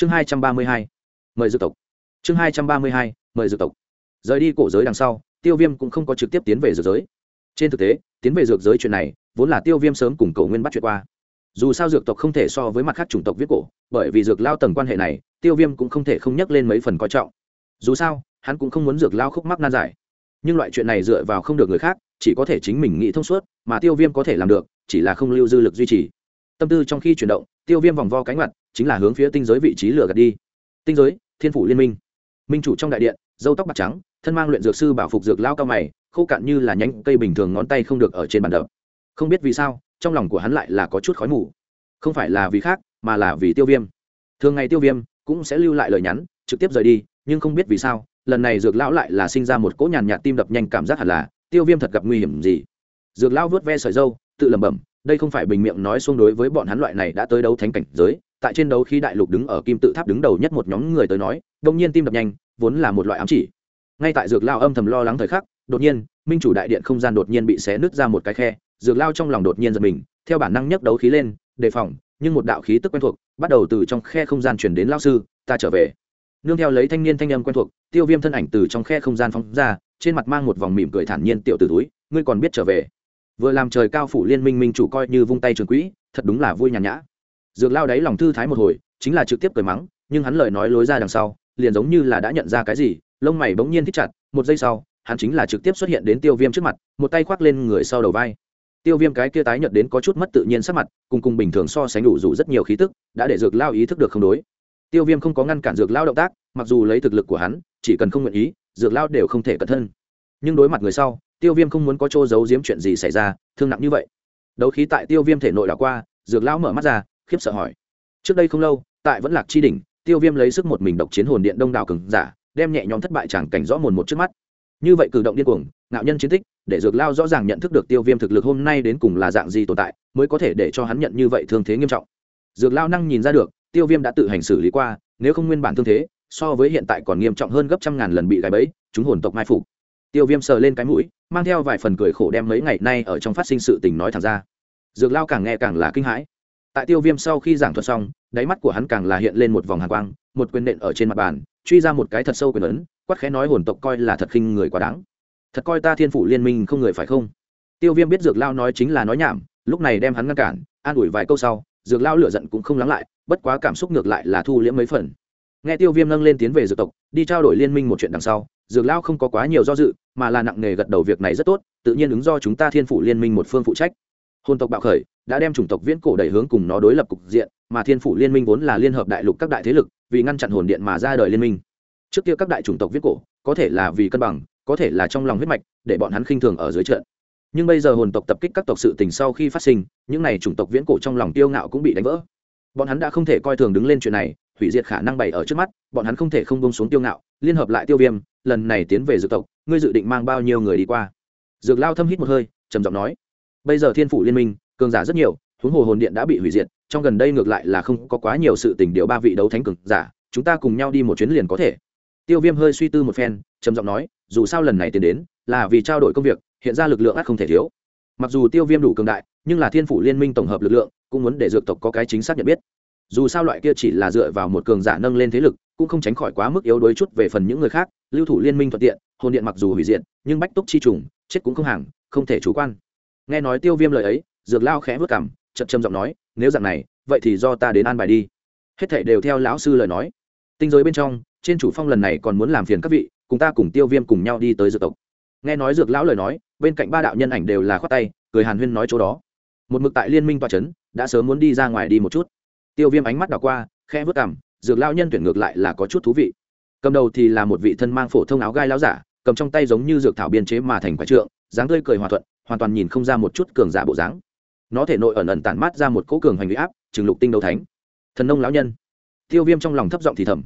chương hai trăm ba mươi hai, mời dược tộc. Chương hai trăm ba mươi hai, mời dược tộc. Rời đi cổ giới đằng sau, tiêu viêm cũng không có trực tiếp tiến về dược giới. Trên thực tế, tiến về dược giới chuyện này, vốn là tiêu viêm sớm cùng cầu nguyên bắt chuyện qua. Dù sao dược tộc không thể so với mặt khác chủng tộc viết cổ, bởi vì dược lao tầng quan hệ này, tiêu viêm cũng không thể không nhắc lên mấy phần coi trọng. Dù sao, hắn cũng không muốn dược lao khúc mắc nan giải. Nhưng loại chuyện này dựa vào không được người khác, chỉ có thể chính mình nghĩ thông suốt, mà tiêu viêm có thể làm được, chỉ là không lưu dư lực duy trì tâm tư trong khi chuyển động, tiêu viêm vòng vo cánh mặt, chính là hướng phía tinh giới vị trí lửa gạt đi. Tinh giới, thiên phủ liên minh. Minh chủ trong đại điện dâu tóc bạc trắng, thân mang luyện dược sư bảo phục dược lao cao mày, khô cạn như là nhánh cây bình thường ngón tay không được ở trên bàn đập. Không biết vì sao, trong lòng của hắn lại là có chút khói mù. Không phải là vì khác, mà là vì tiêu viêm. Thường ngày tiêu viêm cũng sẽ lưu lại lời nhắn, trực tiếp rời đi, nhưng không biết vì sao, lần này dược lão lại là sinh ra một cỗ nhàn nhạt tim đập nhanh cảm giác hẳn là, tiêu viêm thật gặp nguy hiểm gì. Dược lão vớt ve sợi dâu tự lẩm bẩm đây không phải bình miệng nói xung đối với bọn hắn loại này đã tới đấu thánh cảnh giới, tại trên đấu khi đại lục đứng ở kim tự tháp đứng đầu nhất một nhóm người tới nói, đông nhiên tim đập nhanh, vốn là một loại ám chỉ. Ngay tại dược lao âm thầm lo lắng thời khắc, đột nhiên, minh chủ đại điện không gian đột nhiên bị xé nứt ra một cái khe, dược lao trong lòng đột nhiên giật mình, theo bản năng nhấc đấu khí lên, đề phòng, nhưng một đạo khí tức quen thuộc, bắt đầu từ trong khe không gian chuyển đến lao sư, ta trở về. Nương theo lấy thanh niên thanh âm quen thuộc, tiêu viêm thân ảnh từ trong khe không gian phóng ra, trên mặt mang một vòng mỉm cười thản nhiên tiểu t túi, ngươi còn biết trở về? Vừa làm trời cao phủ liên minh minh chủ coi như vung tay trường quỹ, thật đúng là vui nhàn nhã. Dược lao đáy lòng thư thái một hồi, chính là trực tiếp cười mắng, nhưng hắn lời nói lối ra đằng sau, liền giống như là đã nhận ra cái gì, lông mày bỗng nhiên thích chặt, một giây sau, hắn chính là trực tiếp xuất hiện đến tiêu viêm trước mặt, một tay khoác lên người sau đầu vai. Tiêu viêm cái kia tái nhợt đến có chút mất tự nhiên sắc mặt, cùng cùng bình thường so sánh đủ dù rất nhiều khí tức, đã để dược lao ý thức được không đối. Tiêu viêm không có ngăn cản dược lao động tác, mặc dù lấy thực lực của hắn, chỉ cần không nguyện ý, dược lao đều không thể cẩn thân nhưng đối mặt người sau tiêu viêm không muốn có chỗ giấu giếm chuyện gì xảy ra, thương nặng như vậy. Đấu khí tại tiêu viêm thể nội đảo qua, dược Lão mở mắt ra, khiếp sợ hỏi. Trước đây không lâu, tại vẫn lạc chi đỉnh, tiêu viêm lấy sức một mình độc chiến hồn điện đông đảo cường giả, đem nhẹ nhõm thất bại chẳng cảnh rõ mồn một trước mắt. Như vậy cử động điên cuồng, ngạo nhân chiến tích, để dược lao rõ ràng nhận thức được tiêu viêm thực lực hôm nay đến cùng là dạng gì tồn tại, mới có thể để cho hắn nhận như vậy thương thế nghiêm trọng. Dược lao năng nhìn ra được, tiêu viêm đã tự hành xử lý qua, nếu không nguyên bản thương thế, so với hiện tại còn nghiêm trọng hơn gấp trăm ngàn lần bị gãy bẫy, chúng hồn tộc mai phục tiêu viêm sờ lên cái mũi, mang theo vài phần cười khổ đem mấy ngày nay ở trong phát sinh sự tình nói thẳng ra. Dược lao càng nghe càng là kinh hãi. Tại tiêu viêm sau khi giảng thuật xong, đáy mắt của hắn càng là hiện lên một vòng hàng quang, một quyền nện ở trên mặt bàn, truy ra một cái thật sâu quyền ấn quắc khẽ nói hồn tộc coi là thật khinh người quá đáng. Thật coi ta thiên phủ liên minh không người phải không? Tiêu viêm biết dược lao nói chính là nói nhảm, lúc này đem hắn ngăn cản, an ủi vài câu sau, dược lao lựa giận cũng không lắng lại, bất quá cảm xúc ngược lại là thu liễm mấy phần nghe tiêu viêm nâng lên tiến về dược tộc, đi trao đổi liên minh một chuyện đằng sau, dược lao không có quá nhiều do dự, mà là nặng nề gật đầu việc này rất tốt, tự nhiên ứng do chúng ta thiên phủ liên minh một phương phụ trách. Hồn tộc bạo khởi, đã đem chủng tộc viễn cổ đẩy hướng cùng nó đối lập cục diện, mà thiên phủ liên minh vốn là liên hợp đại lục các đại thế lực, vì ngăn chặn hồn điện mà ra đời liên minh. Trước kia các đại chủng tộc viễn cổ, có thể là vì cân bằng, có thể là trong lòng huyết mạch, để bọn hắn khinh thường ở dưới trận. Nhưng bây giờ hồn tộc tập kích các tộc sự tình sau khi phát sinh, những n à y chủng tộc viễn cổ trong lòng tiêu ngạo cũng bị đánh vỡ. Bọn hắn đã không thể coi thường đứng lên chuyện này hủy diệt khả năng bày ở trước mắt, bọn hắn không thể không bông xuống tiêu ngạo, liên hợp lại tiêu viêm, lần này tiến về dược tộc, ngươi dự định mang bao nhiêu người đi qua? Dược lao thâm hít một hơi, trầm giọng nói, bây giờ thiên phủ liên minh, cường giả rất nhiều, huống hồ hồn điện đã bị hủy diệt, trong gần đây ngược lại là không có quá nhiều sự tình điều ba vị đấu thánh cường giả, chúng ta cùng nhau đi một chuyến liền có thể. Tiêu viêm hơi suy tư một phen, trầm giọng nói, dù sao lần này tiến đến, là vì trao đổi công việc, hiện ra lực lượng ắt không thể thiếu. Mặc dù tiêu viêm đủ cường đại, nhưng là thiên phủ liên minh tổng hợp lực lượng, cũng muốn để dược tộc có cái chính xác nhận biết dù sao loại kia chỉ là dựa vào một cường giả nâng lên thế lực, cũng không tránh khỏi quá mức yếu đuối chút về phần những người khác, lưu thủ liên minh thuận tiện, hồn điện mặc dù hủy diệt, nhưng bách túc chi trùng, chết cũng không hàng, không thể chủ quan. Nghe nói tiêu viêm lời ấy, dược lao khẽ vất cảm chậm châm giọng nói, nếu dạng này, vậy thì do ta đến an bài đi. Hết thảy đều theo lão sư lời nói. Tinh giới bên trong, trên chủ phong lần này còn muốn làm phiền các vị, cùng ta cùng tiêu viêm cùng nhau đi tới dược tộc. Nghe nói dược lão lời nói, bên cạnh ba đạo nhân ảnh đều là khoát tay, cười hàn huyên nói chỗ đó. Một mực tại liên minh toa trấn đã sớm muốn đi ra ngoài đi một chút tiêu viêm ánh mắt đảo qua, khẽ vớt cảm dược lão nhân tuyển ngược lại là có chút thú vị. Cầm đầu thì là một vị thân mang phổ thông áo gai lao giả, cầm trong tay giống như dược thảo biên chế mà thành quái trượng, dáng tươi cười hòa thuận, hoàn toàn nhìn không ra một chút cường giả bộ dáng. Nó thể nội ẩn ẩn tản mát ra một cỗ cường hành huy áp, trừng lục tinh đấu thánh. Thần nông lão nhân. Tiêu viêm trong lòng thấp giọng thì thầm.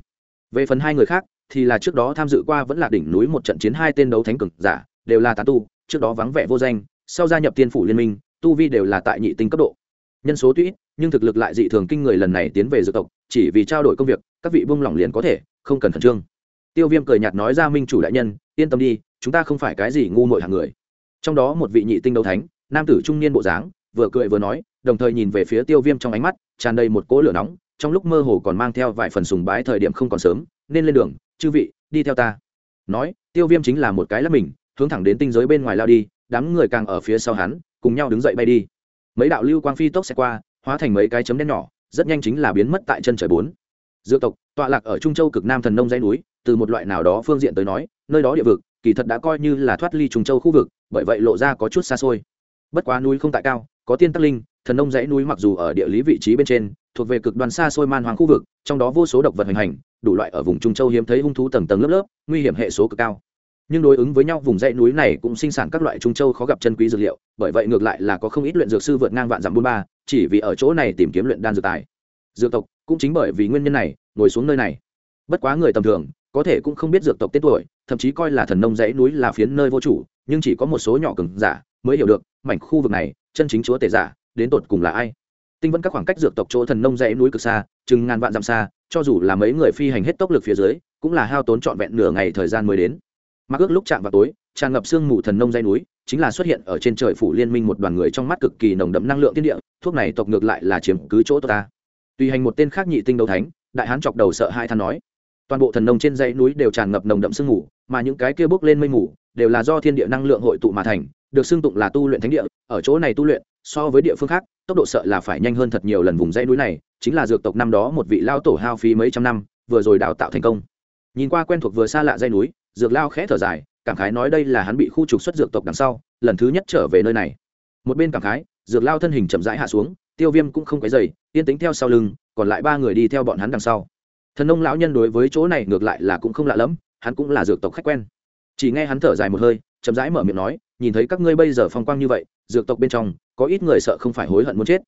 Về phần hai người khác, thì là trước đó tham dự qua vẫn là đỉnh núi một trận chiến hai tên đấu thánh cường giả, đều là tán tu, trước đó vắng vẻ vô danh, sau gia nhập tiên phủ liên minh, tu vi đều là tại nhị tinh cấp độ. Nhân số tuy nhưng thực lực lại dị thường kinh người lần này tiến về dự tộc, chỉ vì trao đổi công việc, các vị buông lỏng liền có thể, không cần khẩn trương. Tiêu viêm cười nhạt nói ra minh chủ đại nhân, yên tâm đi, chúng ta không phải cái gì ngu mội hàng người. Trong đó một vị nhị tinh đấu thánh, nam tử trung niên bộ dáng, vừa cười vừa nói, đồng thời nhìn về phía tiêu viêm trong ánh mắt, tràn đầy một cỗ lửa nóng, trong lúc mơ hồ còn mang theo vài phần sùng bái thời điểm không còn sớm, nên lên đường, chư vị, đi theo ta. Nói, tiêu viêm chính là một cái lắp mình, hướng thẳng đến tinh giới bên ngoài lao đi, đám người càng ở phía sau hắn, cùng nhau đứng dậy bay đi. Mấy đạo lưu quang phi tốc xe qua hóa thành mấy cái chấm đen nhỏ, rất nhanh chính là biến mất tại chân trời bốn. Dược tộc, tọa lạc ở trung châu cực nam thần nông dãy núi, từ một loại nào đó phương diện tới nói, nơi đó địa vực, kỳ thật đã coi như là thoát ly trung châu khu vực, bởi vậy lộ ra có chút xa xôi. Bất quá núi không tại cao, có tiên tắc linh, thần nông dãy núi mặc dù ở địa lý vị trí bên trên, thuộc về cực đoan xa xôi man hoàng khu vực, trong đó vô số độc vật hành hành, đủ loại ở vùng trung châu hiếm thấy hung thú tầng tầng lớp lớp, nguy hiểm hệ số cực cao nhưng đối ứng với nhau vùng dãy núi này cũng sinh sản các loại trung châu khó gặp chân quý dược liệu, bởi vậy ngược lại là có không ít luyện dược sư vượt ngang vạn dặm bôn ba, chỉ vì ở chỗ này tìm kiếm luyện đan dược tài. Dược tộc cũng chính bởi vì nguyên nhân này, ngồi xuống nơi này. Bất quá người tầm thường, có thể cũng không biết dược tộc tên tuổi, thậm chí coi là thần nông dãy núi là phiến nơi vô chủ, nhưng chỉ có một số nhỏ cường giả mới hiểu được, mảnh khu vực này, chân chính chúa tể giả, đến tột cùng là ai. Tinh vẫn các khoảng cách dược tộc chỗ thần nông dãy núi cực xa, chừng ngàn vạn dặm xa, cho dù là mấy người phi hành hết tốc lực phía dưới, cũng là hao tốn trọn vẹn nửa ngày thời gian mới đến mặc ước lúc chạm vào tối, tràn ngập sương mù thần nông dãy núi, chính là xuất hiện ở trên trời phủ liên minh một đoàn người trong mắt cực kỳ nồng đậm năng lượng thiên địa, thuốc này tộc ngược lại là chiếm cứ chỗ ta. Tùy hành một tên khác nhị tinh đấu thánh, đại hán chọc đầu sợ hai than nói, toàn bộ thần nông trên dãy núi đều tràn ngập nồng đậm sương mù, mà những cái kia bốc lên mây mù, đều là do thiên địa năng lượng hội tụ mà thành, được xưng tụng là tu luyện thánh địa, ở chỗ này tu luyện, so với địa phương khác, tốc độ sợ là phải nhanh hơn thật nhiều lần vùng dãy núi này, chính là dược tộc năm đó một vị lao tổ hao phí mấy trăm năm, vừa rồi đào tạo thành công. Nhìn qua quen thuộc vừa xa lạ dãy núi dược lao khẽ thở dài, cảm khái nói đây là hắn bị khu trục xuất dược tộc đằng sau, lần thứ nhất trở về nơi này. Một bên cảm khái, dược lao thân hình chậm rãi hạ xuống, tiêu viêm cũng không cái dày yên tính theo sau lưng, còn lại ba người đi theo bọn hắn đằng sau. Thần nông lão nhân đối với chỗ này ngược lại là cũng không lạ lẫm, hắn cũng là dược tộc khách quen. Chỉ nghe hắn thở dài một hơi, chậm rãi mở miệng nói, nhìn thấy các ngươi bây giờ phong quang như vậy, dược tộc bên trong, có ít người sợ không phải hối hận muốn chết.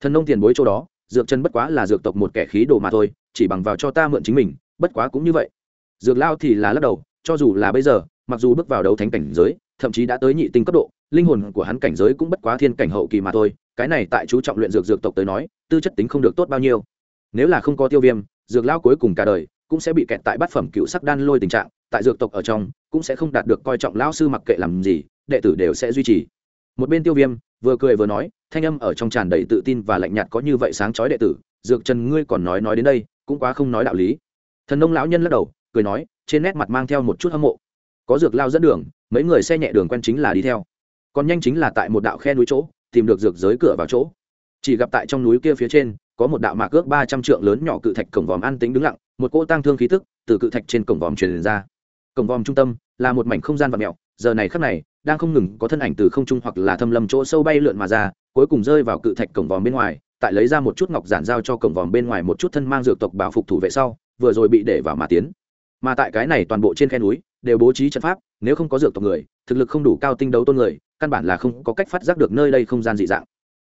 Thần nông tiền bối chỗ đó, dược chân bất quá là dược tộc một kẻ khí đồ mà thôi, chỉ bằng vào cho ta mượn chính mình, bất quá cũng như vậy. Dược lao thì là lắc đầu cho dù là bây giờ, mặc dù bước vào đấu thánh cảnh giới, thậm chí đã tới nhị tinh cấp độ, linh hồn của hắn cảnh giới cũng bất quá thiên cảnh hậu kỳ mà thôi, cái này tại chú trọng luyện dược dược tộc tới nói, tư chất tính không được tốt bao nhiêu. Nếu là không có tiêu viêm, dược lao cuối cùng cả đời cũng sẽ bị kẹt tại bát phẩm cựu sắc đan lôi tình trạng, tại dược tộc ở trong cũng sẽ không đạt được coi trọng lao sư mặc kệ làm gì, đệ tử đều sẽ duy trì. Một bên tiêu viêm vừa cười vừa nói, thanh âm ở trong tràn đầy tự tin và lạnh nhạt có như vậy sáng chói đệ tử, dược trần ngươi còn nói nói đến đây, cũng quá không nói đạo lý. Thần nông lão nhân lắc đầu cười nói, trên nét mặt mang theo một chút hâm mộ. Có dược lao dẫn đường, mấy người xe nhẹ đường quen chính là đi theo. Còn nhanh chính là tại một đạo khe núi chỗ, tìm được dược giới cửa vào chỗ. Chỉ gặp tại trong núi kia phía trên, có một đạo mạc ước ba trăm trượng lớn nhỏ cự thạch cổng vòm an tính đứng lặng, một cỗ tăng thương khí tức từ cự thạch trên cổng vòm truyền ra. Cổng vòm trung tâm là một mảnh không gian vật mẹo giờ này khắc này, đang không ngừng có thân ảnh từ không trung hoặc là thâm lâm chỗ sâu bay lượn mà ra, cuối cùng rơi vào cự thạch cổng vòm bên ngoài, tại lấy ra một chút ngọc giản giao cho cổng vòm bên ngoài một chút thân mang dược tộc bảo phục thủ vệ sau, vừa rồi bị để vào mà tiến mà tại cái này toàn bộ trên khe núi, đều bố trí trận pháp, nếu không có dược tộc người, thực lực không đủ cao tinh đấu tôn người, căn bản là không có cách phát giác được nơi đây không gian dị dạng.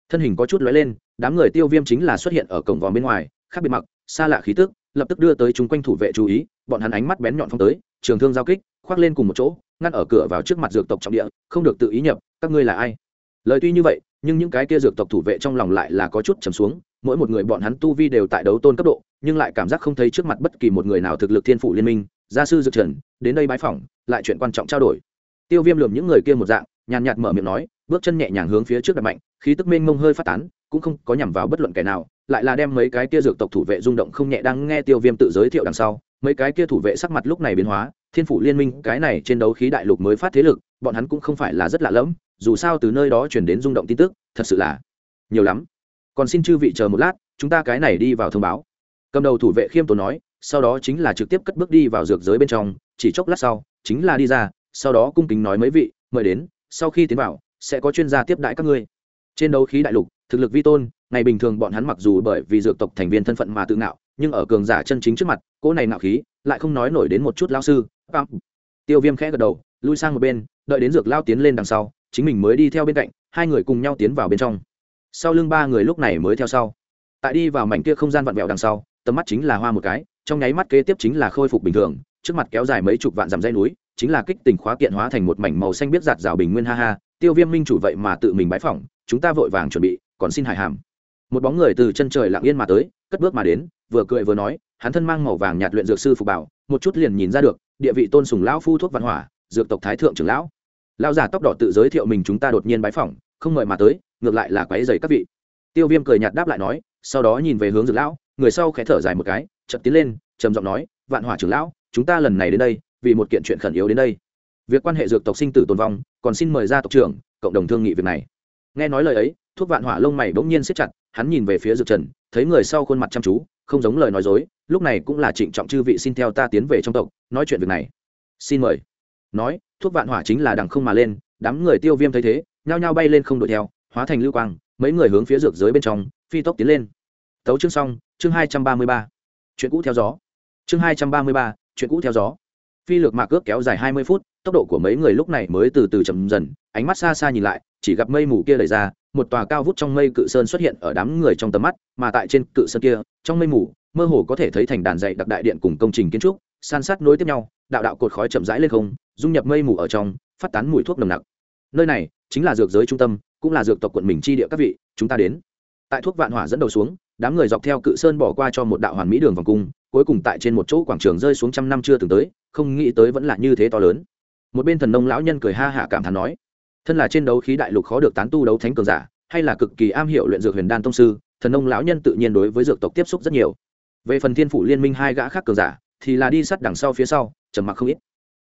Thân hình có chút lóe lên, đám người tiêu viêm chính là xuất hiện ở cổng vòm bên ngoài, khác biệt mặc, xa lạ khí tức, lập tức đưa tới chúng quanh thủ vệ chú ý, bọn hắn ánh mắt bén nhọn phong tới, trường thương giao kích, khoác lên cùng một chỗ, ngăn ở cửa vào trước mặt dược tộc trọng địa, không được tự ý nhập, các ngươi là ai? Lời tuy như vậy, nhưng những cái kia dược tộc thủ vệ trong lòng lại là có chút trầm xuống mỗi một người bọn hắn tu vi đều tại đấu tôn cấp độ, nhưng lại cảm giác không thấy trước mặt bất kỳ một người nào thực lực thiên phủ liên minh. Gia sư dược trần, đến đây bãi phỏng, lại chuyện quan trọng trao đổi. Tiêu viêm lườm những người kia một dạng, nhàn nhạt mở miệng nói, bước chân nhẹ nhàng hướng phía trước đặt mạnh, khí tức mênh mông hơi phát tán, cũng không có nhằm vào bất luận kẻ nào, lại là đem mấy cái kia dược tộc thủ vệ rung động không nhẹ đang nghe tiêu viêm tự giới thiệu đằng sau. Mấy cái kia thủ vệ sắc mặt lúc này biến hóa, thiên phủ liên minh, cái này trên đấu khí đại lục mới phát thế lực, bọn hắn cũng không phải là rất lạ lẫm, dù sao từ nơi đó chuyển đến rung động tin tức, thật sự là nhiều lắm còn xin chư vị chờ một lát, chúng ta cái này đi vào thông báo. Cầm đầu thủ vệ khiêm tốn nói, sau đó chính là trực tiếp cất bước đi vào dược giới bên trong, chỉ chốc lát sau, chính là đi ra, sau đó cung kính nói mấy vị, mời đến, sau khi tiến vào, sẽ có chuyên gia tiếp đãi các ngươi. Trên đấu khí đại lục, thực lực vi tôn, ngày bình thường bọn hắn mặc dù bởi vì dược tộc thành viên thân phận mà tự ngạo, nhưng ở cường giả chân chính trước mặt, cỗ này ngạo khí lại không nói nổi đến một chút lao sư. Tiêu viêm khẽ gật đầu, lui sang một bên, đợi đến dược lao tiến lên đằng sau, chính mình mới đi theo bên cạnh, hai người cùng nhau tiến vào bên trong sau lưng ba người lúc này mới theo sau. Tại đi vào mảnh kia không gian vặn vẹo đằng sau, tầm mắt chính là hoa một cái, trong nháy mắt kế tiếp chính là khôi phục bình thường, trước mặt kéo dài mấy chục vạn dặm dây núi, chính là kích tình khóa kiện hóa thành một mảnh màu xanh biết giạt rào bình nguyên ha ha, tiêu viêm minh chủ vậy mà tự mình bái phỏng, chúng ta vội vàng chuẩn bị, còn xin hải hàm. Một bóng người từ chân trời lặng yên mà tới, cất bước mà đến, vừa cười vừa nói, hắn thân mang màu vàng nhạt luyện dược sư phục bảo, một chút liền nhìn ra được, địa vị tôn sùng lão phu thuốc văn hỏa, dược tộc thái thượng trưởng lão. Lão giả tóc đỏ tự giới thiệu mình chúng ta đột nhiên bái phỏng, không ngợi mà tới ngược lại là quái dày các vị. Tiêu viêm cười nhạt đáp lại nói, sau đó nhìn về hướng dược lão, người sau khẽ thở dài một cái, chợt tiến lên, trầm giọng nói, vạn hỏa trưởng lão, chúng ta lần này đến đây, vì một kiện chuyện khẩn yếu đến đây. Việc quan hệ dược tộc sinh tử tồn vong, còn xin mời ra tộc trưởng, cộng đồng thương nghị việc này. Nghe nói lời ấy, thuốc vạn hỏa lông mày bỗng nhiên siết chặt, hắn nhìn về phía dược trần, thấy người sau khuôn mặt chăm chú, không giống lời nói dối, lúc này cũng là trịnh trọng chư vị xin theo ta tiến về trong tộc, nói chuyện việc này. Xin mời. Nói, thuốc vạn hỏa chính là đằng không mà lên, đám người tiêu viêm thấy thế, nhao nhao bay lên không đuổi theo hóa thành lưu quang, mấy người hướng phía dược giới bên trong, phi tốc tiến lên. Tấu chương xong, chương hai trăm ba mươi ba. Chuyện cũ theo gió. Chương hai trăm ba mươi ba, chuyện cũ theo gió. Phi lược mạc cước kéo dài hai mươi phút, tốc độ của mấy người lúc này mới từ từ chậm dần, ánh mắt xa xa nhìn lại, chỉ gặp mây mù kia đẩy ra, một tòa cao vút trong mây cự sơn xuất hiện ở đám người trong tầm mắt, mà tại trên cự sơn kia, trong mây mù, mơ hồ có thể thấy thành đàn dạy đặc đại điện cùng công trình kiến trúc, san sát nối tiếp nhau, đạo đạo cột khói chậm rãi lên không, dung nhập mây mù ở trong, phát tán mùi thuốc nồng nặc nơi này chính là dược giới trung tâm, cũng là dược tộc quận mình chi địa các vị, chúng ta đến. Tại thuốc vạn hỏa dẫn đầu xuống, đám người dọc theo cự sơn bỏ qua cho một đạo hoàn mỹ đường vòng cung, cuối cùng tại trên một chỗ quảng trường rơi xuống trăm năm chưa từng tới, không nghĩ tới vẫn là như thế to lớn. Một bên thần nông lão nhân cười ha hạ cảm thán nói, thân là trên đấu khí đại lục khó được tán tu đấu thánh cường giả, hay là cực kỳ am hiểu luyện dược huyền đan tông sư, thần nông lão nhân tự nhiên đối với dược tộc tiếp xúc rất nhiều. Về phần thiên phủ liên minh hai gã khác cường giả, thì là đi sát đằng sau phía sau, trầm mặc không ít.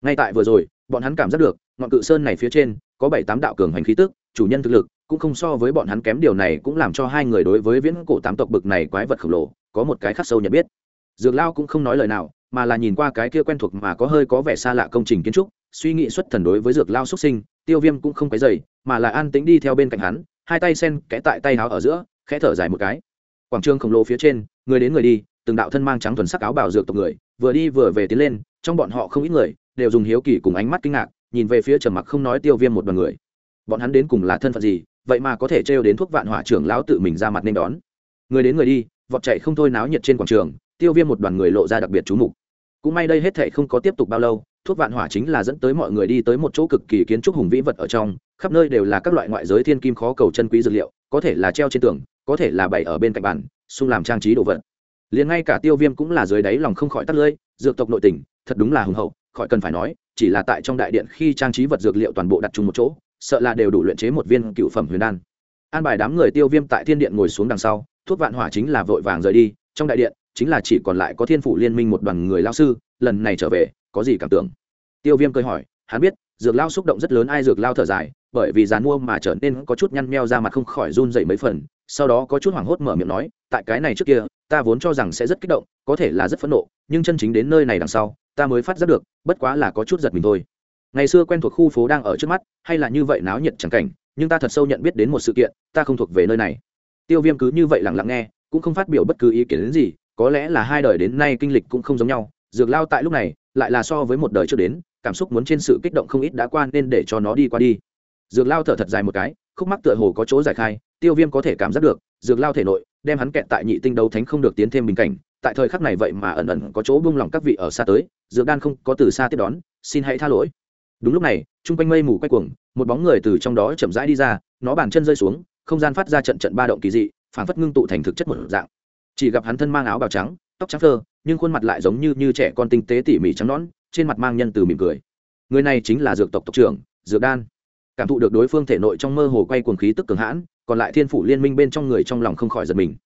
Ngay tại vừa rồi, bọn hắn cảm giác được ngọn cự sơn này phía trên, có bảy tám đạo cường hành khí tức, chủ nhân thực lực, cũng không so với bọn hắn kém điều này cũng làm cho hai người đối với viễn cổ tám tộc bực này quái vật khổng lồ, có một cái khắc sâu nhận biết. Dược lao cũng không nói lời nào, mà là nhìn qua cái kia quen thuộc mà có hơi có vẻ xa lạ công trình kiến trúc, suy nghĩ xuất thần đối với dược lao xuất sinh, tiêu viêm cũng không cái dày mà là an tĩnh đi theo bên cạnh hắn, hai tay sen kẽ tại tay áo ở giữa, khẽ thở dài một cái. Quảng trường khổng lồ phía trên, người đến người đi, từng đạo thân mang trắng thuần sắc áo bảo dược tộc người, vừa đi vừa về tiến lên, trong bọn họ không ít người, đều dùng hiếu kỳ cùng ánh mắt kinh ngạc nhìn về phía trầm mặc không nói tiêu viêm một đoàn người. Bọn hắn đến cùng là thân phận gì, vậy mà có thể trêu đến thuốc vạn hỏa trưởng lão tự mình ra mặt nên đón. Người đến người đi, vọt chạy không thôi náo nhiệt trên quảng trường, tiêu viêm một đoàn người lộ ra đặc biệt chú mục. Cũng may đây hết thệ không có tiếp tục bao lâu, thuốc vạn hỏa chính là dẫn tới mọi người đi tới một chỗ cực kỳ kiến trúc hùng vĩ vật ở trong, khắp nơi đều là các loại ngoại giới thiên kim khó cầu chân quý dược liệu, có thể là treo trên tường, có thể là bày ở bên cạnh bàn xung làm trang trí đồ vật. Liền ngay cả tiêu viêm cũng là dưới đáy lòng không khỏi tắt lưỡi, dược tộc nội tình, thật đúng là hùng hậu khỏi cần phải nói, chỉ là tại trong đại điện khi trang trí vật dược liệu toàn bộ đặt chung một chỗ, sợ là đều đủ luyện chế một viên cựu phẩm huyền đan. An bài đám người tiêu viêm tại thiên điện ngồi xuống đằng sau, thuốc vạn hỏa chính là vội vàng rời đi, trong đại điện, chính là chỉ còn lại có thiên phủ liên minh một đoàn người lao sư, lần này trở về, có gì cảm tưởng? Tiêu viêm cười hỏi, hắn biết, dược lao xúc động rất lớn, ai dược lao thở dài, bởi vì dàn mua mà trở nên có chút nhăn meo ra mặt không khỏi run dậy mấy phần, sau đó có chút hoảng hốt mở miệng nói, tại cái này trước kia, ta vốn cho rằng sẽ rất kích động, có thể là rất phẫn nộ, nhưng chân chính đến nơi này đằng sau ta mới phát giác được, bất quá là có chút giật mình thôi. Ngày xưa quen thuộc khu phố đang ở trước mắt, hay là như vậy náo nhiệt chẳng cảnh, nhưng ta thật sâu nhận biết đến một sự kiện, ta không thuộc về nơi này. Tiêu viêm cứ như vậy lặng lặng nghe, cũng không phát biểu bất cứ ý kiến đến gì, có lẽ là hai đời đến nay kinh lịch cũng không giống nhau, dược lao tại lúc này, lại là so với một đời trước đến, cảm xúc muốn trên sự kích động không ít đã qua nên để cho nó đi qua đi. Dược lao thở thật dài một cái, khúc mắc tựa hồ có chỗ giải khai, tiêu viêm có thể cảm giác được, dược lao thể nội, đem hắn kẹt tại nhị tinh đấu thánh không được tiến thêm bình cảnh tại thời khắc này vậy mà ẩn ẩn có chỗ buông lỏng các vị ở xa tới, dược đan không có từ xa tiếp đón, xin hãy tha lỗi. Đúng lúc này, chung quanh mây mù quay cuồng, một bóng người từ trong đó chậm rãi đi ra, nó bàn chân rơi xuống, không gian phát ra trận trận ba động kỳ dị phản phất ngưng tụ thành thực chất một dạng. Chỉ gặp hắn thân mang áo bào trắng, tóc trắng thơ nhưng khuôn mặt lại giống như như trẻ con tinh tế tỉ mỉ trắng nón trên mặt mang nhân từ mỉm cười. Người này chính là dược tộc tộc trưởng, dược đan. Cảm thụ được đối phương thể nội trong mơ hồ quay cuồng khí tức cường hãn, còn lại thiên phủ liên minh bên trong người trong lòng không khỏi giật mình.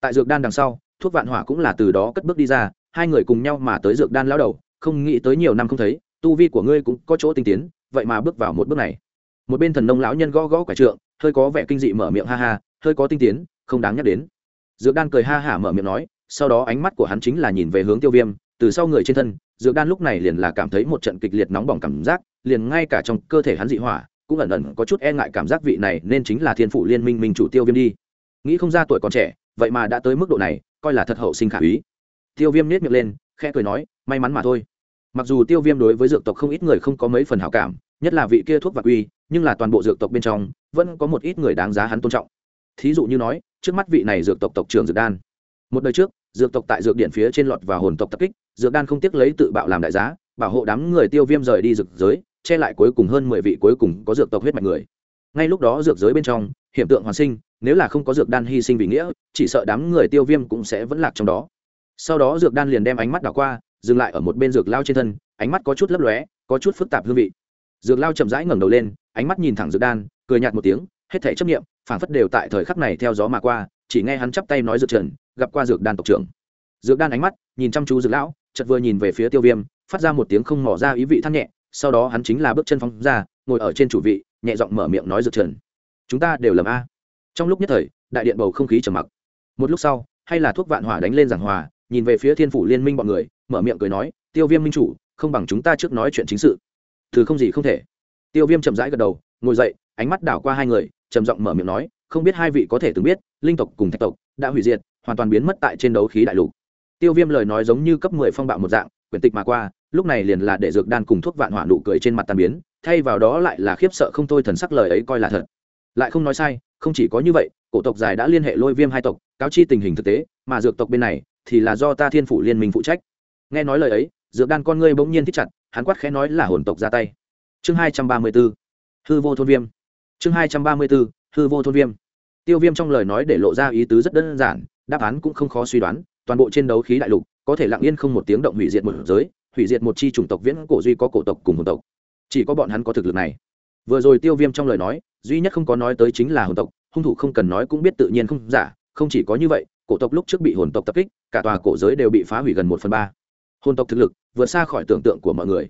Tại dược đan đằng sau thuốc vạn hỏa cũng là từ đó cất bước đi ra, hai người cùng nhau mà tới dược đan lao đầu, không nghĩ tới nhiều năm không thấy, tu vi của ngươi cũng có chỗ tinh tiến, vậy mà bước vào một bước này. Một bên thần nông lão nhân gõ gõ quả trượng, hơi có vẻ kinh dị mở miệng ha ha, hơi có tinh tiến, không đáng nhắc đến. Dược đan cười ha hả mở miệng nói, sau đó ánh mắt của hắn chính là nhìn về hướng tiêu viêm, từ sau người trên thân, dược đan lúc này liền là cảm thấy một trận kịch liệt nóng bỏng cảm giác, liền ngay cả trong cơ thể hắn dị hỏa, cũng ẩn ẩn có chút e ngại cảm giác vị này nên chính là thiên phụ liên minh minh chủ tiêu viêm đi. Nghĩ không ra tuổi còn trẻ, vậy mà đã tới mức độ này coi là thật hậu sinh khả úy. Tiêu viêm nết miệng lên, khẽ cười nói, may mắn mà thôi. Mặc dù tiêu viêm đối với dược tộc không ít người không có mấy phần hảo cảm, nhất là vị kia thuốc và quy nhưng là toàn bộ dược tộc bên trong, vẫn có một ít người đáng giá hắn tôn trọng. Thí dụ như nói, trước mắt vị này dược tộc tộc trưởng dược đan. Một đời trước, dược tộc tại dược điện phía trên lọt và hồn tộc tập kích, dược đan không tiếc lấy tự bạo làm đại giá, bảo hộ đám người tiêu viêm rời đi dược giới, che lại cuối cùng hơn mười vị cuối cùng có dược tộc huyết mạch người. Ngay lúc đó dược giới bên trong hiện tượng hoàn sinh nếu là không có dược đan hy sinh vì nghĩa, chỉ sợ đám người tiêu viêm cũng sẽ vẫn lạc trong đó. Sau đó dược đan liền đem ánh mắt đảo qua, dừng lại ở một bên dược lao trên thân, ánh mắt có chút lấp lóe, có chút phức tạp hương vị. Dược lao chậm rãi ngẩng đầu lên, ánh mắt nhìn thẳng dược đan, cười nhạt một tiếng, hết thể chấp nghiệm phản phất đều tại thời khắc này theo gió mà qua, chỉ nghe hắn chắp tay nói dược trần, gặp qua dược đan tộc trưởng. Dược đan ánh mắt, nhìn chăm chú dược lão, chợt vừa nhìn về phía tiêu viêm, phát ra một tiếng không mỏ ra ý vị than nhẹ, sau đó hắn chính là bước chân phóng ra, ngồi ở trên chủ vị, nhẹ giọng mở miệng nói dược trần. Chúng ta đều lầm a trong lúc nhất thời, đại điện bầu không khí trầm mặc. Một lúc sau, hay là thuốc vạn hỏa đánh lên giảng hòa, nhìn về phía thiên phủ liên minh bọn người, mở miệng cười nói, tiêu viêm minh chủ, không bằng chúng ta trước nói chuyện chính sự. Thứ không gì không thể. Tiêu viêm chậm rãi gật đầu, ngồi dậy, ánh mắt đảo qua hai người, trầm giọng mở miệng nói, không biết hai vị có thể từng biết, linh tộc cùng thạch tộc đã hủy diệt, hoàn toàn biến mất tại trên đấu khí đại lục. Tiêu viêm lời nói giống như cấp mười phong bạo một dạng, quyển tịch mà qua, lúc này liền là để dược đan cùng thuốc vạn hỏa nụ cười trên mặt tàn biến, thay vào đó lại là khiếp sợ không thôi thần sắc lời ấy coi là thật. Lại không nói sai không chỉ có như vậy, cổ tộc dài đã liên hệ lôi viêm hai tộc, cáo chi tình hình thực tế, mà dược tộc bên này thì là do ta thiên phủ liên minh phụ trách. Nghe nói lời ấy, dược đan con ngươi bỗng nhiên thích chặt, hắn quát khẽ nói là hồn tộc ra tay. Chương hai trăm ba mươi b ố hư vô thôn viêm. Chương hai trăm ba mươi b ố hư vô thôn viêm. Tiêu viêm trong lời nói để lộ ra ý tứ rất đơn giản, đáp án cũng không khó suy đoán, toàn bộ trên đấu khí đại lục, có thể lặng yên không một tiếng động hủy diệt một giới, hủy diệt một chi chủng tộc viễn cổ duy có cổ tộc cùng hồn tộc. Chỉ có bọn hắn có thực lực này vừa rồi tiêu viêm trong lời nói, duy nhất không có nói tới chính là hồn tộc, hung thủ không cần nói cũng biết tự nhiên không giả, không chỉ có như vậy, cổ tộc lúc trước bị hồn tộc tập kích, cả tòa cổ giới đều bị phá hủy gần một phần ba. Hồn tộc thực lực vượt xa khỏi tưởng tượng của mọi người.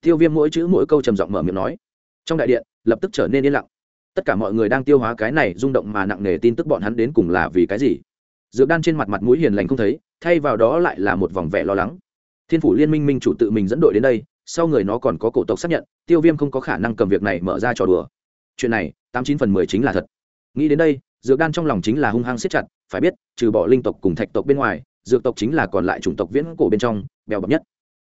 Tiêu viêm mỗi chữ mỗi câu trầm giọng mở miệng nói. Trong đại điện, lập tức trở nên yên lặng. Tất cả mọi người đang tiêu hóa cái này rung động mà nặng nề tin tức bọn hắn đến cùng là vì cái gì? Dược đan trên mặt mặt mũi hiền lành không thấy, thay vào đó lại là một vòng vẻ lo lắng. Thiên phủ liên minh minh chủ tự mình dẫn đội đến đây sau người nó còn có cổ tộc xác nhận, tiêu viêm không có khả năng cầm việc này mở ra trò đùa. Chuyện này, tám chín phần mười chính là thật. Nghĩ đến đây, dược đan trong lòng chính là hung hăng siết chặt, phải biết, trừ bỏ linh tộc cùng thạch tộc bên ngoài, dược tộc chính là còn lại chủng tộc viễn cổ bên trong, bèo bập nhất.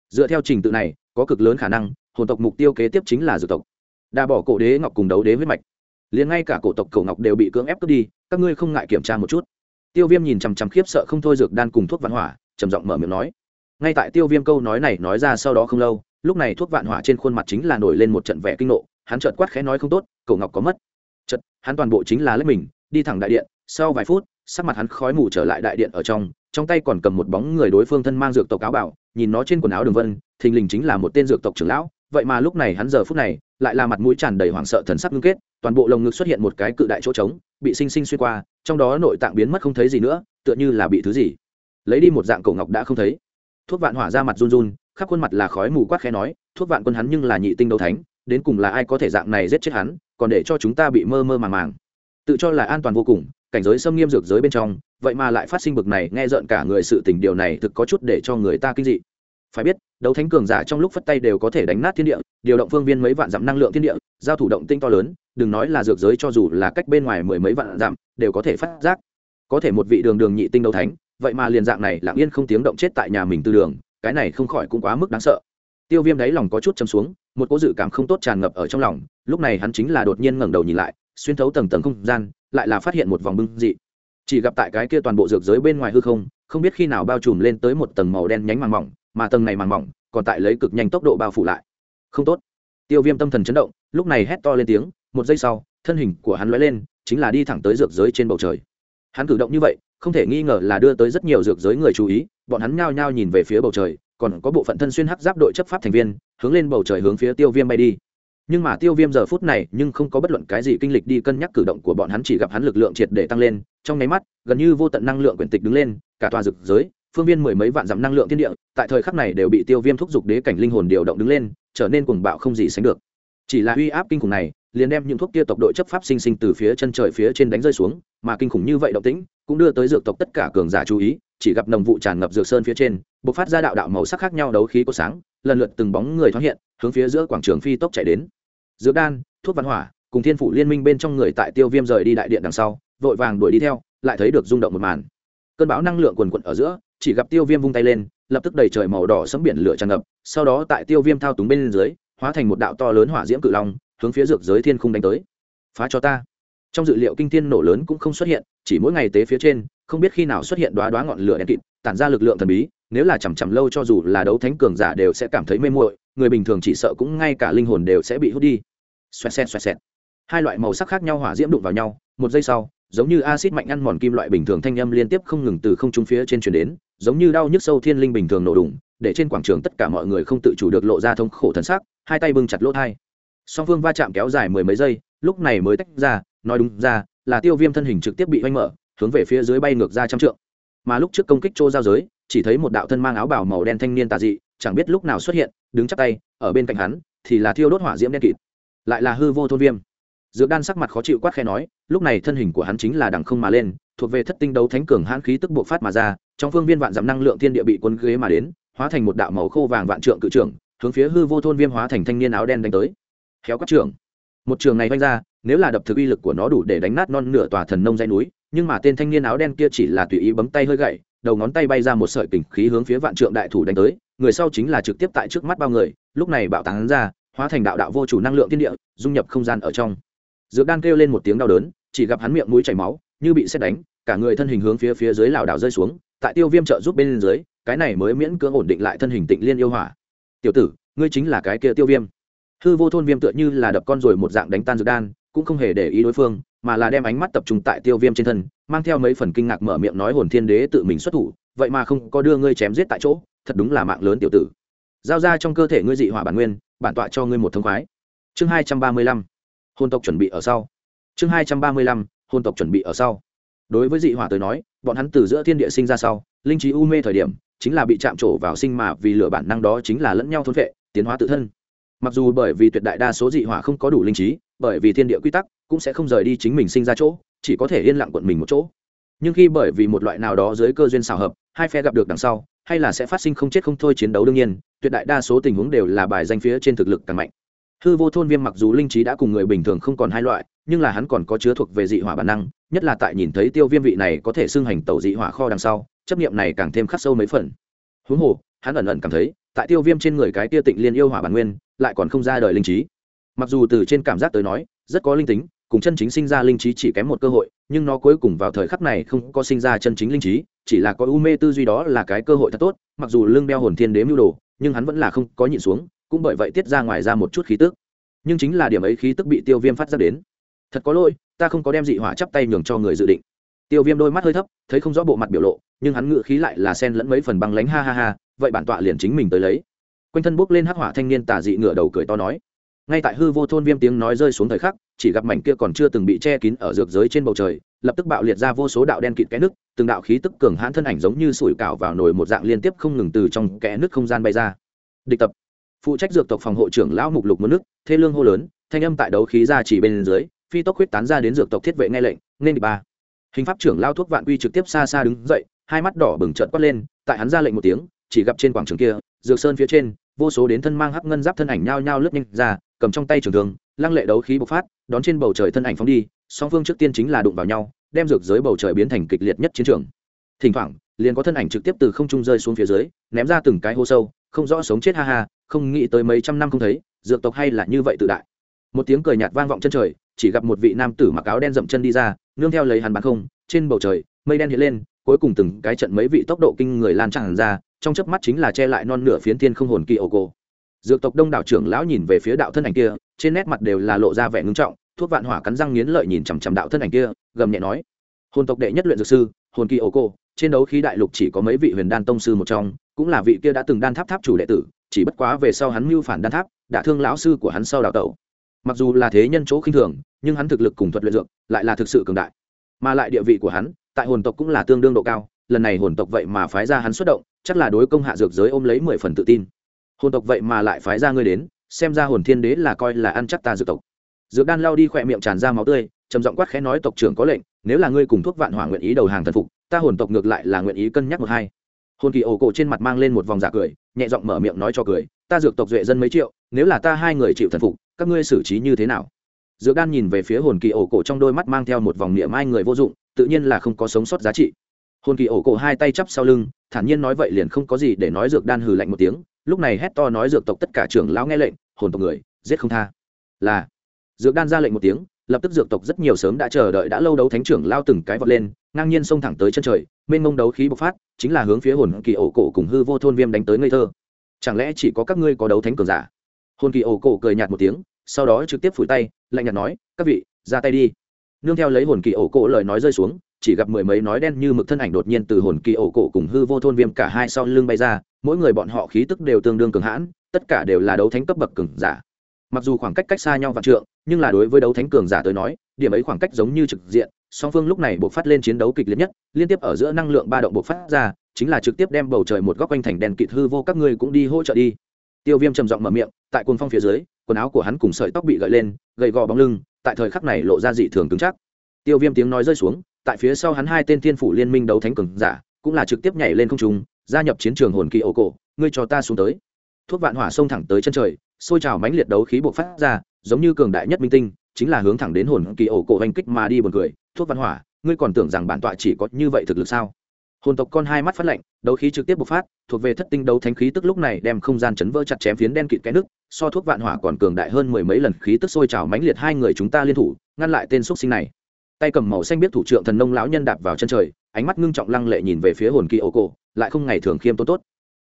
Dựa theo trình tự này, có cực lớn khả năng, hồn tộc mục tiêu kế tiếp chính là dược tộc. Đa bỏ cổ đế ngọc cùng đấu đế huyết mạch. Liền ngay cả cổ tộc cổ ngọc đều bị cưỡng ép cướp đi, các ngươi không ngại kiểm tra một chút. Tiêu viêm nhìn chằm chằm khiếp sợ không thôi dược đan cùng thuốc vạn hỏa, trầm giọng mở miệng nói. Ngay tại tiêu viêm câu nói này nói ra sau đó không lâu lúc này thuốc vạn hỏa trên khuôn mặt chính là nổi lên một trận vẻ kinh nộ, hắn chợt quát khẽ nói không tốt cổ ngọc có mất. Chợt, hắn toàn bộ chính là lấy mình, đi thẳng đại điện, sau vài phút, sắc mặt hắn khói mù trở lại đại điện ở trong trong tay còn cầm một bóng người đối phương thân mang dược tộc áo bảo, nhìn nó trên quần áo đường vân, thình lình chính là một tên dược tộc trưởng lão. Vậy mà lúc này hắn giờ phút này, lại là mặt mũi tràn đầy hoảng sợ thần sắc ngưng kết, toàn bộ lồng ngực xuất hiện một cái cự đại chỗ trống, bị sinh sinh xuyên qua, trong đó nội tạng biến mất không thấy gì nữa, tựa như là bị thứ gì. Lấy đi một dạng cổ ngọc đã không thấy. Thuốc vạn hỏa ra mặt run run khắp khuôn mặt là khói mù quát khẽ nói, thuốc vạn quân hắn nhưng là nhị tinh đấu thánh, đến cùng là ai có thể dạng này giết chết hắn, còn để cho chúng ta bị mơ mơ màng màng. Tự cho là an toàn vô cùng, cảnh giới xâm nghiêm dược giới bên trong, vậy mà lại phát sinh bực này, nghe rợn cả người sự tình điều này thực có chút để cho người ta kinh dị. Phải biết, đấu thánh cường giả trong lúc phất tay đều có thể đánh nát thiên địa, điều động phương viên mấy vạn dặm năng lượng thiên địa, giao thủ động tinh to lớn, đừng nói là dược giới cho dù là cách bên ngoài mười mấy vạn dặm, đều có thể phát giác. Có thể một vị đường đường nhị tinh đấu thánh, vậy mà liền dạng này lặng yên không tiếng động chết tại nhà mình tư đường cái này không khỏi cũng quá mức đáng sợ. Tiêu viêm đáy lòng có chút chấm xuống, một cố dự cảm không tốt tràn ngập ở trong lòng, lúc này hắn chính là đột nhiên ngẩng đầu nhìn lại, xuyên thấu tầng tầng không gian, lại là phát hiện một vòng bưng dị. Chỉ gặp tại cái kia toàn bộ dược giới bên ngoài hư không không biết khi nào bao trùm lên tới một tầng màu đen nhánh màng mỏng, mà tầng này màng mỏng còn tại lấy cực nhanh tốc độ bao phủ lại. Không tốt. Tiêu viêm tâm thần chấn động, lúc này hét to lên tiếng, một giây sau, thân hình của hắn lóe lên, chính là đi thẳng tới dược giới trên bầu trời. Hắn cử động như vậy, không thể nghi ngờ là đưa tới rất nhiều dược giới người chú ý bọn hắn nhao nhao nhìn về phía bầu trời, còn có bộ phận thân xuyên hắc giáp đội chấp pháp thành viên, hướng lên bầu trời hướng phía tiêu viêm bay đi. Nhưng mà tiêu viêm giờ phút này nhưng không có bất luận cái gì kinh lịch đi cân nhắc cử động của bọn hắn, chỉ gặp hắn lực lượng triệt để tăng lên, trong nháy mắt, gần như vô tận năng lượng quyển tịch đứng lên, cả tòa rực giới phương viên mười mấy vạn dặm năng lượng thiên địa, tại thời khắc này đều bị tiêu viêm thúc giục đế cảnh linh hồn điều động đứng lên, trở nên cuồng bạo không gì sánh được. Chỉ là uy áp kinh khủng này, liền đem những thuốc kia tộc đội chấp pháp sinh sinh từ phía chân trời phía trên đánh rơi xuống, mà kinh khủng như vậy động tĩnh, cũng đưa tới dược tộc tất cả cường giả chú ý chỉ gặp nồng vụ tràn ngập dược sơn phía trên b ộ c phát ra đạo đạo màu sắc khác nhau đấu khí có sáng, lần lượt từng bóng người thoát hiện, hướng phía giữa quảng trường phi tốc chạy đến. Dược đan, thuốc văn hỏa, cùng thiên phủ liên minh bên trong người tại tiêu viêm rời đi đại điện đằng sau, vội vàng đuổi đi theo, lại thấy được rung động một màn. Cơn bão năng lượng quần quận ở giữa, chỉ gặp tiêu viêm vung tay lên, lập tức đầy trời màu đỏ sấm biển lửa tràn ngập, sau đó tại tiêu viêm thao túng bên dưới, hóa thành một đạo to lớn hỏa diễm cự long, hướng phía dược giới thiên khung đánh tới. Phá cho ta. Trong dự liệu kinh thiên nổ lớn cũng không xuất hiện, chỉ mỗi ngày tế phía trên không biết khi nào xuất hiện đoá đoá ngọn lửa đen kịt, tản ra lực lượng thần bí, nếu là chằm chằm lâu cho dù là đấu thánh cường giả đều sẽ cảm thấy mê muội, người bình thường chỉ sợ cũng ngay cả linh hồn đều sẽ bị hút đi. Xoẹt xẹt xoẹt xẹt. Hai loại màu sắc khác nhau hỏa diễm đụng vào nhau, một giây sau, giống như acid mạnh ăn mòn kim loại bình thường thanh âm liên tiếp không ngừng từ không trung phía trên truyền đến, giống như đau nhức sâu thiên linh bình thường nổ đùng, để trên quảng trường tất cả mọi người không tự chủ được lộ ra thống khổ thần sắc, hai tay bưng chặt lỗ thai. Song phương va chạm kéo dài mười mấy giây, lúc này mới tách ra, nói đúng ra, là tiêu viêm thân hình trực tiếp bị oanh mở hướng về phía dưới bay ngược ra trăm trượng. Mà lúc trước công kích chỗ giao giới, chỉ thấy một đạo thân mang áo bào màu đen thanh niên tà dị, chẳng biết lúc nào xuất hiện, đứng chắc tay, ở bên cạnh hắn, thì là thiêu đốt hỏa diễm đen kịt, lại là hư vô thôn viêm. Dược đan sắc mặt khó chịu quát khe nói, lúc này thân hình của hắn chính là đằng không mà lên, thuộc về thất tinh đấu thánh cường hãn khí tức bộc phát mà ra, trong phương viên vạn giảm năng lượng thiên địa bị quân ghế mà đến, hóa thành một đạo màu khô vàng vạn trượng cự trưởng, hướng phía hư vô thôn viêm hóa thành thanh niên áo đen đánh tới. Khéo các trưởng. Một trường này vanh ra, nếu là đập thực uy lực của nó đủ để đánh nát non nửa tòa thần nông dây núi nhưng mà tên thanh niên áo đen kia chỉ là tùy ý bấm tay hơi gậy, đầu ngón tay bay ra một sợi kình khí hướng phía vạn trượng đại thủ đánh tới, người sau chính là trực tiếp tại trước mắt bao người, lúc này bạo tán ra, hóa thành đạo đạo vô chủ năng lượng thiên địa, dung nhập không gian ở trong. Dược đan kêu lên một tiếng đau đớn, chỉ gặp hắn miệng mũi chảy máu, như bị xét đánh, cả người thân hình hướng phía phía dưới lảo đảo rơi xuống, tại tiêu viêm trợ giúp bên dưới, cái này mới miễn cưỡng ổn định lại thân hình tịnh liên yêu hỏa. Tiểu tử, ngươi chính là cái kia tiêu viêm. Hư vô thôn viêm tựa như là đập con rồi một dạng đánh tan dược đan, cũng không hề để ý đối phương mà là đem ánh mắt tập trung tại tiêu viêm trên thân, mang theo mấy phần kinh ngạc mở miệng nói hồn thiên đế tự mình xuất thủ, vậy mà không có đưa ngươi chém giết tại chỗ, thật đúng là mạng lớn tiểu tử. Giao ra trong cơ thể ngươi dị hỏa bản nguyên, bản tọa cho ngươi một thông khoái. Chương hai trăm ba mươi lăm hôn tộc chuẩn bị ở sau. Chương hai trăm ba mươi lăm hôn tộc chuẩn bị ở sau. Đối với dị hỏa tới nói, bọn hắn từ giữa thiên địa sinh ra sau, linh trí u mê thời điểm, chính là bị chạm trổ vào sinh mà vì lửa bản năng đó chính là lẫn nhau thôn vệ tiến hóa tự thân mặc dù bởi vì tuyệt đại đa số dị hỏa không có đủ linh trí, bởi vì thiên địa quy tắc, cũng sẽ không rời đi chính mình sinh ra chỗ, chỉ có thể yên lặng quận mình một chỗ. Nhưng khi bởi vì một loại nào đó dưới cơ duyên xào hợp, hai phe gặp được đằng sau, hay là sẽ phát sinh không chết không thôi chiến đấu đương nhiên, tuyệt đại đa số tình huống đều là bài danh phía trên thực lực càng mạnh. Hư vô thôn viêm mặc dù linh trí đã cùng người bình thường không còn hai loại, nhưng là hắn còn có chứa thuộc về dị hỏa bản năng, nhất là tại nhìn thấy tiêu viêm vị này có thể xưng hành tẩu dị hỏa kho đằng sau, chấp nghiệm này càng thêm khắc sâu mấy phần. Huống hồ, hắn ẩn ẩn cảm thấy tại tiêu viêm trên người cái tia tịnh liên yêu hỏa bản nguyên, lại còn không ra đời linh trí. Mặc dù từ trên cảm giác tới nói, rất có linh tính, cùng chân chính sinh ra linh trí chỉ kém một cơ hội, nhưng nó cuối cùng vào thời khắc này không có sinh ra chân chính linh trí, chỉ là có u mê tư duy đó là cái cơ hội thật tốt, mặc dù lưng đeo hồn thiên đếm mưu đồ, nhưng hắn vẫn là không có nhịn xuống, cũng bởi vậy tiết ra ngoài ra một chút khí tức. Nhưng chính là điểm ấy khí tức bị tiêu viêm phát ra đến. Thật có lỗi, ta không có đem dị hỏa chắp tay nhường cho người dự định. Tiêu viêm đôi mắt hơi thấp, thấy không rõ bộ mặt biểu lộ nhưng hắn ngự khí lại là sen lẫn mấy phần băng lánh, ha ha ha, vậy bản tọa liền chính mình tới lấy. Quanh thân bốc lên hắc hỏa thanh niên tà dị ngựa đầu cười to nói. Ngay tại hư vô thôn viêm tiếng nói rơi xuống thời khắc, chỉ gặp mảnh kia còn chưa từng bị che kín ở dược giới trên bầu trời, lập tức bạo liệt ra vô số đạo đen kịt kẽ nước từng đạo khí tức cường hãn thân ảnh giống như sủi cảo vào nồi một dạng liên tiếp không ngừng từ trong kẽ nước không gian bay ra. Địch tập. Phụ trách dược tộc phòng hộ trưởng lão mục lục mất nước, thê lương hô lớn, thanh âm tại đấu khí ra chỉ bên dưới, phi tốc huyết tán ra đến dược tộc thiết vệ nghe lệnh, nên địch ba. Hình pháp trưởng lao thuốc vạn uy trực tiếp xa xa đứng dậy hai mắt đỏ bừng trợn quát lên, tại hắn ra lệnh một tiếng, chỉ gặp trên quảng trường kia, dược sơn phía trên, vô số đến thân mang hắc ngân giáp thân ảnh nhao nhao lướt nhanh ra, cầm trong tay trường thường lăng lệ đấu khí bộc phát, đón trên bầu trời thân ảnh phóng đi, song phương trước tiên chính là đụng vào nhau, đem dược giới bầu trời biến thành kịch liệt nhất chiến trường. Thỉnh thoảng, liền có thân ảnh trực tiếp từ không trung rơi xuống phía dưới, ném ra từng cái hô sâu, không rõ sống chết ha ha, không nghĩ tới mấy trăm năm không thấy, dược tộc hay là như vậy tự đại. Một tiếng cười nhạt vang vọng chân trời, chỉ gặp một vị nam tử mặc áo đen dậm chân đi ra, nương theo lấy hắn bán không, trên bầu trời, mây đen hiện lên cuối cùng từng cái trận mấy vị tốc độ kinh người lan tràn ra, trong chớp mắt chính là che lại non nửa phiến thiên không hồn kỳ ô cô dược tộc đông đảo trưởng lão nhìn về phía đạo thân ảnh kia, trên nét mặt đều là lộ ra vẻ ngưng trọng, thuốc vạn hỏa cắn răng nghiến lợi nhìn chằm chằm đạo thân ảnh kia, gầm nhẹ nói, hồn tộc đệ nhất luyện dược sư, hồn kỳ ô cô trên đấu khí đại lục chỉ có mấy vị huyền đan tông sư một trong, cũng là vị kia đã từng đan tháp tháp chủ đệ tử, chỉ bất quá về sau hắn mưu phản đan tháp, đã thương lão sư của hắn sau đào tẩu. Mặc dù là thế nhân chỗ khinh thường, nhưng hắn thực lực cùng thuật luyện dược, lại là thực sự cường đại. Mà lại địa vị của hắn tại hồn tộc cũng là tương đương độ cao, lần này hồn tộc vậy mà phái ra hắn xuất động, chắc là đối công hạ dược giới ôm lấy mười phần tự tin. Hồn tộc vậy mà lại phái ra ngươi đến, xem ra hồn thiên đế là coi là ăn chắc ta dược tộc. Dược đan lao đi khỏe miệng tràn ra máu tươi, trầm giọng quát khẽ nói tộc trưởng có lệnh, nếu là ngươi cùng thuốc vạn hỏa nguyện ý đầu hàng thần phục, ta hồn tộc ngược lại là nguyện ý cân nhắc một hai. Hồn kỳ ổ cổ trên mặt mang lên một vòng giả cười, nhẹ giọng mở miệng nói cho cười, ta dược tộc duệ dân mấy triệu, nếu là ta hai người chịu thần phục, các ngươi xử trí như thế nào? Dược đan nhìn về phía hồn kỳ ổ cổ trong đôi mắt mang theo một vòng niệm ai người vô dụng tự nhiên là không có sống sót giá trị. Hồn kỳ ổ cổ hai tay chắp sau lưng, thản nhiên nói vậy liền không có gì để nói dược đan hừ lạnh một tiếng, lúc này hét to nói dược tộc tất cả trưởng lão nghe lệnh, hồn tộc người, giết không tha. Là, dược đan ra lệnh một tiếng, lập tức dược tộc rất nhiều sớm đã chờ đợi đã lâu đấu thánh trưởng lao từng cái vọt lên, ngang nhiên xông thẳng tới chân trời, mênh mông đấu khí bộc phát, chính là hướng phía hồn kỳ ổ cổ cùng hư vô thôn viêm đánh tới ngây thơ. Chẳng lẽ chỉ có các ngươi có đấu thánh cường giả? Hồn kỳ ổ cổ cười nhạt một tiếng, sau đó trực tiếp phủi tay, lạnh nhạt nói, các vị, ra tay đi nương theo lấy hồn kỳ ổ cổ lời nói rơi xuống, chỉ gặp mười mấy nói đen như mực thân ảnh đột nhiên từ hồn kỳ ổ cổ cùng hư vô thôn viêm cả hai sau lưng bay ra, mỗi người bọn họ khí tức đều tương đương cường hãn, tất cả đều là đấu thánh cấp bậc cường giả. Mặc dù khoảng cách cách xa nhau vạn trượng, nhưng là đối với đấu thánh cường giả tới nói, điểm ấy khoảng cách giống như trực diện, song phương lúc này buộc phát lên chiến đấu kịch liệt nhất, liên tiếp ở giữa năng lượng ba động buộc phát ra, chính là trực tiếp đem bầu trời một góc quanh thành đèn kịt hư vô các ngươi cũng đi hỗ trợ đi. Tiêu viêm trầm giọng mở miệng, tại cuồng phong phía dưới, quần áo của hắn cùng sợi tóc bị gợi lên, gầy gò bóng lưng tại thời khắc này lộ ra dị thường cứng chắc. Tiêu viêm tiếng nói rơi xuống, tại phía sau hắn hai tên thiên phủ liên minh đấu thánh cường giả, cũng là trực tiếp nhảy lên không trung, gia nhập chiến trường hồn kỳ ổ cổ, ngươi cho ta xuống tới. Thuốc vạn hỏa xông thẳng tới chân trời xôi trào mãnh liệt đấu khí bộc phát ra, giống như cường đại nhất minh tinh, chính là hướng thẳng đến hồn kỳ ổ cổ hành kích mà đi buồn cười. Thuốc vạn hỏa, ngươi còn tưởng rằng bản tọa chỉ có như vậy thực lực sao? Hồn tộc con hai mắt phát lạnh, đấu khí trực tiếp bộc phát, thuộc về thất tinh đấu thánh khí tức lúc này đem không gian chấn vỡ chặt chém phiến đen kịt cái nước so thuốc vạn hỏa còn cường đại hơn mười mấy lần khí tức sôi trào mãnh liệt hai người chúng ta liên thủ, ngăn lại tên xúc sinh này. Tay cầm màu xanh biết thủ trưởng thần nông lão nhân đạp vào chân trời, ánh mắt ngưng trọng lăng lệ nhìn về phía hồn kỳ ổ cổ, lại không ngày thường khiêm tốn tốt.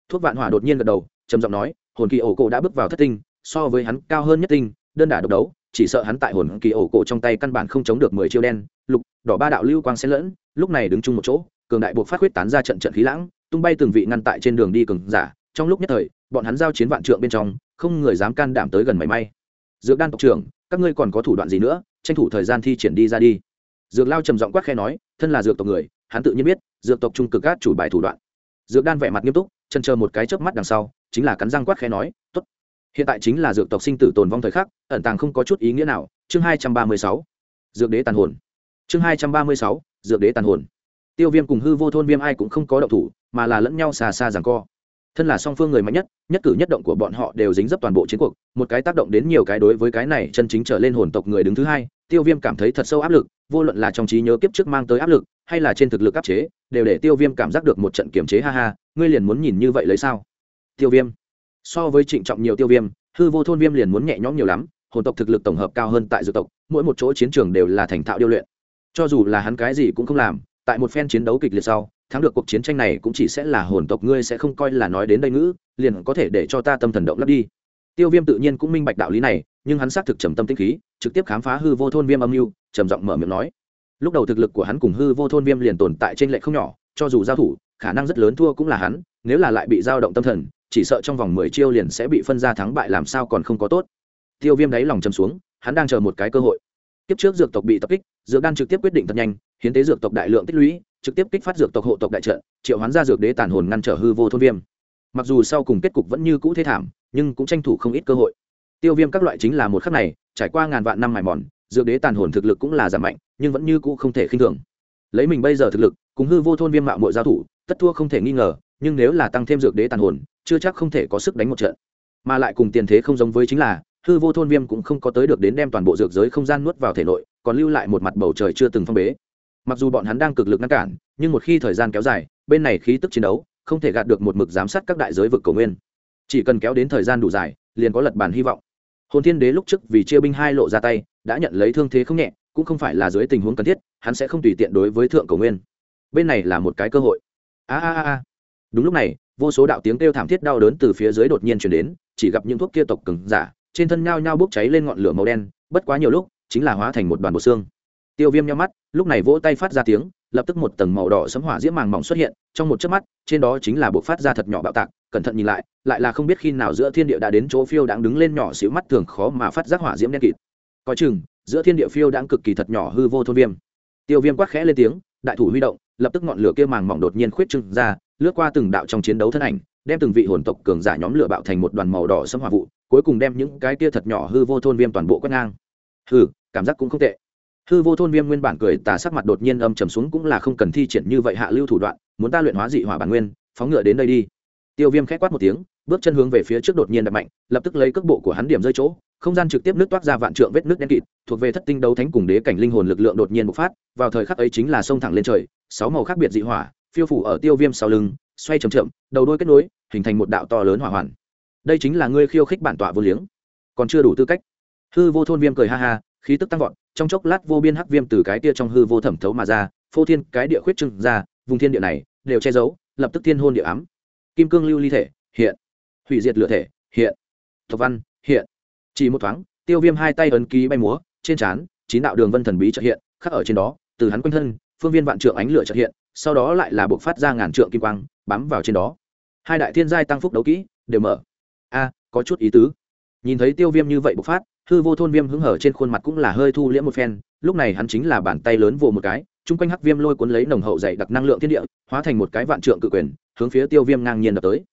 Thuốc vạn hỏa đột nhiên gật đầu, trầm giọng nói, hồn kỳ ổ cổ đã bước vào thất tinh, so với hắn cao hơn nhất tinh, đơn đả độc đấu, chỉ sợ hắn tại hồn kỳ ổ cổ trong tay căn bản không chống được mười chiêu đen, lục, đỏ ba đạo lưu quang xen lẫn, lúc này đứng chung một chỗ cường đại buộc phát huyết tán ra trận trận khí lãng, tung bay từng vị ngăn tại trên đường đi cường giả. Trong lúc nhất thời, bọn hắn giao chiến vạn trượng bên trong, không người dám can đảm tới gần mảy may. Dược đan tộc trưởng, các ngươi còn có thủ đoạn gì nữa? Tranh thủ thời gian thi triển đi ra đi. Dược lao trầm giọng quát khe nói, thân là dược tộc người, hắn tự nhiên biết, dược tộc trung cực cát chủ bài thủ đoạn. Dược đan vẻ mặt nghiêm túc chân chờ một cái chớp mắt đằng sau, chính là cắn răng quát khe nói, tốt. Hiện tại chính là dược tộc sinh tử tồn vong thời khắc, ẩn tàng không có chút ý nghĩa nào. Chương hai trăm ba mươi sáu. Dược đế tàn hồn. Chương hai trăm ba mươi sáu. Dược đế tàn hồn tiêu viêm cùng hư vô thôn viêm ai cũng không có động thủ, mà là lẫn nhau xa xa rằng co. Thân là song phương người mạnh nhất nhất cử nhất động của bọn họ đều dính dấp toàn bộ chiến cuộc, một cái tác động đến nhiều cái đối với cái này chân chính trở lên hồn tộc người đứng thứ hai, tiêu viêm cảm thấy thật sâu áp lực, vô luận là trong trí nhớ kiếp trước mang tới áp lực, hay là trên thực lực áp chế, đều để tiêu viêm cảm giác được một trận kiềm chế ha ha, ngươi liền muốn nhìn như vậy lấy sao? Tiêu viêm. So với trịnh trọng nhiều tiêu viêm, hư vô thôn viêm liền muốn nhẹ nhõm nhiều lắm, hồn tộc thực lực tổng hợp cao hơn tại dược tộc, mỗi một chỗ chiến trường đều là thành thạo điêu luyện. Cho dù là hắn cái gì cũng không làm tại một phen chiến đấu kịch liệt sau, thắng được cuộc chiến tranh này cũng chỉ sẽ là hồn tộc ngươi sẽ không coi là nói đến đây ngữ, liền có thể để cho ta tâm thần động lấp đi. Tiêu viêm tự nhiên cũng minh bạch đạo lý này, nhưng hắn xác thực trầm tâm tinh khí, trực tiếp khám phá hư vô thôn viêm âm mưu, trầm giọng mở miệng nói. Lúc đầu thực lực của hắn cùng hư vô thôn viêm liền tồn tại trên lệ không nhỏ, cho dù giao thủ, khả năng rất lớn thua cũng là hắn, nếu là lại bị dao động tâm thần, chỉ sợ trong vòng mười chiêu liền sẽ bị phân ra thắng bại làm sao còn không có tốt. Tiêu viêm đáy lòng chầm xuống, hắn đang chờ một cái cơ hội tiếp trước dược tộc bị tập kích, dược đan trực tiếp quyết định thật nhanh, hiến tế dược tộc đại lượng tích lũy, trực tiếp kích phát dược tộc hộ tộc đại trận, triệu hoán ra dược đế tàn hồn ngăn trở hư vô thôn viêm. Mặc dù sau cùng kết cục vẫn như cũ thế thảm, nhưng cũng tranh thủ không ít cơ hội. Tiêu viêm các loại chính là một khắc này, trải qua ngàn vạn năm mài mòn, dược đế tàn hồn thực lực cũng là giảm mạnh, nhưng vẫn như cũ không thể khinh thường. Lấy mình bây giờ thực lực, cùng hư vô thôn viêm mạo muội giao thủ, tất thua không thể nghi ngờ, nhưng nếu là tăng thêm dược đế tàn hồn, chưa chắc không thể có sức đánh một trận. Mà lại cùng tiền thế không giống với chính là hư vô thôn viêm cũng không có tới được đến đem toàn bộ dược giới không gian nuốt vào thể nội, còn lưu lại một mặt bầu trời chưa từng phong bế. Mặc dù bọn hắn đang cực lực ngăn cản, nhưng một khi thời gian kéo dài, bên này khí tức chiến đấu không thể gạt được một mực giám sát các đại giới vực cầu nguyên. Chỉ cần kéo đến thời gian đủ dài, liền có lật bàn hy vọng. Hồn thiên đế lúc trước vì chia binh hai lộ ra tay, đã nhận lấy thương thế không nhẹ, cũng không phải là dưới tình huống cần thiết, hắn sẽ không tùy tiện đối với thượng cầu nguyên. Bên này là một cái cơ hội. A a a đúng lúc này, vô số đạo tiếng kêu thảm thiết đau đớn từ phía dưới đột nhiên chuyển đến, chỉ gặp những thuốc kia tộc cứng giả trên thân nhao nhao bốc cháy lên ngọn lửa màu đen, bất quá nhiều lúc, chính là hóa thành một đoàn bộ xương. Tiêu viêm nhau mắt, lúc này vỗ tay phát ra tiếng, lập tức một tầng màu đỏ sấm hỏa diễm màng mỏng xuất hiện, trong một chớp mắt, trên đó chính là bộ phát ra thật nhỏ bạo tạc, cẩn thận nhìn lại lại là không biết khi nào giữa thiên địa đã đến chỗ phiêu đang đứng lên nhỏ xíu mắt thường khó mà phát giác hỏa diễm đen kịt. Coi chừng, giữa thiên địa phiêu đang cực kỳ thật nhỏ hư vô thôn viêm. Tiêu viêm quát khẽ lên tiếng, đại thủ huy động, lập tức ngọn lửa kia màng mỏng đột nhiên khuyết trưng ra, lướt qua từng đạo trong chiến đấu thân ảnh đem từng vị hồn tộc cường giả nhóm lửa bạo thành một đoàn màu đỏ sấm hỏa vụ, cuối cùng đem những cái kia thật nhỏ hư vô thôn viêm toàn bộ quét ngang. Hư cảm giác cũng không tệ. Hư vô thôn viêm nguyên bản cười, tà sắc mặt đột nhiên âm trầm xuống cũng là không cần thi triển như vậy hạ lưu thủ đoạn, muốn ta luyện hóa dị hỏa bản nguyên, phóng ngựa đến đây đi. Tiêu viêm khẽ quát một tiếng, bước chân hướng về phía trước đột nhiên đập mạnh, lập tức lấy cước bộ của hắn điểm rơi chỗ, không gian trực tiếp nước toát ra vạn trượng vết nước đen kịt, thuộc về thất tinh đấu thánh cùng đế cảnh linh hồn lực lượng đột nhiên bộc phát, vào thời khắc ấy chính là sông thẳng lên trời, sáu màu khác biệt dị hỏa, phiêu phủ ở tiêu viêm sau lưng xoay chậm chậm, đầu đôi kết nối, hình thành một đạo to lớn hỏa hoàn. Đây chính là ngươi khiêu khích bản tọa vô liếng. Còn chưa đủ tư cách. Hư vô thôn viêm cười ha ha, khí tức tăng vọt, trong chốc lát vô biên hắc viêm từ cái tia trong hư vô thẩm thấu mà ra, phô thiên cái địa khuyết trưng ra, vùng thiên địa này đều che giấu, lập tức thiên hôn địa ám. Kim cương lưu ly thể, hiện. Hủy diệt lửa thể, hiện. Thộc văn, hiện. Chỉ một thoáng, tiêu viêm hai tay ấn ký bay múa, trên trán, chín đạo đường vân thần bí trợ hiện, khắc ở trên đó, từ hắn quanh thân, phương viên vạn trượng ánh lửa trợ hiện, sau đó lại là buộc phát ra ngàn trượng kim quang bám vào trên đó. Hai đại thiên giai tăng phúc đấu kỹ đều mở. A, có chút ý tứ. Nhìn thấy tiêu viêm như vậy bộc phát, hư vô thôn viêm hứng hở trên khuôn mặt cũng là hơi thu liễm một phen, lúc này hắn chính là bàn tay lớn vồ một cái, chung quanh hắc viêm lôi cuốn lấy nồng hậu dày đặc năng lượng thiên địa, hóa thành một cái vạn trượng cự quyền, hướng phía tiêu viêm ngang nhiên đập tới.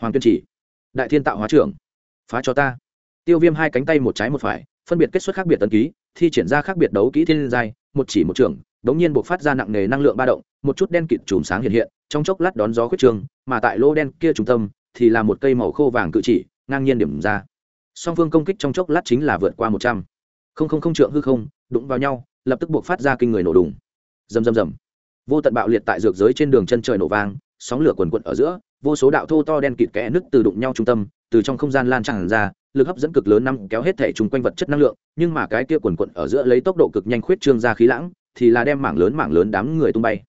Hoàng tuyên chỉ, đại thiên tạo hóa trưởng, phá cho ta. Tiêu viêm hai cánh tay một trái một phải, phân biệt kết xuất khác biệt tấn ký, thi triển ra khác biệt đấu kỹ thiên giai, một chỉ một trưởng đống nhiên buộc phát ra nặng nề năng lượng ba động, một chút đen kịt chùm sáng hiện hiện, trong chốc lát đón gió khuyết trường mà tại lô đen kia trung tâm thì là một cây màu khô vàng cự chỉ, ngang nhiên điểm ra. Song phương công kích trong chốc lát chính là vượt qua một trăm. Không không không trượng hư không, đụng vào nhau, lập tức buộc phát ra kinh người nổ đùng. Rầm rầm rầm. Vô tận bạo liệt tại dược giới trên đường chân trời nổ vang, sóng lửa quần quận ở giữa, vô số đạo thô to đen kịt kẽ nứt từ đụng nhau trung tâm, từ trong không gian lan tràn ra, lực hấp dẫn cực lớn năm kéo hết thể chung quanh vật chất năng lượng, nhưng mà cái kia quần quận ở giữa lấy tốc độ cực nhanh khuyết trương ra khí lãng thì là đem mảng lớn mảng lớn đám người tung bay.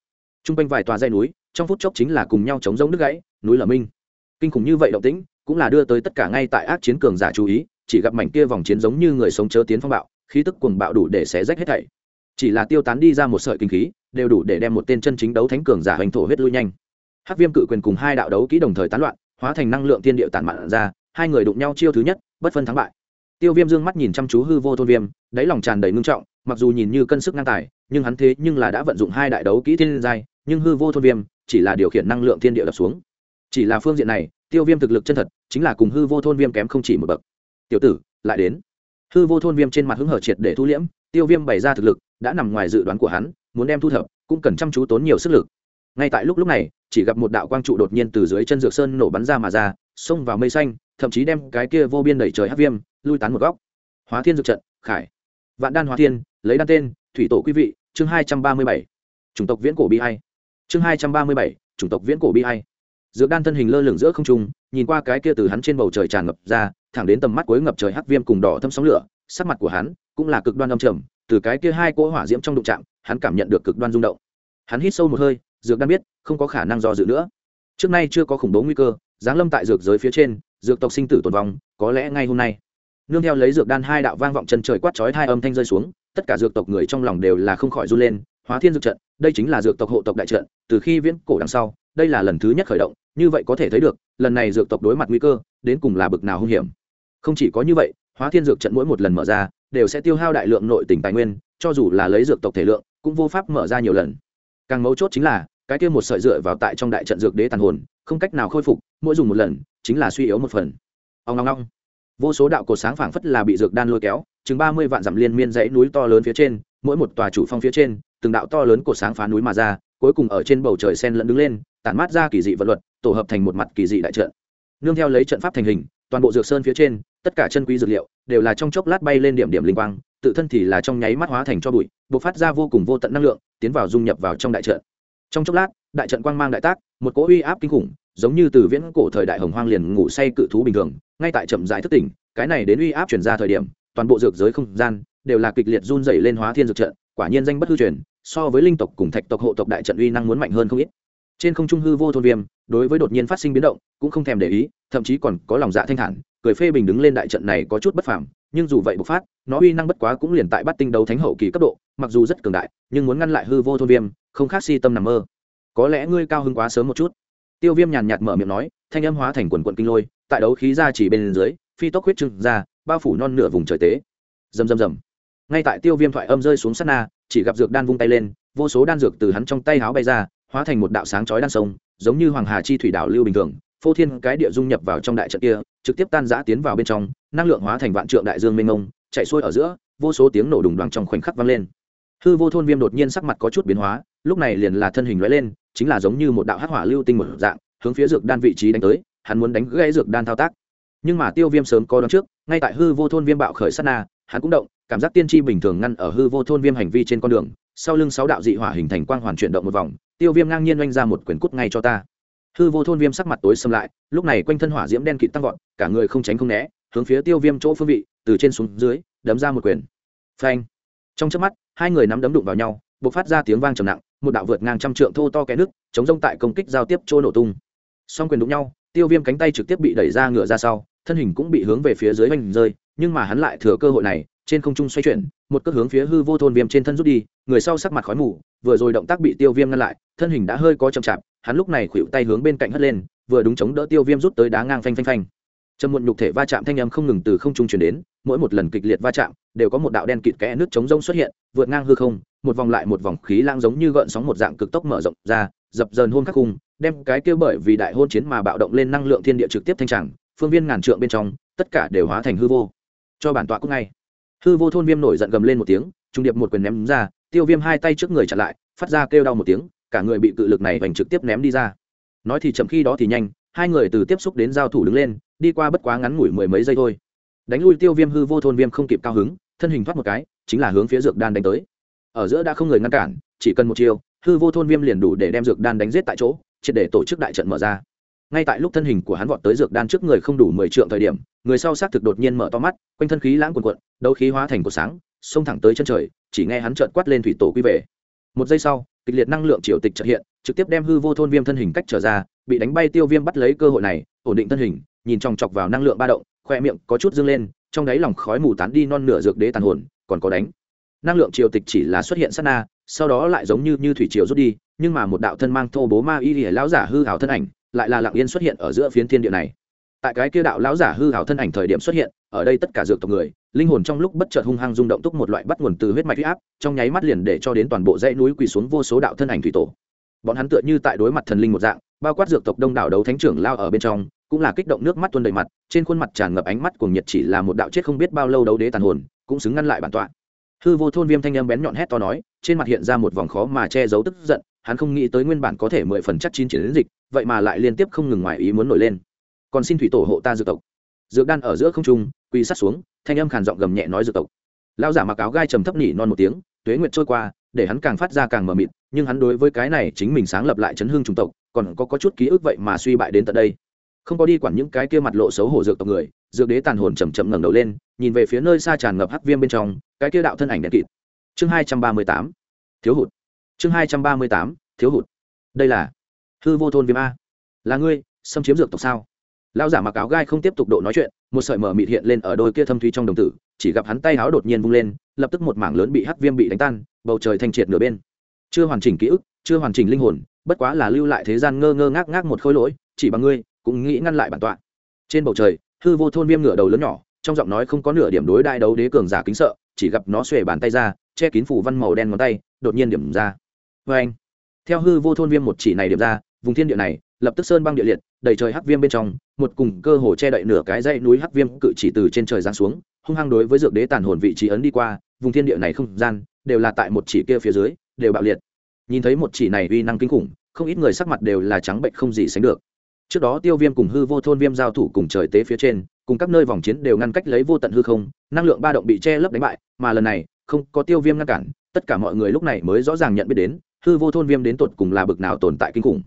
Chung quanh vài tòa dây núi, trong phút chốc chính là cùng nhau chống giống nước gãy, núi lở minh. Kinh khủng như vậy động tĩnh, cũng là đưa tới tất cả ngay tại ác chiến cường giả chú ý, chỉ gặp mảnh kia vòng chiến giống như người sống chớ tiến phong bạo, khí tức cuồng bạo đủ để xé rách hết thảy. Chỉ là tiêu tán đi ra một sợi kinh khí, đều đủ để đem một tên chân chính đấu thánh cường giả hành thổ huyết lui nhanh. Hắc viêm cự quyền cùng hai đạo đấu kỹ đồng thời tán loạn, hóa thành năng lượng tiên điệu tản mạn ra, hai người đụng nhau chiêu thứ nhất, bất phân thắng bại tiêu viêm dương mắt nhìn chăm chú hư vô thôn viêm, đáy lòng tràn đầy ngưng trọng, mặc dù nhìn như cân sức ngang tài, nhưng hắn thế nhưng là đã vận dụng hai đại đấu kỹ thiên giai, nhưng hư vô thôn viêm chỉ là điều khiển năng lượng thiên địa đập xuống. Chỉ là phương diện này, tiêu viêm thực lực chân thật, chính là cùng hư vô thôn viêm kém không chỉ một bậc. Tiểu tử, lại đến. Hư vô thôn viêm trên mặt hứng hở triệt để thu liễm, tiêu viêm bày ra thực lực, đã nằm ngoài dự đoán của hắn, muốn đem thu thập, cũng cần chăm chú tốn nhiều sức lực. Ngay tại lúc lúc này, chỉ gặp một đạo quang trụ đột nhiên từ dưới chân dược sơn nổ bắn ra mà ra, xông vào mây xanh thậm chí đem cái kia vô biên đẩy trời hát viêm lui tán một góc. Hóa thiên dược trận, khải. Vạn đan hóa thiên, lấy đan tên, thủy tổ quý vị, chương hai trăm ba mươi bảy. Chủng tộc viễn cổ bi hay chương hai trăm ba mươi bảy, chủng tộc viễn cổ bi hay dược đan thân hình lơ lửng giữa không trung, nhìn qua cái kia từ hắn trên bầu trời tràn ngập ra, thẳng đến tầm mắt cuối ngập trời hắc viêm cùng đỏ thâm sóng lửa, sắc mặt của hắn cũng là cực đoan âm trầm, từ cái kia hai cỗ hỏa diễm trong đụng trạm hắn cảm nhận được cực đoan rung động. Hắn hít sâu một hơi, dược đan biết, không có khả năng do dự nữa. Trước nay chưa có khủng bố nguy cơ, giáng lâm tại dược giới phía trên dược tộc sinh tử tồn vong, có lẽ ngay hôm nay. Nương theo lấy dược đan hai đạo vang vọng chân trời quát chói hai âm thanh rơi xuống, tất cả dược tộc người trong lòng đều là không khỏi run lên, hóa thiên dược trận, đây chính là dược tộc hộ tộc đại trận, từ khi viễn cổ đằng sau, đây là lần thứ nhất khởi động, như vậy có thể thấy được, lần này dược tộc đối mặt nguy cơ, đến cùng là bực nào hung hiểm. Không chỉ có như vậy, hóa thiên dược trận mỗi một lần mở ra, đều sẽ tiêu hao đại lượng nội tỉnh tài nguyên, cho dù là lấy dược tộc thể lượng, cũng vô pháp mở ra nhiều lần. Càng mấu chốt chính là, cái kia một sợi dựa vào tại trong đại trận dược đế tàn hồn không cách nào khôi phục, mỗi dùng một lần, chính là suy yếu một phần. Ông ngong ngong vô số đạo cột sáng phảng phất là bị dược đan lôi kéo, chừng ba mươi vạn dặm liên miên dãy núi to lớn phía trên, mỗi một tòa chủ phong phía trên, từng đạo to lớn cột sáng phá núi mà ra, cuối cùng ở trên bầu trời sen lẫn đứng lên, tản mát ra kỳ dị vật luật, tổ hợp thành một mặt kỳ dị đại trận. Nương theo lấy trận pháp thành hình, toàn bộ dược sơn phía trên, tất cả chân quý dược liệu đều là trong chốc lát bay lên điểm điểm linh quang, tự thân thì là trong nháy mắt hóa thành cho bụi, bộc phát ra vô cùng vô tận năng lượng, tiến vào dung nhập vào trong đại trận. Trong chốc lát, đại trận quang mang đại tác, một cỗ uy áp kinh khủng giống như từ viễn cổ thời đại hồng hoang liền ngủ say cự thú bình thường, ngay tại chậm rãi thức tỉnh, cái này đến uy áp chuyển ra thời điểm, toàn bộ dược giới không gian đều là kịch liệt run dày lên hóa thiên dược trận, quả nhiên danh bất hư truyền, so với linh tộc cùng thạch tộc hộ tộc đại trận uy năng muốn mạnh hơn không ít. Trên không trung hư vô thôn viêm, đối với đột nhiên phát sinh biến động, cũng không thèm để ý, thậm chí còn có lòng dạ thanh thản, cười phê bình đứng lên đại trận này có chút bất phàm, nhưng dù vậy bộc phát, nó uy năng bất quá cũng liền tại bắt tinh đấu thánh hậu kỳ cấp độ, mặc dù rất cường đại, nhưng muốn ngăn lại hư vô thôn viêm, không khác si tâm nằm mơ. Có lẽ ngươi cao hứng quá sớm một chút tiêu viêm nhàn nhạt mở miệng nói, thanh âm hóa thành quần quận kinh lôi, tại đấu khí ra chỉ bên dưới, phi tốc huyết trưng ra, bao phủ non nửa vùng trời tế. Rầm rầm rầm. Ngay tại tiêu viêm thoại âm rơi xuống sát na, chỉ gặp dược đan vung tay lên, vô số đan dược từ hắn trong tay háo bay ra, hóa thành một đạo sáng chói đan sông, giống như hoàng hà chi thủy đảo lưu bình thường, phô thiên cái địa dung nhập vào trong đại trận kia, trực tiếp tan giã tiến vào bên trong, năng lượng hóa thành vạn trượng đại dương mênh mông, chạy xuôi ở giữa, vô số tiếng nổ đùng đoàng trong khoảnh khắc vang lên. Hư vô thôn viêm đột nhiên sắc mặt có chút biến hóa, lúc này liền là thân hình lóe lên chính là giống như một đạo hắc hỏa lưu tinh một dạng, hướng phía dược đan vị trí đánh tới, hắn muốn đánh gãy dược đan thao tác. Nhưng mà tiêu viêm sớm có đón trước, ngay tại hư vô thôn viêm bạo khởi sát na, hắn cũng động, cảm giác tiên tri bình thường ngăn ở hư vô thôn viêm hành vi trên con đường, sau lưng sáu đạo dị hỏa hình thành quang hoàn chuyển động một vòng, tiêu viêm ngang nhiên oanh ra một quyển cút ngay cho ta. Hư vô thôn viêm sắc mặt tối xâm lại, lúc này quanh thân hỏa diễm đen kịt tăng vọt, cả người không tránh không né, hướng phía tiêu viêm chỗ phương vị, từ trên xuống dưới, đấm ra một quyền. Phanh. Trong chớp mắt, hai người nắm đấm đụng vào nhau bộc phát ra tiếng vang trầm nặng, một đạo vượt ngang trăm trượng thô to kẽ nước, chống rông tại công kích giao tiếp trôi nổ tung. Song quyền đụng nhau, tiêu viêm cánh tay trực tiếp bị đẩy ra ngựa ra sau, thân hình cũng bị hướng về phía dưới oanh rơi, nhưng mà hắn lại thừa cơ hội này, trên không trung xoay chuyển, một cước hướng phía hư vô thôn viêm trên thân rút đi, người sau sắc mặt khói mù, vừa rồi động tác bị tiêu viêm ngăn lại, thân hình đã hơi có chậm chạp, hắn lúc này khuỵu tay hướng bên cạnh hất lên, vừa đúng chống đỡ tiêu viêm rút tới đá ngang phanh phanh phanh trầm muộn nhục thể va chạm thanh âm không ngừng từ không trung truyền đến, mỗi một lần kịch liệt va chạm đều có một đạo đen kịt kẽ nước chống rông xuất hiện, vượt ngang hư không, một vòng lại một vòng khí lang giống như gợn sóng một dạng cực tốc mở rộng ra, dập dờn hôn khắc khung, đem cái kêu bởi vì đại hôn chiến mà bạo động lên năng lượng thiên địa trực tiếp thanh tràng, phương viên ngàn trượng bên trong, tất cả đều hóa thành hư vô. Cho bản tọa cũng ngay. Hư vô thôn viêm nổi giận gầm lên một tiếng, trung điệp một quyền ném ra, tiêu viêm hai tay trước người chặn lại, phát ra kêu đau một tiếng, cả người bị cự lực này vành trực tiếp ném đi ra. Nói thì chậm khi đó thì nhanh, hai người từ tiếp xúc đến giao thủ đứng lên đi qua bất quá ngắn ngủi mười mấy giây thôi. Đánh lui tiêu viêm hư vô thôn viêm không kịp cao hứng, thân hình thoát một cái, chính là hướng phía dược đan đánh tới. Ở giữa đã không người ngăn cản, chỉ cần một chiều hư vô thôn viêm liền đủ để đem dược đan đánh giết tại chỗ, triệt để tổ chức đại trận mở ra. Ngay tại lúc thân hình của hắn vọt tới dược đan trước người không đủ mười trượng thời điểm, người sau xác thực đột nhiên mở to mắt, quanh thân khí lãng quần quận đấu khí hóa thành cột sáng, xông thẳng tới chân trời, chỉ nghe hắn trợn quát lên thủy tổ quy về. Một giây sau, kịch liệt năng lượng triều tịch trợ hiện, trực tiếp đem hư vô thôn viêm thân hình cách trở ra, bị đánh bay tiêu viêm bắt lấy cơ hội này, ổn định thân hình nhìn chòng chọc vào năng lượng ba động, khoe miệng có chút dâng lên, trong đáy lòng khói mù tán đi non nửa dược đế tàn hồn, còn có đánh. Năng lượng triều tịch chỉ là xuất hiện sát na, sau đó lại giống như như thủy triều rút đi, nhưng mà một đạo thân mang thô bố ma y lìa lão giả hư hào thân ảnh lại là lặng yên xuất hiện ở giữa phiến thiên địa này. Tại cái kia đạo lão giả hư hào thân ảnh thời điểm xuất hiện, ở đây tất cả dược tộc người, linh hồn trong lúc bất chợt hung hăng rung động túc một loại bắt nguồn từ huyết mạch huyết áp, trong nháy mắt liền để cho đến toàn bộ dãy núi quỳ xuống vô số đạo thân ảnh thủy tổ. Bọn hắn tựa như tại đối mặt thần linh một dạng, bao quát dược tộc đông đảo đấu thánh trưởng lao ở bên trong cũng là kích động nước mắt tuôn đầy mặt trên khuôn mặt tràn ngập ánh mắt cuồng nhiệt chỉ là một đạo chết không biết bao lâu đấu đế tàn hồn cũng xứng ngăn lại bản tọa. Hư vô thôn viêm thanh âm bén nhọn hét to nói trên mặt hiện ra một vòng khó mà che giấu tức giận hắn không nghĩ tới nguyên bản có thể mười phần chắc chín chiến dịch vậy mà lại liên tiếp không ngừng ngoài ý muốn nổi lên. Còn xin thủy tổ hộ ta dược tộc. Dược đan ở giữa không trung quỳ sát xuống thanh âm khàn giọng gầm nhẹ nói dược tộc. Lão giả mặc áo gai trầm thấp nhỉ non một tiếng tuế nguyệt trôi qua để hắn càng phát ra càng mờ mịt nhưng hắn đối với cái này chính mình sáng lập lại chấn hương chủng tộc còn có, có chút ký ức vậy mà suy bại đến tận đây không có đi quản những cái kia mặt lộ xấu hổ dược tộc người, dược đế tàn hồn chầm chậm ngẩng đầu lên, nhìn về phía nơi xa tràn ngập hắc viêm bên trong, cái kia đạo thân ảnh đen kịt. Chương hai trăm ba mươi tám. Thiếu hụt. Chương hai trăm ba mươi tám. Thiếu hụt. Đây là hư vô thôn viêm a. Là ngươi, xâm chiếm dược tộc sao? Lao giả mặc áo gai không tiếp tục độ nói chuyện, một sợi mở mịt hiện lên ở đôi kia thâm thúy trong đồng tử, chỉ gặp hắn tay áo đột nhiên vung lên, lập tức một mảng lớn bị hắc viêm bị đánh tan, bầu trời thanh triệt nửa bên. Chưa hoàn chỉnh ký ức, chưa hoàn chỉnh linh hồn, bất quá là lưu lại thế gian ngơ ngơ ngác ngác một khối lỗi, chỉ bằng ngươi cũng nghĩ ngăn lại bản tọa. Trên bầu trời, hư vô thôn viêm ngửa đầu lớn nhỏ, trong giọng nói không có nửa điểm đối đại đấu đế cường giả kính sợ, chỉ gặp nó xuề bàn tay ra, che kín phủ văn màu đen ngón tay, đột nhiên điểm ra. Vê anh, theo hư vô thôn viêm một chỉ này điểm ra, vùng thiên địa này, lập tức sơn băng địa liệt, đầy trời hắc viêm bên trong, một cùng cơ hồ che đậy nửa cái dãy núi hắc viêm cự chỉ từ trên trời giáng xuống, hung hăng đối với dược đế tàn hồn vị trí ấn đi qua, vùng thiên địa này không gian, đều là tại một chỉ kia phía dưới, đều bạo liệt. Nhìn thấy một chỉ này uy năng kinh khủng, không ít người sắc mặt đều là trắng bệnh không gì sánh được trước đó tiêu viêm cùng hư vô thôn viêm giao thủ cùng trời tế phía trên, cùng các nơi vòng chiến đều ngăn cách lấy vô tận hư không, năng lượng ba động bị che lấp đánh bại, mà lần này, không có tiêu viêm ngăn cản, tất cả mọi người lúc này mới rõ ràng nhận biết đến, hư vô thôn viêm đến tột cùng là bực nào tồn tại kinh khủng.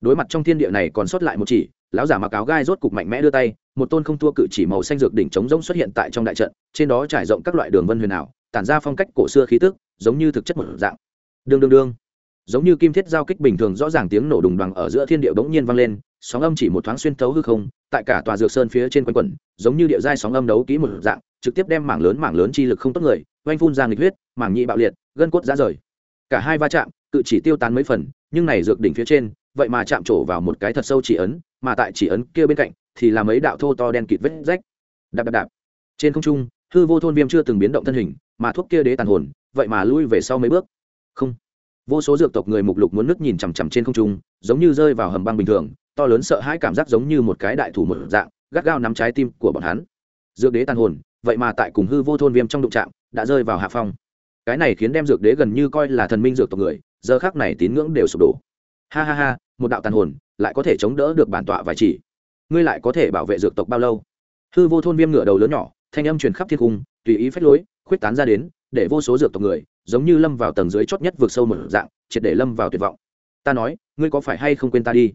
Đối mặt trong thiên địa này còn sót lại một chỉ, lão giả mặc áo gai rốt cục mạnh mẽ đưa tay, một tôn không thua cự chỉ màu xanh dược đỉnh trống rỗng xuất hiện tại trong đại trận, trên đó trải rộng các loại đường vân huyền ảo, tản ra phong cách cổ xưa khí tức, giống như thực chất một dạng. Đương đương đương. Giống như kim thiết giao kích bình thường rõ ràng tiếng nổ đùng đoằng ở giữa thiên địa bỗng nhiên vang lên sóng âm chỉ một thoáng xuyên thấu hư không, tại cả tòa dược sơn phía trên quanh quẩn, giống như địa giai sóng âm đấu kỹ một dạng, trực tiếp đem mảng lớn mảng lớn chi lực không tốt người, oanh phun ra nghịch huyết, mảng nhị bạo liệt, gân cốt ra rời. Cả hai va chạm, cự chỉ tiêu tán mấy phần, nhưng này dược đỉnh phía trên, vậy mà chạm trổ vào một cái thật sâu chỉ ấn, mà tại chỉ ấn kia bên cạnh, thì là mấy đạo thô to đen kịt vết rách. Đạp đạp đạp. Trên không trung, hư vô thôn viêm chưa từng biến động thân hình, mà thuốc kia đế tàn hồn, vậy mà lui về sau mấy bước. Không. Vô số dược tộc người mục lục muốn nước nhìn chằm chằm trên không trung, giống như rơi vào hầm băng bình thường to lớn sợ hãi cảm giác giống như một cái đại thủ một dạng, gắt gao nắm trái tim của bọn hắn. Dược đế tàn hồn, vậy mà tại cùng hư vô thôn viêm trong đụng trạm đã rơi vào hạ phong. Cái này khiến đem dược đế gần như coi là thần minh dược tộc người, giờ khác này tín ngưỡng đều sụp đổ. Ha ha ha, một đạo tàn hồn, lại có thể chống đỡ được bản tọa vài chỉ. Ngươi lại có thể bảo vệ dược tộc bao lâu? Hư vô thôn viêm ngửa đầu lớn nhỏ, thanh âm truyền khắp thiên cung, tùy ý phách lối, khuyết tán ra đến, để vô số dược tộc người, giống như lâm vào tầng dưới chót nhất vượt sâu một dạng, triệt để lâm vào tuyệt vọng. Ta nói, ngươi có phải hay không quên ta đi?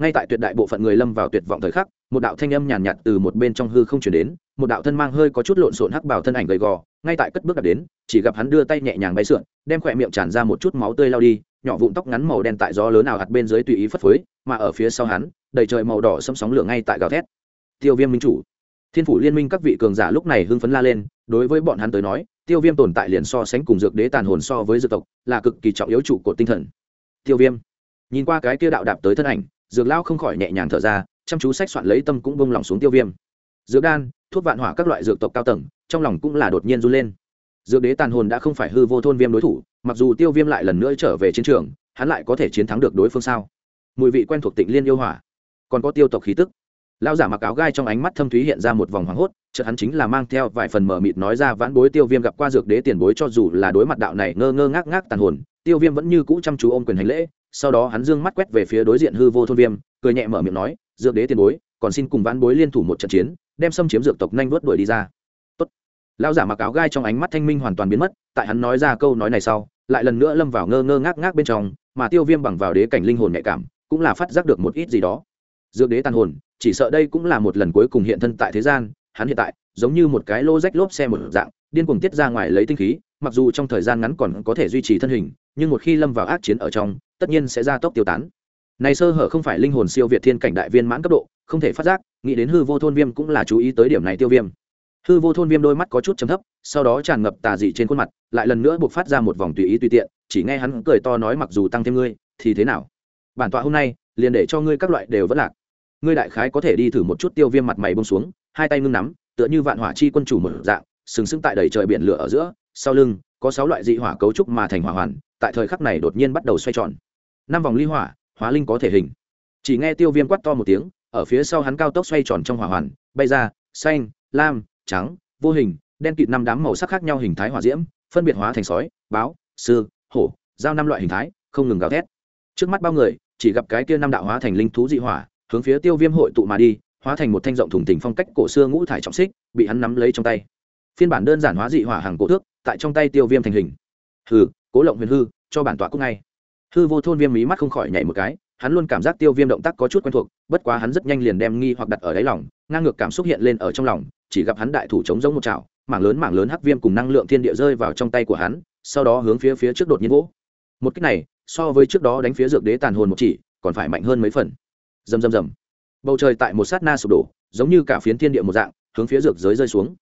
Ngay tại tuyệt đại bộ phận người lâm vào tuyệt vọng thời khắc một đạo thanh âm nhàn nhạt, từ một bên trong hư không chuyển đến một đạo thân mang hơi có chút lộn xộn hắc bảo thân ảnh gầy gò ngay tại cất bước đặt đến chỉ gặp hắn đưa tay nhẹ nhàng bay sượn đem khỏe miệng tràn ra một chút máu tươi lao đi nhỏ vụn tóc ngắn màu đen tại gió lớn nào hạt bên dưới tùy ý phất phới mà ở phía sau hắn đầy trời màu đỏ xâm sóng lửa ngay tại gào thét. Tiêu viêm minh chủ. Thiên phủ liên minh các vị cường giả lúc này hưng phấn la lên đối với bọn hắn tới nói tiêu viêm tồn tại liền so sánh cùng dược đế tàn hồn so với dược tộc là cực kỳ trọng yếu trụ cột tinh thần. Tiêu viêm. Nhìn qua cái kia đạo đạp tới thân ảnh dược lao không khỏi nhẹ nhàng thở ra, chăm chú sách soạn lấy tâm cũng bông lỏng xuống tiêu viêm. Dược đan, thuốc vạn hỏa các loại dược tộc cao tầng, trong lòng cũng là đột nhiên run lên. Dược đế tàn hồn đã không phải hư vô thôn viêm đối thủ, mặc dù tiêu viêm lại lần nữa trở về chiến trường, hắn lại có thể chiến thắng được đối phương sao? Mùi vị quen thuộc tịnh liên yêu hỏa, còn có tiêu tộc khí tức. Lao giả mặc áo gai trong ánh mắt thâm thúy hiện ra một vòng hoảng hốt, chợt hắn chính là mang theo vài phần mờ mịt nói ra vãn bối tiêu viêm gặp qua dược đế tiền bối cho dù là đối mặt đạo này ngơ ngơ ngác ngác tàn hồn tiêu viêm vẫn như cũ chăm chú ôm quyền hành lễ, sau đó hắn dương mắt quét về phía đối diện hư vô thôn viêm, cười nhẹ mở miệng nói, dược đế tiền bối, còn xin cùng vãn bối liên thủ một trận chiến, đem xâm chiếm dược tộc nhanh vớt đuổi đi ra Tốt. lão giả mặc áo gai trong ánh mắt thanh minh hoàn toàn biến mất, tại hắn nói ra câu nói này sau, lại lần nữa lâm vào ngơ ngơ ngác ngác bên trong, mà tiêu viêm bằng vào đế cảnh linh hồn nhạy cảm, cũng là phát giác được một ít gì đó dược đế tàn hồn, chỉ sợ đây cũng là một lần cuối cùng hiện thân tại thế gian, hắn hiện tại, giống như một cái lô rách lốp xe một dạng, điên cuồng tiết ra ngoài lấy tinh khí mặc dù trong thời gian ngắn còn có thể duy trì thân hình, nhưng một khi lâm vào ác chiến ở trong, tất nhiên sẽ ra tốc tiêu tán. Này sơ hở không phải linh hồn siêu việt thiên cảnh đại viên mãn cấp độ, không thể phát giác, nghĩ đến hư vô thôn viêm cũng là chú ý tới điểm này tiêu viêm. Hư vô thôn viêm đôi mắt có chút chấm thấp, sau đó tràn ngập tà dị trên khuôn mặt, lại lần nữa buộc phát ra một vòng tùy ý tùy tiện, chỉ nghe hắn cười to nói mặc dù tăng thêm ngươi, thì thế nào? Bản tọa hôm nay, liền để cho ngươi các loại đều vẫn lạc. Ngươi đại khái có thể đi thử một chút tiêu viêm mặt mày bông xuống, hai tay ngưng nắm, tựa như vạn hỏa chi quân chủ một dạng, sừng sững tại đầy trời biển lửa ở giữa sau lưng, có sáu loại dị hỏa cấu trúc mà thành hỏa hoàn, tại thời khắc này đột nhiên bắt đầu xoay tròn. Năm vòng ly hỏa, hóa linh có thể hình. Chỉ nghe tiêu viêm quát to một tiếng, ở phía sau hắn cao tốc xoay tròn trong hỏa hoàn, bay ra, xanh, lam, trắng, vô hình, đen kịt năm đám màu sắc khác nhau hình thái hỏa diễm, phân biệt hóa thành sói, báo, sư, hổ, giao năm loại hình thái, không ngừng gào thét. Trước mắt bao người, chỉ gặp cái kia năm đạo hóa thành linh thú dị hỏa, hướng phía tiêu viêm hội tụ mà đi, hóa thành một thanh rộng thùng tình phong cách cổ xưa ngũ thải trọng xích, bị hắn nắm lấy trong tay. Phiên bản đơn giản hóa dị hỏa hàng cổ thước tại trong tay tiêu viêm thành hình. Hừ, cố lộng huyền hư, cho bản tọa cúc ngay. Hư vô thôn viêm mí mắt không khỏi nhảy một cái, hắn luôn cảm giác tiêu viêm động tác có chút quen thuộc, bất quá hắn rất nhanh liền đem nghi hoặc đặt ở đáy lòng, ngang ngược cảm xúc hiện lên ở trong lòng, chỉ gặp hắn đại thủ chống giống một chảo, mảng lớn mảng lớn hắc viêm cùng năng lượng thiên địa rơi vào trong tay của hắn, sau đó hướng phía phía trước đột nhiên vỗ. Một cách này, so với trước đó đánh phía dược đế tàn hồn một chỉ, còn phải mạnh hơn mấy phần. Rầm rầm rầm. Bầu trời tại một sát na sụp đổ, giống như cả phiến thiên địa một dạng, hướng phía dược giới rơi xuống.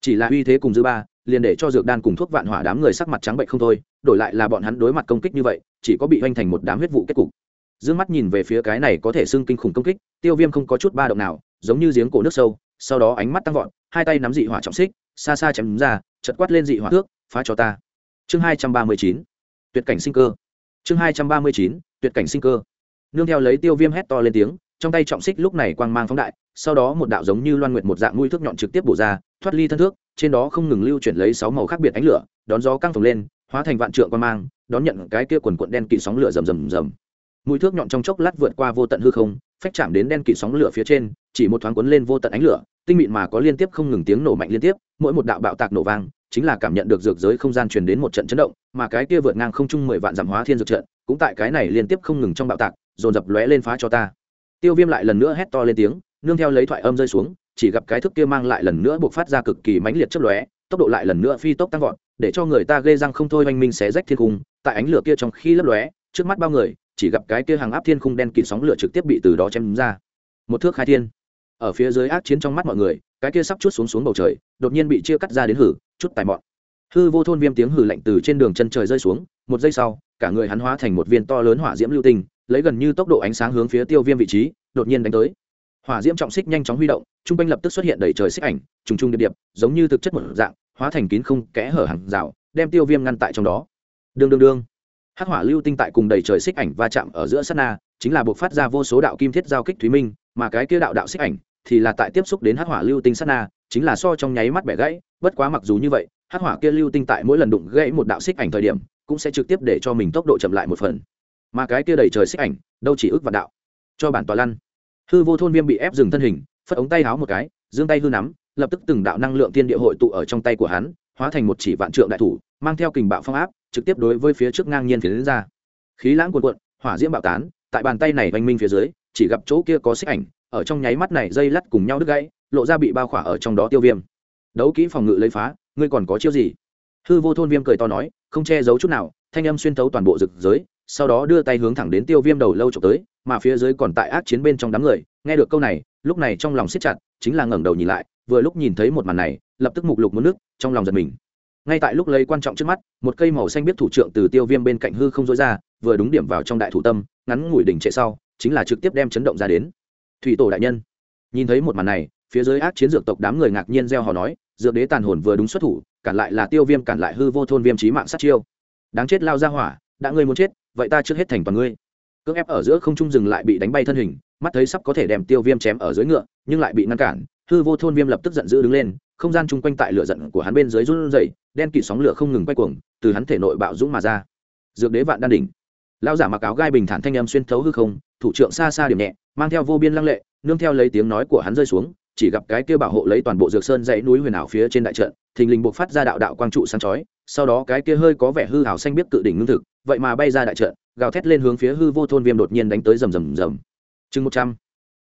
Chỉ là uy thế cùng dư ba liền để cho dược đan cùng thuốc vạn hỏa đám người sắc mặt trắng bệnh không thôi, đổi lại là bọn hắn đối mặt công kích như vậy, chỉ có bị hoành thành một đám huyết vụ kết cục. D mắt nhìn về phía cái này có thể xưng kinh khủng công kích, tiêu viêm không có chút ba động nào, giống như giếng cổ nước sâu, sau đó ánh mắt tăng vọt, hai tay nắm dị hỏa trọng xích, xa xa chém ra chật quát lên dị hỏa thước, phá cho ta. Chương hai trăm ba mươi chín, tuyệt cảnh sinh cơ. Chương hai trăm ba mươi chín, tuyệt cảnh sinh cơ. Nương theo lấy tiêu viêm hét to lên tiếng, trong tay trọng xích lúc này quang mang phóng đại sau đó một đạo giống như loan nguyệt một dạng mũi thước nhọn trực tiếp bổ ra, thoát ly thân thước, trên đó không ngừng lưu chuyển lấy sáu màu khác biệt ánh lửa, đón gió căng phồng lên, hóa thành vạn trượng quang mang, đón nhận cái kia quần cuộn đen kỵ sóng lửa rầm rầm rầm. Mũi thước nhọn trong chốc lát vượt qua vô tận hư không, phách chạm đến đen kỵ sóng lửa phía trên, chỉ một thoáng cuốn lên vô tận ánh lửa, tinh mịn mà có liên tiếp không ngừng tiếng nổ mạnh liên tiếp, mỗi một đạo bạo tạc nổ vang, chính là cảm nhận được dược giới không gian truyền đến một trận chấn động, mà cái kia vượt ngang không trung mười vạn giảm hóa thiên dược trận, cũng tại cái này liên tiếp không ngừng trong bạo tạc, dồn dập lóe lên phá cho ta. Tiêu viêm lại lần nữa hét to lên tiếng nương theo lấy thoại âm rơi xuống, chỉ gặp cái thức kia mang lại lần nữa buộc phát ra cực kỳ mãnh liệt chớp lóe, tốc độ lại lần nữa phi tốc tăng vọt, để cho người ta ghê răng không thôi, oanh minh xé rách thiên cung tại ánh lửa kia trong khi lấp lóe, trước mắt bao người, chỉ gặp cái kia hàng áp thiên khung đen kịt sóng lửa trực tiếp bị từ đó chém ra. Một thước khai thiên. Ở phía dưới ác chiến trong mắt mọi người, cái kia sắp chút xuống xuống bầu trời, đột nhiên bị chia cắt ra đến hử, chút tài mọn. Hư vô thôn viêm tiếng hử lạnh từ trên đường chân trời rơi xuống, một giây sau, cả người hắn hóa thành một viên to lớn hỏa diễm lưu tinh, lấy gần như tốc độ ánh sáng hướng phía tiêu viêm vị trí, đột nhiên đánh tới hỏa diễm trọng xích nhanh chóng huy động t r u n g quanh lập tức xuất hiện đầy trời xích ảnh, trùng trùng điệp điệp, giống như thực chất một dạng, hóa thành kín không kẽ hở hàng rào, đem tiêu viêm ngăn tại trong đó. Đương đương đương. Hắc hỏa lưu tinh tại cùng đầy trời xích ảnh va chạm ở giữa sát na, chính là buộc phát ra vô số đạo kim thiết giao kích thúy minh, mà cái kia đạo đạo xích ảnh thì là tại tiếp xúc đến hắc hỏa lưu tinh sát na, chính là so trong nháy mắt bẻ gãy, bất quá mặc dù như vậy, hắc hỏa kia lưu tinh tại mỗi lần đụng gãy một đạo xích ảnh thời điểm, cũng sẽ trực tiếp để cho mình tốc độ chậm lại một phần. Mà cái kia đầy trời xích ảnh đâu chỉ ước vạn đạo. Cho bản tòa lăn hư vô thôn viêm bị ép dừng thân hình, phất ống tay háo một cái, giương tay hư nắm, lập tức từng đạo năng lượng tiên địa hội tụ ở trong tay của hắn, hóa thành một chỉ vạn trượng đại thủ, mang theo kình bạo phong áp, trực tiếp đối với phía trước ngang nhiên phía đến ra. Khí lãng cuồn cuộn, hỏa diễm bạo tán, tại bàn tay này oanh minh phía dưới, chỉ gặp chỗ kia có xích ảnh, ở trong nháy mắt này dây lắt cùng nhau đứt gãy, lộ ra bị bao khỏa ở trong đó tiêu viêm. Đấu kỹ phòng ngự lấy phá, ngươi còn có chiêu gì? Hư vô thôn viêm cười to nói, không che giấu chút nào, thanh âm xuyên thấu toàn bộ rực giới sau đó đưa tay hướng thẳng đến tiêu viêm đầu lâu trộm tới, mà phía dưới còn tại ác chiến bên trong đám người. Nghe được câu này, lúc này trong lòng siết chặt, chính là ngẩng đầu nhìn lại, vừa lúc nhìn thấy một màn này, lập tức mục lục muốn nước, trong lòng giật mình. Ngay tại lúc lấy quan trọng trước mắt, một cây màu xanh biết thủ trưởng từ tiêu viêm bên cạnh hư không dối ra, vừa đúng điểm vào trong đại thủ tâm, ngắn ngủi đỉnh trệ sau, chính là trực tiếp đem chấn động ra đến. Thủy tổ đại nhân. Nhìn thấy một màn này, phía dưới ác chiến dược tộc đám người ngạc nhiên gieo họ nói, dược đế tàn hồn vừa đúng xuất thủ, cản lại là tiêu viêm, cản lại hư vô thôn viêm trí mạng sát chiêu. Đáng chết lao ra hỏa, đã ngươi muốn chết vậy ta trước hết thành toàn ngươi. Cưỡng ép ở giữa không trung dừng lại bị đánh bay thân hình, mắt thấy sắp có thể đem tiêu viêm chém ở dưới ngựa, nhưng lại bị ngăn cản, hư vô thôn viêm lập tức giận dữ đứng lên, không gian chung quanh tại lửa giận của hắn bên dưới run rẩy, đen kịt sóng lửa không ngừng quay cuồng, từ hắn thể nội bạo dũng mà ra. Dược đế vạn đan đỉnh. Lao giả mặc áo gai bình thản thanh âm xuyên thấu hư không, thủ trưởng xa xa điểm nhẹ, mang theo vô biên lăng lệ, nương theo lấy tiếng nói của hắn rơi xuống, chỉ gặp cái kia bảo hộ lấy toàn bộ dược sơn dãy núi huyền ảo phía trên đại trận, thình lình buộc phát ra đạo đạo quang trụ sáng chói, sau đó cái kia hơi có vẻ hư hảo xanh biết cự đỉnh ngưng thực vậy mà bay ra đại trận, gào thét lên hướng phía hư vô thôn viêm đột nhiên đánh tới rầm rầm rầm. Chừng một trăm.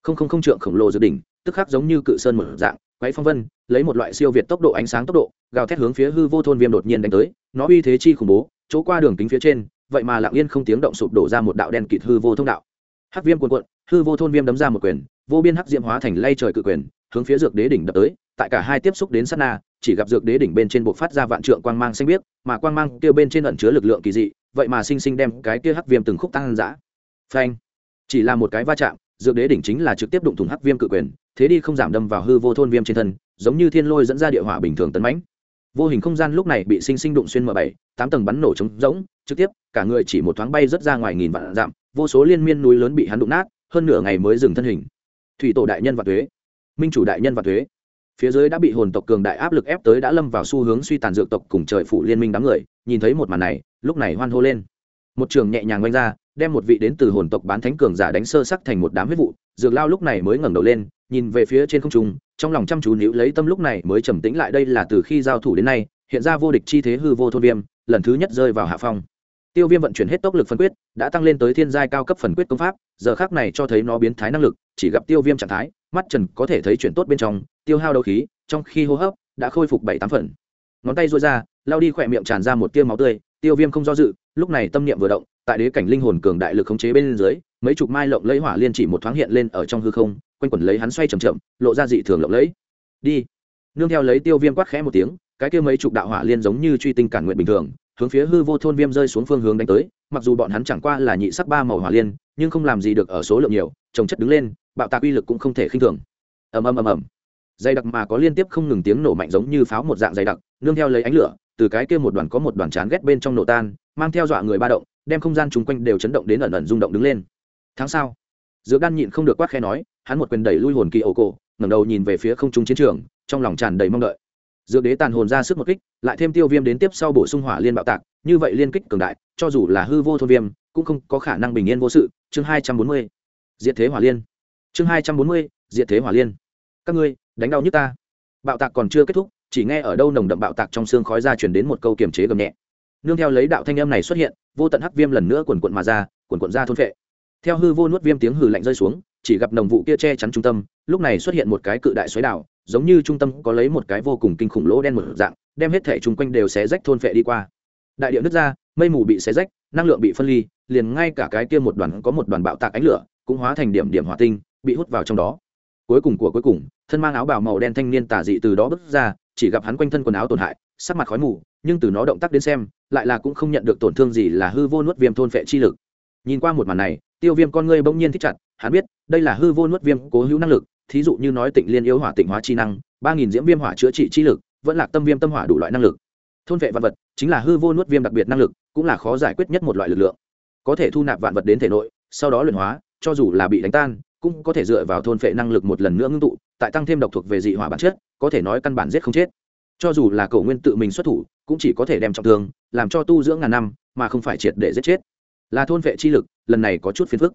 Không không không trượng khổng lồ dược đỉnh, tức khắc giống như cự sơn mở dạng, quấy phong vân, lấy một loại siêu việt tốc độ ánh sáng tốc độ, gào thét hướng phía hư vô thôn viêm đột nhiên đánh tới, nó uy thế chi khủng bố, chỗ qua đường kính phía trên, vậy mà lặng yên không tiếng động sụp đổ ra một đạo đen kịt hư vô thông đạo. Hắc viêm cuồn cuộn, hư vô thôn viêm đấm ra một quyền, vô biên hắc diễm hóa thành lay trời cự quyền, hướng phía dược đế đỉnh đập tới, tại cả hai tiếp xúc đến sát na, chỉ gặp dược đế đỉnh bên trên buộc phát ra vạn trượng quang mang xanh biếc, mà quang mang kêu bên trên ẩn chứa lực lượng kỳ dị vậy mà sinh sinh đem cái kia hắc viêm từng khúc tăng dã. Phanh. Chỉ là một cái va chạm, dược đế đỉnh chính là trực tiếp đụng thủng hắc viêm cự quyền, thế đi không giảm đâm vào hư vô thôn viêm trên thân, giống như thiên lôi dẫn ra địa hỏa bình thường tấn mãnh. Vô hình không gian lúc này bị sinh sinh đụng xuyên mở bảy, tám tầng bắn nổ trống rỗng, trực tiếp, cả người chỉ một thoáng bay rất ra ngoài nghìn vạn dặm, vô số liên miên núi lớn bị hắn đụng nát, hơn nửa ngày mới dừng thân hình. Thủy tổ đại nhân và thuế. Minh chủ đại nhân và thuế phía dưới đã bị hồn tộc cường đại áp lực ép tới đã lâm vào xu hướng suy tàn dược tộc cùng trời phủ liên minh đám người, nhìn thấy một màn này, lúc này hoan hô lên. Một trường nhẹ nhàng oanh ra, đem một vị đến từ hồn tộc bán thánh cường giả đánh sơ sắc thành một đám huyết vụ, dược lao lúc này mới ngẩng đầu lên, nhìn về phía trên không trung, trong lòng chăm chú níu lấy tâm lúc này mới trầm tĩnh lại, đây là từ khi giao thủ đến nay, hiện ra vô địch chi thế hư vô thôn viêm, lần thứ nhất rơi vào hạ phong tiêu viêm vận chuyển hết tốc lực phân quyết, đã tăng lên tới thiên giai cao cấp phần quyết công pháp, giờ khác này cho thấy nó biến thái năng lực, chỉ gặp tiêu viêm trạng thái, mắt trần có thể thấy chuyển tốt bên trong, tiêu hao đấu khí, trong khi hô hấp đã khôi phục bảy tám phần. Ngón tay rối ra, lao đi khỏe miệng tràn ra một tiêu máu tươi, tiêu viêm không do dự, lúc này tâm niệm vừa động, tại đế cảnh linh hồn cường đại lực khống chế bên dưới, mấy chục mai lộng lấy hỏa liên chỉ một thoáng hiện lên ở trong hư không, quanh quẩn lấy hắn xoay chậm chậm, lộ ra dị thường lộng lẫy. Đi. Nương theo lấy tiêu viêm quát khẽ một tiếng, cái kia mấy chục đạo hỏa liên giống như truy tinh cản nguyện bình thường hướng phía hư vô thôn viêm rơi xuống phương hướng đánh tới, mặc dù bọn hắn chẳng qua là nhị sắc ba màu hỏa liên, nhưng không làm gì được ở số lượng nhiều, trồng chất đứng lên, bạo tạc uy lực cũng không thể khinh thường. Ầm ầm ầm ầm. Dày đặc mà có liên tiếp không ngừng tiếng nổ mạnh giống như pháo một dạng dày đặc, nương theo lấy ánh lửa, từ cái kia một đoàn có một đoàn chán ghét bên trong nổ tan, mang theo dọa người ba động, đem không gian chung quanh đều chấn động đến ẩn ẩn rung động đứng lên. Tháng sau, dược đan nhịn không được quát khe nói, hắn một quyền đẩy lui hồn kỳ ổ cổ, ngẩng đầu nhìn về phía không trung chiến trường, trong lòng tràn đầy mong đợi dược đế tàn hồn ra sức một kích, lại thêm tiêu viêm đến tiếp sau bổ sung hỏa liên bạo tạc, như vậy liên kích cường đại, cho dù là hư vô thôn viêm, cũng không có khả năng bình yên vô sự. Chương hai trăm bốn mươi, diệt thế hỏa liên. Chương hai trăm bốn mươi, diệt thế hỏa liên. Các ngươi, đánh đau nhức ta. Bạo tạc còn chưa kết thúc, chỉ nghe ở đâu nồng đậm bạo tạc trong xương khói ra chuyển đến một câu kiềm chế gầm nhẹ. Nương theo lấy đạo thanh âm này xuất hiện, vô tận hắc viêm lần nữa quần quận mà ra quần quận ra thôn phệ. Theo hư vô nuốt viêm tiếng hừ lạnh rơi xuống, chỉ gặp nồng vụ kia che chắn trung tâm, lúc này xuất hiện một cái cự đại xoáy đảo giống như trung tâm có lấy một cái vô cùng kinh khủng lỗ đen một dạng, đem hết thể chung quanh đều xé rách thôn phệ đi qua. Đại địa nứt ra, mây mù bị xé rách, năng lượng bị phân ly, liền ngay cả cái kia một đoàn có một đoàn bạo tạc ánh lửa, cũng hóa thành điểm điểm hỏa tinh, bị hút vào trong đó. Cuối cùng của cuối cùng, thân mang áo bào màu đen thanh niên tả dị từ đó bước ra, chỉ gặp hắn quanh thân quần áo tổn hại, sắc mặt khói mù, nhưng từ nó động tác đến xem, lại là cũng không nhận được tổn thương gì là hư vô nuốt viêm thôn phệ chi lực. Nhìn qua một màn này, tiêu viêm con ngươi bỗng nhiên thích chặt, hắn biết, đây là hư vô nuốt viêm cố hữu năng lực thí dụ như nói tịnh liên yếu hỏa tịnh hóa chi năng, ba nghìn diễm viêm hỏa chữa trị chi lực, vẫn là tâm viêm tâm hỏa đủ loại năng lực. Thôn vệ vạn vật chính là hư vô nuốt viêm đặc biệt năng lực, cũng là khó giải quyết nhất một loại lực lượng. Có thể thu nạp vạn vật đến thể nội, sau đó luyện hóa, cho dù là bị đánh tan, cũng có thể dựa vào thôn phệ năng lực một lần nữa ngưng tụ, tại tăng thêm độc thuộc về dị hỏa bản chất, có thể nói căn bản giết không chết. Cho dù là cầu nguyên tự mình xuất thủ, cũng chỉ có thể đem trọng thương, làm cho tu dưỡng ngàn năm, mà không phải triệt để giết chết. Là thôn vệ chi lực, lần này có chút phiền phức.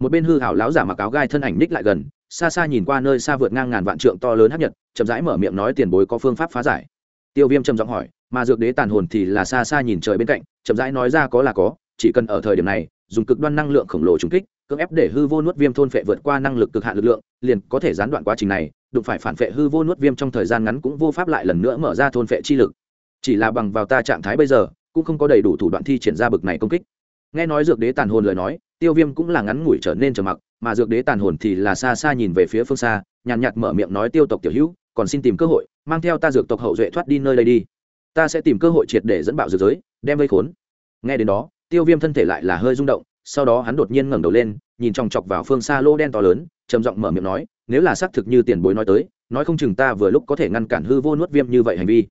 Một bên hư hảo láo giả mặc áo gai thân ảnh ních lại gần xa xa nhìn qua nơi xa vượt ngang ngàn vạn trượng to lớn hấp nhật, chậm rãi mở miệng nói tiền bối có phương pháp phá giải. Tiêu viêm trầm giọng hỏi, mà dược đế tàn hồn thì là xa xa nhìn trời bên cạnh, chậm rãi nói ra có là có, chỉ cần ở thời điểm này, dùng cực đoan năng lượng khổng lồ trúng kích, cưỡng ép để hư vô nuốt viêm thôn phệ vượt qua năng lực cực hạn lực lượng, liền có thể gián đoạn quá trình này, đụng phải phản phệ hư vô nuốt viêm trong thời gian ngắn cũng vô pháp lại lần nữa mở ra thôn phệ chi lực. Chỉ là bằng vào ta trạng thái bây giờ, cũng không có đầy đủ thủ đoạn thi triển ra bực này công kích. Nghe nói dược đế tàn hồn lời nói, tiêu viêm cũng là ngắn ngủi trở nên trầm mặc mà dược đế tàn hồn thì là xa xa nhìn về phía phương xa, nhàn nhạt mở miệng nói tiêu tộc tiểu hữu, còn xin tìm cơ hội, mang theo ta dược tộc hậu duệ thoát đi nơi đây đi. Ta sẽ tìm cơ hội triệt để dẫn bạo dược giới, đem vây khốn. Nghe đến đó, tiêu viêm thân thể lại là hơi rung động, sau đó hắn đột nhiên ngẩng đầu lên, nhìn chòng chọc vào phương xa lô đen to lớn, trầm giọng mở miệng nói, nếu là xác thực như tiền bối nói tới, nói không chừng ta vừa lúc có thể ngăn cản hư vô nuốt viêm như vậy hành vi.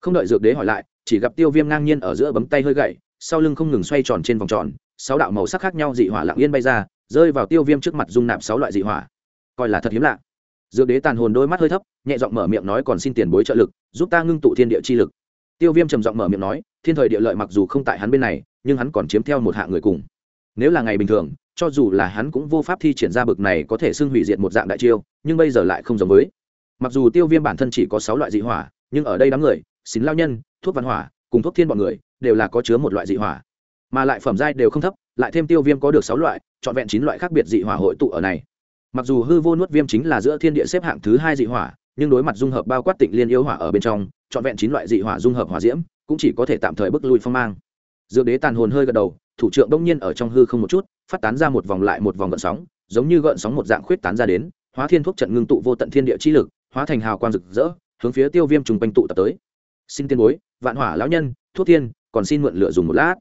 Không đợi dược đế hỏi lại, chỉ gặp tiêu viêm ngang nhiên ở giữa bấm tay hơi gậy, sau lưng không ngừng xoay tròn trên vòng tròn, sáu đạo màu sắc khác nhau dị hỏa lặng yên bay ra rơi vào tiêu viêm trước mặt dung nạp sáu loại dị hỏa. Coi là thật hiếm lạ. Dược đế tàn hồn đôi mắt hơi thấp, nhẹ giọng mở miệng nói còn xin tiền bối trợ lực, giúp ta ngưng tụ thiên địa chi lực. Tiêu viêm trầm giọng mở miệng nói, thiên thời địa lợi mặc dù không tại hắn bên này, nhưng hắn còn chiếm theo một hạng người cùng. Nếu là ngày bình thường, cho dù là hắn cũng vô pháp thi triển ra bực này có thể xưng hủy diệt một dạng đại chiêu, nhưng bây giờ lại không giống với. Mặc dù tiêu viêm bản thân chỉ có sáu loại dị hỏa, nhưng ở đây đám người, xín lao nhân, thuốc văn hỏa, cùng thuốc thiên bọn người, đều là có chứa một loại dị hỏa. Mà lại phẩm giai đều không thấp lại thêm tiêu viêm có được sáu loại, trọn vẹn chín loại khác biệt dị hỏa hội tụ ở này. Mặc dù hư vô nuốt viêm chính là giữa thiên địa xếp hạng thứ hai dị hỏa, nhưng đối mặt dung hợp bao quát tịnh liên yêu hỏa ở bên trong, trọn vẹn chín loại dị hỏa dung hợp hỏa diễm, cũng chỉ có thể tạm thời bức lui phong mang. Dược đế tàn hồn hơi gật đầu, thủ trưởng đông nhiên ở trong hư không một chút, phát tán ra một vòng lại một vòng gợn sóng, giống như gợn sóng một dạng khuyết tán ra đến, hóa thiên thuốc trận ngưng tụ vô tận thiên địa chi lực, hóa thành hào quang rực rỡ, hướng phía tiêu viêm trùng quanh tụ tập tới. Xin tiên bối, vạn hỏa lão nhân, thuốc thiên, còn xin mượn lửa dùng một lát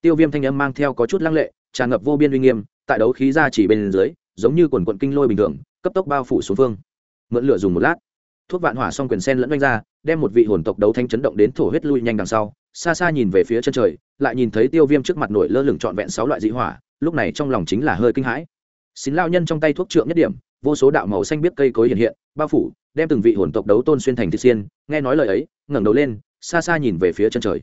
tiêu viêm thanh âm mang theo có chút lăng lệ, tràn ngập vô biên uy nghiêm, tại đấu khí ra chỉ bên dưới, giống như quần quận kinh lôi bình thường, cấp tốc bao phủ xuống phương. Mượn lửa dùng một lát, thuốc vạn hỏa xong quyền sen lẫn đánh ra, đem một vị hồn tộc đấu thanh chấn động đến thổ huyết lui nhanh đằng sau, xa xa nhìn về phía chân trời, lại nhìn thấy tiêu viêm trước mặt nổi lơ lửng trọn vẹn sáu loại dị hỏa, lúc này trong lòng chính là hơi kinh hãi. Xin lao nhân trong tay thuốc trượng nhất điểm, vô số đạo màu xanh biết cây cối hiện hiện, bao phủ, đem từng vị hồn tộc đấu tôn xuyên thành thị xiên, nghe nói lời ấy, ngẩng đầu lên, xa xa nhìn về phía chân trời.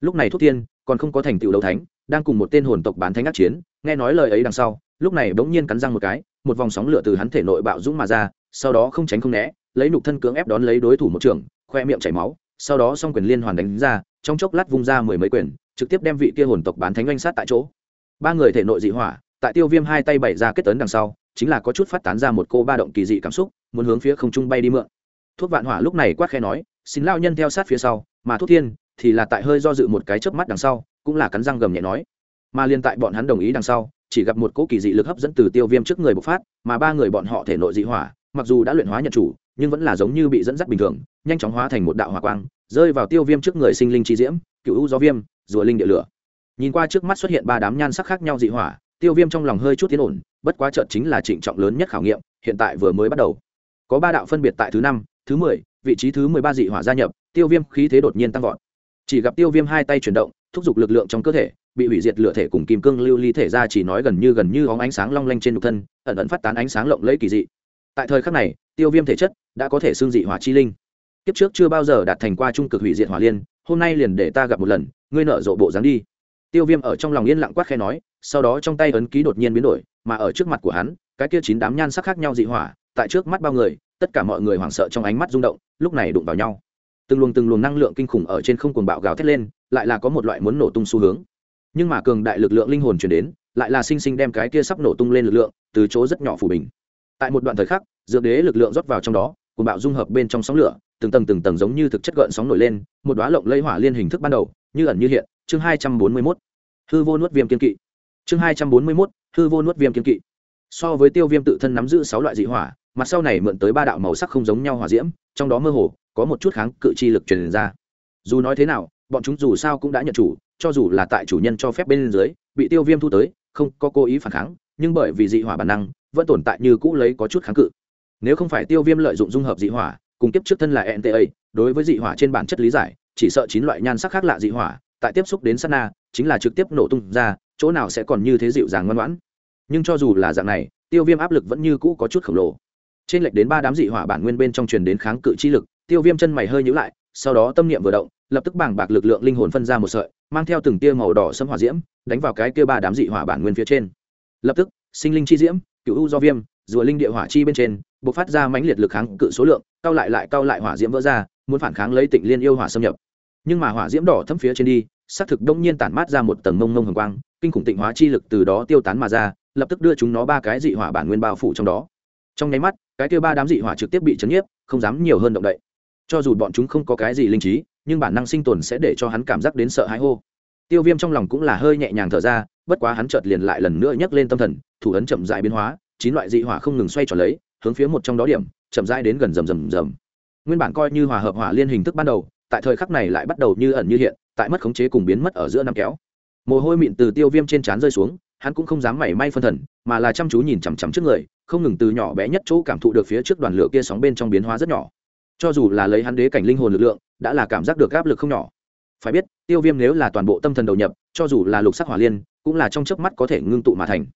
Lúc này thuốc tiên còn không có thành tựu đấu thánh, đang cùng một tên hồn tộc bán thánh ác chiến, nghe nói lời ấy đằng sau, lúc này bỗng nhiên cắn răng một cái, một vòng sóng lửa từ hắn thể nội bạo dũng mà ra, sau đó không tránh không né, lấy nục thân cưỡng ép đón lấy đối thủ một trường, khoe miệng chảy máu, sau đó song quyền liên hoàn đánh ra, trong chốc lát vung ra mười mấy quyền, trực tiếp đem vị kia hồn tộc bán thánh oanh sát tại chỗ. Ba người thể nội dị hỏa, tại tiêu viêm hai tay bày ra kết tấn đằng sau, chính là có chút phát tán ra một cô ba động kỳ dị cảm xúc, muốn hướng phía không trung bay đi mượn. Thuốc vạn hỏa lúc này quát khe nói, xin lao nhân theo sát phía sau, mà thuốc thiên thì là tại hơi do dự một cái chớp mắt đằng sau, cũng là cắn răng gầm nhẹ nói. Mà liên tại bọn hắn đồng ý đằng sau, chỉ gặp một cỗ kỳ dị lực hấp dẫn từ tiêu viêm trước người bộc phát, mà ba người bọn họ thể nội dị hỏa, mặc dù đã luyện hóa nhận chủ, nhưng vẫn là giống như bị dẫn dắt bình thường, nhanh chóng hóa thành một đạo hỏa quang, rơi vào tiêu viêm trước người sinh linh chi diễm, cựu u gió viêm, rùa linh địa lửa. Nhìn qua trước mắt xuất hiện ba đám nhan sắc khác nhau dị hỏa, tiêu viêm trong lòng hơi chút tiến ổn, bất quá trợt chính là trịnh trọng lớn nhất khảo nghiệm, hiện tại vừa mới bắt đầu. Có ba đạo phân biệt tại thứ năm, thứ mười, vị trí thứ mười ba dị hỏa gia nhập, tiêu viêm khí thế đột nhiên tăng vọt chỉ gặp tiêu viêm hai tay chuyển động, thúc giục lực lượng trong cơ thể, bị hủy diệt lửa thể cùng kim cương lưu ly thể ra chỉ nói gần như gần như óng ánh sáng long lanh trên nhục thân, ẩn ẩn phát tán ánh sáng lộng lẫy kỳ dị. Tại thời khắc này, tiêu viêm thể chất đã có thể xương dị hỏa chi linh. Kiếp trước chưa bao giờ đạt thành qua trung cực hủy diệt hỏa liên, hôm nay liền để ta gặp một lần, ngươi nợ rộ bộ dáng đi. Tiêu viêm ở trong lòng yên lặng quát khe nói, sau đó trong tay ấn ký đột nhiên biến đổi, mà ở trước mặt của hắn, cái kia chín đám nhan sắc khác nhau dị hỏa, tại trước mắt bao người, tất cả mọi người hoảng sợ trong ánh mắt rung động, lúc này đụng vào nhau từng luồng từng luồng năng lượng kinh khủng ở trên không cuồng bạo gào thét lên, lại là có một loại muốn nổ tung xu hướng. Nhưng mà cường đại lực lượng linh hồn chuyển đến, lại là sinh sinh đem cái kia sắp nổ tung lên lực lượng từ chỗ rất nhỏ phủ bình. Tại một đoạn thời khắc, dược đế lực lượng rót vào trong đó, cuồng bạo dung hợp bên trong sóng lửa, từng tầng từng tầng giống như thực chất gợn sóng nổi lên, một đóa lộng lây hỏa liên hình thức ban đầu, như ẩn như hiện, chương hai trăm bốn mươi mốt. Hư vô nuốt viêm kiên kỵ. Chương hai trăm bốn mươi mốt, hư vô nuốt viêm kiên kỵ. So với tiêu viêm tự thân nắm giữ sáu loại dị hỏa mặt sau này mượn tới ba đạo màu sắc không giống nhau hỏa diễm, trong đó mơ hồ, có một chút kháng cự chi lực truyền ra. Dù nói thế nào, bọn chúng dù sao cũng đã nhận chủ, cho dù là tại chủ nhân cho phép bên dưới, bị tiêu viêm thu tới, không có cố ý phản kháng, nhưng bởi vì dị hỏa bản năng, vẫn tồn tại như cũ lấy có chút kháng cự. Nếu không phải tiêu viêm lợi dụng dung hợp dị hỏa, cùng kiếp trước thân là nta đối với dị hỏa trên bản chất lý giải, chỉ sợ chín loại nhan sắc khác lạ dị hỏa, tại tiếp xúc đến sát na, chính là trực tiếp nổ tung ra, chỗ nào sẽ còn như thế dịu dàng ngoan ngoãn. Nhưng cho dù là dạng này, tiêu viêm áp lực vẫn như cũ có chút khổng lồ trên lệch đến ba đám dị hỏa bản nguyên bên trong truyền đến kháng cự chi lực, tiêu viêm chân mày hơi nhữ lại, sau đó tâm niệm vừa động, lập tức bảng bạc lực lượng linh hồn phân ra một sợi, mang theo từng tia màu đỏ xâm hỏa diễm, đánh vào cái kia ba đám dị hỏa bản nguyên phía trên. Lập tức, sinh linh chi diễm, cựu u do viêm, rùa linh địa hỏa chi bên trên b ộ c phát ra mãnh liệt lực kháng cự số lượng cao lại lại cao lại hỏa diễm vỡ ra, muốn phản kháng lấy tịnh liên yêu hỏa xâm nhập. Nhưng mà hỏa diễm đỏ thấm phía trên đi, xác thực đông nhiên tản mát ra một tầng mông mông hồng quang, kinh khủng tịnh hóa chi lực từ đó tiêu tán mà ra, lập tức đưa chúng nó ba cái dị hỏa bản nguyên bao phủ trong đó trong nháy mắt, cái kia ba đám dị hỏa trực tiếp bị chấn nhiếp, không dám nhiều hơn động đậy. Cho dù bọn chúng không có cái gì linh trí, nhưng bản năng sinh tồn sẽ để cho hắn cảm giác đến sợ hãi hô. Tiêu viêm trong lòng cũng là hơi nhẹ nhàng thở ra, bất quá hắn chợt liền lại lần nữa nhấc lên tâm thần, thủ ấn chậm dại biến hóa, chín loại dị hỏa không ngừng xoay tròn lấy, hướng phía một trong đó điểm, chậm rãi đến gần rầm rầm rầm. Nguyên bản coi như hòa hợp hỏa liên hình thức ban đầu, tại thời khắc này lại bắt đầu như ẩn như hiện, tại mất khống chế cùng biến mất ở giữa năm kéo. Mồ hôi mịn từ tiêu viêm trên trán rơi xuống hắn cũng không dám mảy may phân thần, mà là chăm chú nhìn chằm chằm trước người, không ngừng từ nhỏ bé nhất chỗ cảm thụ được phía trước đoàn lửa kia sóng bên trong biến hóa rất nhỏ. Cho dù là lấy hắn đế cảnh linh hồn lực lượng, đã là cảm giác được áp lực không nhỏ. Phải biết, tiêu viêm nếu là toàn bộ tâm thần đầu nhập, cho dù là lục sắc hỏa liên, cũng là trong chớp mắt có thể ngưng tụ mà thành.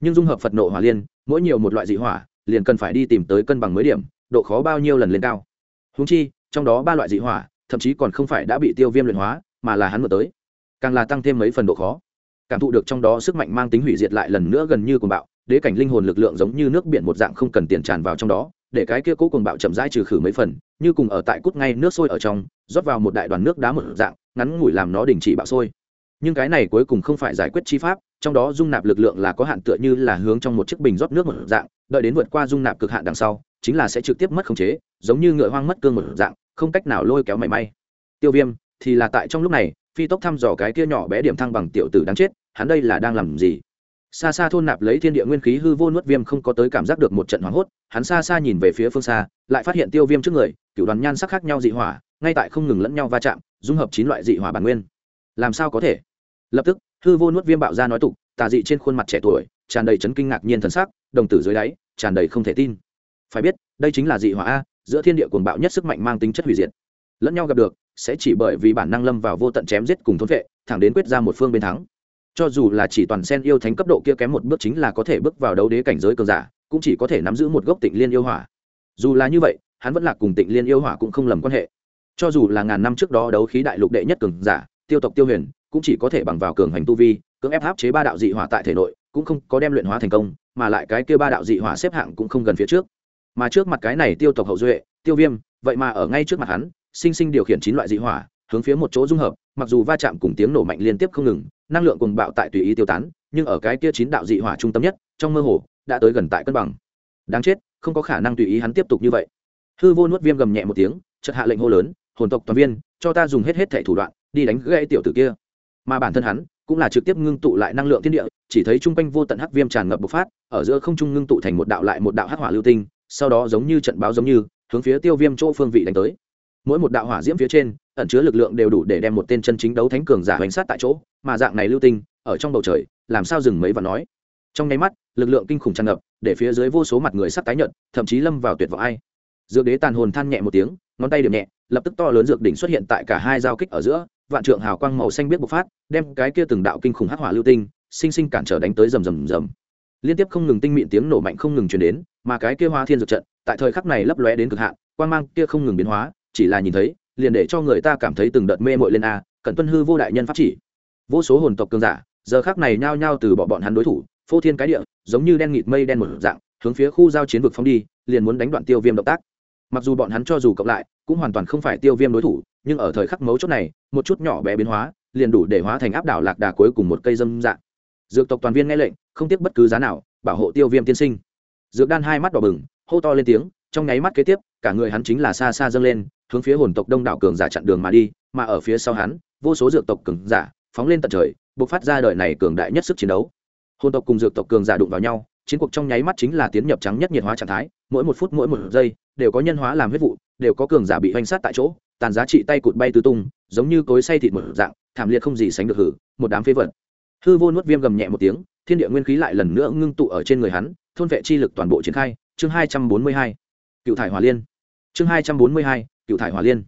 Nhưng dung hợp phật nộ hỏa liên, mỗi nhiều một loại dị hỏa, liền cần phải đi tìm tới cân bằng mới điểm, độ khó bao nhiêu lần lên cao. Húng chi, trong đó ba loại dị hỏa, thậm chí còn không phải đã bị tiêu viêm luyện hóa, mà là hắn mở tới. Càng là tăng thêm mấy phần độ khó cảm thụ được trong đó sức mạnh mang tính hủy diệt lại lần nữa gần như cuồng bạo, đế cảnh linh hồn lực lượng giống như nước biển một dạng không cần tiền tràn vào trong đó, để cái kia cố cuồng bạo chậm rãi trừ khử mấy phần, như cùng ở tại cút ngay nước sôi ở trong, rót vào một đại đoàn nước đá một dạng, ngắn ngủi làm nó đình chỉ bạo sôi. Nhưng cái này cuối cùng không phải giải quyết chi pháp, trong đó dung nạp lực lượng là có hạn tựa như là hướng trong một chiếc bình rót nước một dạng, đợi đến vượt qua dung nạp cực hạn đằng sau, chính là sẽ trực tiếp mất khống chế, giống như ngựa hoang mất cương một dạng, không cách nào lôi kéo mảy may. Tiêu viêm, thì là tại trong lúc này phi tốc thăm dò cái kia nhỏ bé điểm thăng bằng tiểu tử đáng chết, hắn đây là đang làm gì? Xa xa thôn nạp lấy thiên địa nguyên khí hư vô nuốt viêm không có tới cảm giác được một trận hoảng hốt, hắn xa xa nhìn về phía phương xa, lại phát hiện tiêu viêm trước người cựu đoàn nhan sắc khác nhau dị hỏa, ngay tại không ngừng lẫn nhau va chạm, dung hợp chín loại dị hỏa bản nguyên. Làm sao có thể? Lập tức, hư vô nuốt viêm bạo ra nói tục, tà dị trên khuôn mặt trẻ tuổi, tràn đầy chấn kinh ngạc nhiên thần sắc, đồng tử dưới đáy, tràn đầy không thể tin. Phải biết, đây chính là dị hỏa a, giữa thiên địa cuồng bạo nhất sức mạnh mang tính chất hủy diệt. Lẫn nhau gặp được sẽ chỉ bởi vì bản năng lâm vào vô tận chém giết cùng thôn vệ, thẳng đến quyết ra một phương bên thắng. Cho dù là chỉ toàn sen yêu thánh cấp độ kia kém một bước chính là có thể bước vào đấu đế cảnh giới cường giả, cũng chỉ có thể nắm giữ một gốc tịnh liên yêu hỏa. Dù là như vậy, hắn vẫn là cùng tịnh liên yêu hỏa cũng không lầm quan hệ. Cho dù là ngàn năm trước đó đấu khí đại lục đệ nhất cường giả, tiêu tộc tiêu huyền, cũng chỉ có thể bằng vào cường hành tu vi, cưỡng ép áp chế ba đạo dị hỏa tại thể nội, cũng không có đem luyện hóa thành công, mà lại cái kia ba đạo dị hỏa xếp hạng cũng không gần phía trước. Mà trước mặt cái này tiêu tộc hậu duệ, tiêu viêm, vậy mà ở ngay trước mặt hắn sinh sinh điều khiển chín loại dị hỏa, hướng phía một chỗ dung hợp, mặc dù va chạm cùng tiếng nổ mạnh liên tiếp không ngừng, năng lượng cùng bạo tại tùy ý tiêu tán, nhưng ở cái kia chín đạo dị hỏa trung tâm nhất, trong mơ hồ, đã tới gần tại cân bằng. Đáng chết, không có khả năng tùy ý hắn tiếp tục như vậy. Hư vô nuốt viêm gầm nhẹ một tiếng, chợt hạ lệnh hô lớn, hồn tộc toàn viên, cho ta dùng hết hết thể thủ đoạn, đi đánh gãy tiểu tử kia. Mà bản thân hắn, cũng là trực tiếp ngưng tụ lại năng lượng thiên địa, chỉ thấy trung quanh vô tận hắc viêm tràn ngập bộc phát, ở giữa không trung ngưng tụ thành một đạo lại một đạo hắc hỏa lưu tinh, sau đó giống như trận báo giống như, hướng phía tiêu viêm chỗ phương vị đánh tới mỗi một đạo hỏa diễm phía trên, ẩn chứa lực lượng đều đủ để đem một tên chân chính đấu thánh cường giả hoành sát tại chỗ, mà dạng này lưu tinh, ở trong bầu trời, làm sao dừng mấy và nói? Trong nháy mắt, lực lượng kinh khủng tràn ngập, để phía dưới vô số mặt người sắp tái nhợt, thậm chí lâm vào tuyệt vọng ai. Dược đế tàn hồn than nhẹ một tiếng, ngón tay điểm nhẹ, lập tức to lớn dược đỉnh xuất hiện tại cả hai giao kích ở giữa, vạn trượng hào quang màu xanh biết bộc phát, đem cái kia từng đạo kinh khủng hắc hỏa lưu tinh, sinh sinh cản trở đánh tới rầm rầm rầm. Liên tiếp không ngừng tinh mịn tiếng nổ mạnh không ngừng truyền đến, mà cái kia hoa thiên dược trận, tại thời khắc này lấp lóe đến cực hạn, quang mang kia không ngừng biến hóa chỉ là nhìn thấy, liền để cho người ta cảm thấy từng đợt mê mội lên a cận tuân hư vô đại nhân pháp chỉ. Vô số hồn tộc cường giả, giờ khác này nhao nhao từ bỏ bọn hắn đối thủ, phô thiên cái địa, giống như đen nghịt mây đen một dạng, hướng phía khu giao chiến vực phóng đi, liền muốn đánh đoạn tiêu viêm động tác. Mặc dù bọn hắn cho dù cộng lại, cũng hoàn toàn không phải tiêu viêm đối thủ, nhưng ở thời khắc mấu chốt này, một chút nhỏ bé biến hóa, liền đủ để hóa thành áp đảo lạc đà cuối cùng một cây dâm dạng. Dược tộc toàn viên nghe lệnh, không tiếc bất cứ giá nào, bảo hộ tiêu viêm tiên sinh. Dược đan hai mắt đỏ bừng, hô to lên tiếng, trong nháy mắt kế tiếp, cả người hắn chính là xa xa dâng lên hướng phía hồn tộc đông đảo cường giả chặn đường mà đi, mà ở phía sau hắn, vô số dược tộc cường giả phóng lên tận trời buộc phát ra đời này cường đại nhất sức chiến đấu. Hồn tộc cùng dược tộc cường giả đụng vào nhau, chiến cuộc trong nháy mắt chính là tiến nhập trắng nhất nhiệt hóa trạng thái, mỗi một phút mỗi một giây đều có nhân hóa làm huyết vụ, đều có cường giả bị hoành sát tại chỗ, tàn giá trị tay cụt bay tứ tung, giống như cối say thịt một dạng, thảm liệt không gì sánh được hử, một đám phế vật. Hư vô nuốt viêm gầm nhẹ một tiếng, thiên địa nguyên khí lại lần nữa ngưng tụ ở trên người hắn, thôn vệ chi lực toàn bộ triển khai. Chương hai trăm bốn mươi hai, cựu thải hòa liên. Chương hai trăm bốn mươi hai cựu thải hòa liên.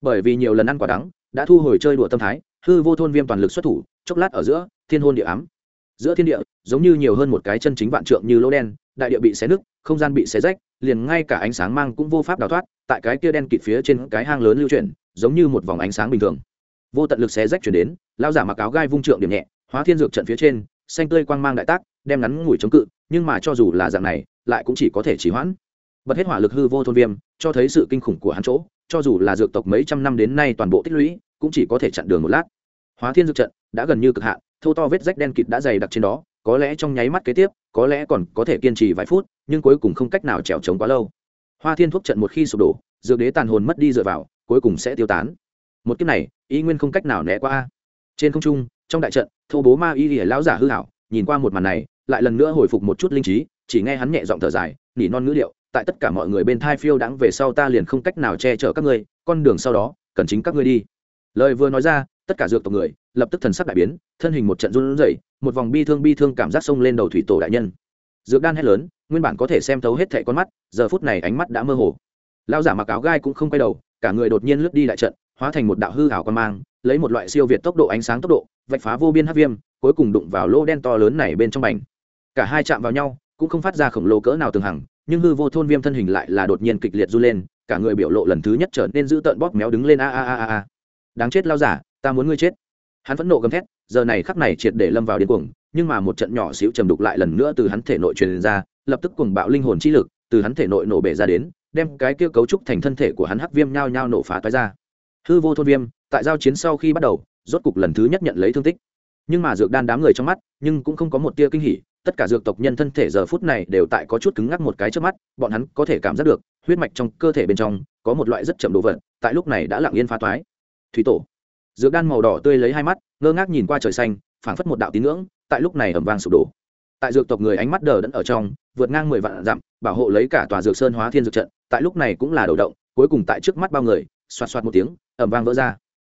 Bởi vì nhiều lần ăn quả đắng, đã thu hồi chơi đùa tâm thái, hư vô thôn viêm toàn lực xuất thủ, chốc lát ở giữa, thiên hôn địa ám. Giữa thiên địa, giống như nhiều hơn một cái chân chính vạn trượng như lỗ đen, đại địa bị xé nứt, không gian bị xé rách, liền ngay cả ánh sáng mang cũng vô pháp đào thoát, tại cái kia đen kịt phía trên cái hang lớn lưu chuyển, giống như một vòng ánh sáng bình thường. Vô tận lực xé rách chuyển đến lao giả mặc áo gai vung trượng điểm nhẹ, hóa thiên dược trận phía trên, xanh tươi quang mang đại tác, đem ngắn ngủi chống cự, nhưng mà cho dù là dạng này, lại cũng chỉ có thể chỉ hoãn. Bật hết hỏa lực hư vô thôn viêm, cho thấy sự kinh khủng của hắn chỗ cho dù là dược tộc mấy trăm năm đến nay toàn bộ tích lũy, cũng chỉ có thể chặn đường một lát. Hóa thiên dược trận đã gần như cực hạn, thâu to vết rách đen kịt đã dày đặc trên đó, có lẽ trong nháy mắt kế tiếp, có lẽ còn có thể kiên trì vài phút, nhưng cuối cùng không cách nào trèo trống quá lâu. Hoa thiên thuốc trận một khi sụp đổ, dược đế tàn hồn mất đi dựa vào, cuối cùng sẽ tiêu tán. Một kiếp này Y nguyên không cách nào né qua. Trên không trung, trong đại trận thâu bố ma y ỉa lão giả hư hảo, nhìn qua một màn này, lại lần nữa hồi phục một chút linh trí, chỉ nghe hắn nhẹ giọng thở dài, nỉ non ngữ điệu tại tất cả mọi người bên thai phiêu đãng về sau ta liền không cách nào che chở các ngươi, con đường sau đó, cần chính các ngươi đi. Lời vừa nói ra, tất cả dược tộc người lập tức thần sắc đại biến, thân hình một trận run rẩy, một vòng bi thương bi thương cảm giác xông lên đầu thủy tổ đại nhân. Dược đan hét lớn, nguyên bản có thể xem thấu hết thảy con mắt, giờ phút này ánh mắt đã mơ hồ. Lao giả mặc áo gai cũng không quay đầu, cả người đột nhiên lướt đi lại trận, hóa thành một đạo hư ảo quan mang, lấy một loại siêu việt tốc độ ánh sáng tốc độ, vạch phá vô biên hắc viêm, cuối cùng đụng vào lô đen to lớn này bên trong bành. Cả hai chạm vào nhau, cũng không phát ra khổng lồ cỡ nào từng hằng nhưng hư vô thôn viêm thân hình lại là đột nhiên kịch liệt du lên, cả người biểu lộ lần thứ nhất trở nên dữ tợn bóp méo đứng lên a a a a a. Đáng chết lao giả, ta muốn ngươi chết. Hắn phẫn nộ gầm thét, giờ này khắc này triệt để lâm vào điên cuồng, nhưng mà một trận nhỏ xíu trầm đục lại lần nữa từ hắn thể nội truyền ra, lập tức cuồng bạo linh hồn chi lực từ hắn thể nội nổ bể ra đến, đem cái kia cấu trúc thành thân thể của hắn hắc viêm nhao nhao nổ phá toái ra. Hư vô thôn viêm, tại giao chiến sau khi bắt đầu, rốt cục lần thứ nhất nhận lấy thương tích. Nhưng mà dược đan đám người trong mắt, nhưng cũng không có một tia kinh hỉ tất cả dược tộc nhân thân thể giờ phút này đều tại có chút cứng ngắc một cái trước mắt, bọn hắn có thể cảm giác được, huyết mạch trong cơ thể bên trong, có một loại rất chậm đồ vật, tại lúc này đã lặng yên phá toái thủy tổ. Dược đan màu đỏ tươi lấy hai mắt, ngơ ngác nhìn qua trời xanh, phảng phất một đạo tín ngưỡng, tại lúc này ẩm vang sụp đổ. Tại dược tộc người ánh mắt đờ đẫn ở trong, vượt ngang mười vạn dặm, bảo hộ lấy cả tòa dược sơn hóa thiên dược trận, tại lúc này cũng là đầu động, cuối cùng tại trước mắt bao người, xoạt xoạt một tiếng ẩm vang vỡ ra.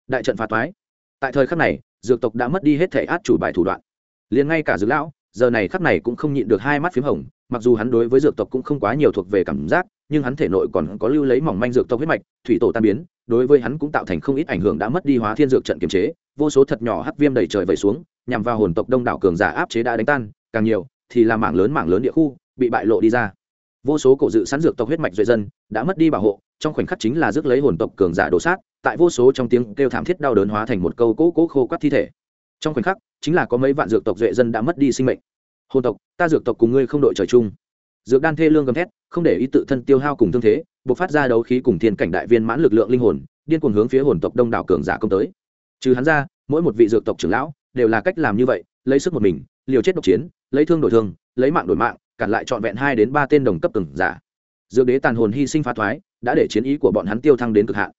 Đại trận phá toái tại thời khắc này, dược tộc đã mất đi hết thể át chủ bài thủ đoạn. Liền ngay cả dược lão giờ này khắc này cũng không nhịn được hai mắt p h í m hồng, mặc dù hắn đối với dược tộc cũng không quá nhiều thuộc về cảm giác, nhưng hắn thể nội còn có lưu lấy mỏng manh dược tộc huyết mạch, thủy tổ tan biến, đối với hắn cũng tạo thành không ít ảnh hưởng đã mất đi hóa thiên dược trận kiềm chế, vô số thật nhỏ hắc viêm đầy trời vẩy xuống, nhằm vào hồn tộc đông đảo cường giả áp chế đã đánh tan, càng nhiều thì là mảng lớn mảng lớn địa khu bị bại lộ đi ra. Vô số cổ dự sẵn dược tộc huyết mạch duệ dân đã mất đi bảo hộ, trong khoảnh khắc chính là rước lấy hồn tộc cường giả đổ sát, tại vô số trong tiếng kêu thảm thiết đau đớn hóa thành một câu cố cố khô quắt thi thể trong khoảnh khắc, chính là có mấy vạn dược tộc duệ dân đã mất đi sinh mệnh. Hồn tộc, ta dược tộc cùng ngươi không đội trời chung. Dược đan thê lương gầm thét, không để ý tự thân tiêu hao cùng thương thế buộc phát ra đấu khí cùng thiên cảnh đại viên mãn lực lượng linh hồn, điên cuồng hướng phía hồn tộc đông đảo cường giả công tới. Trừ hắn ra, mỗi một vị dược tộc trưởng lão đều là cách làm như vậy, lấy sức một mình, liều chết độc chiến, lấy thương đổi thương, lấy mạng đổi mạng, cản lại trọn vẹn hai đến ba tên đồng cấp từng giả. Dược đế tàn hồn hy sinh phá thoái, đã để chiến ý của bọn hắn tiêu thăng đến cực hạn.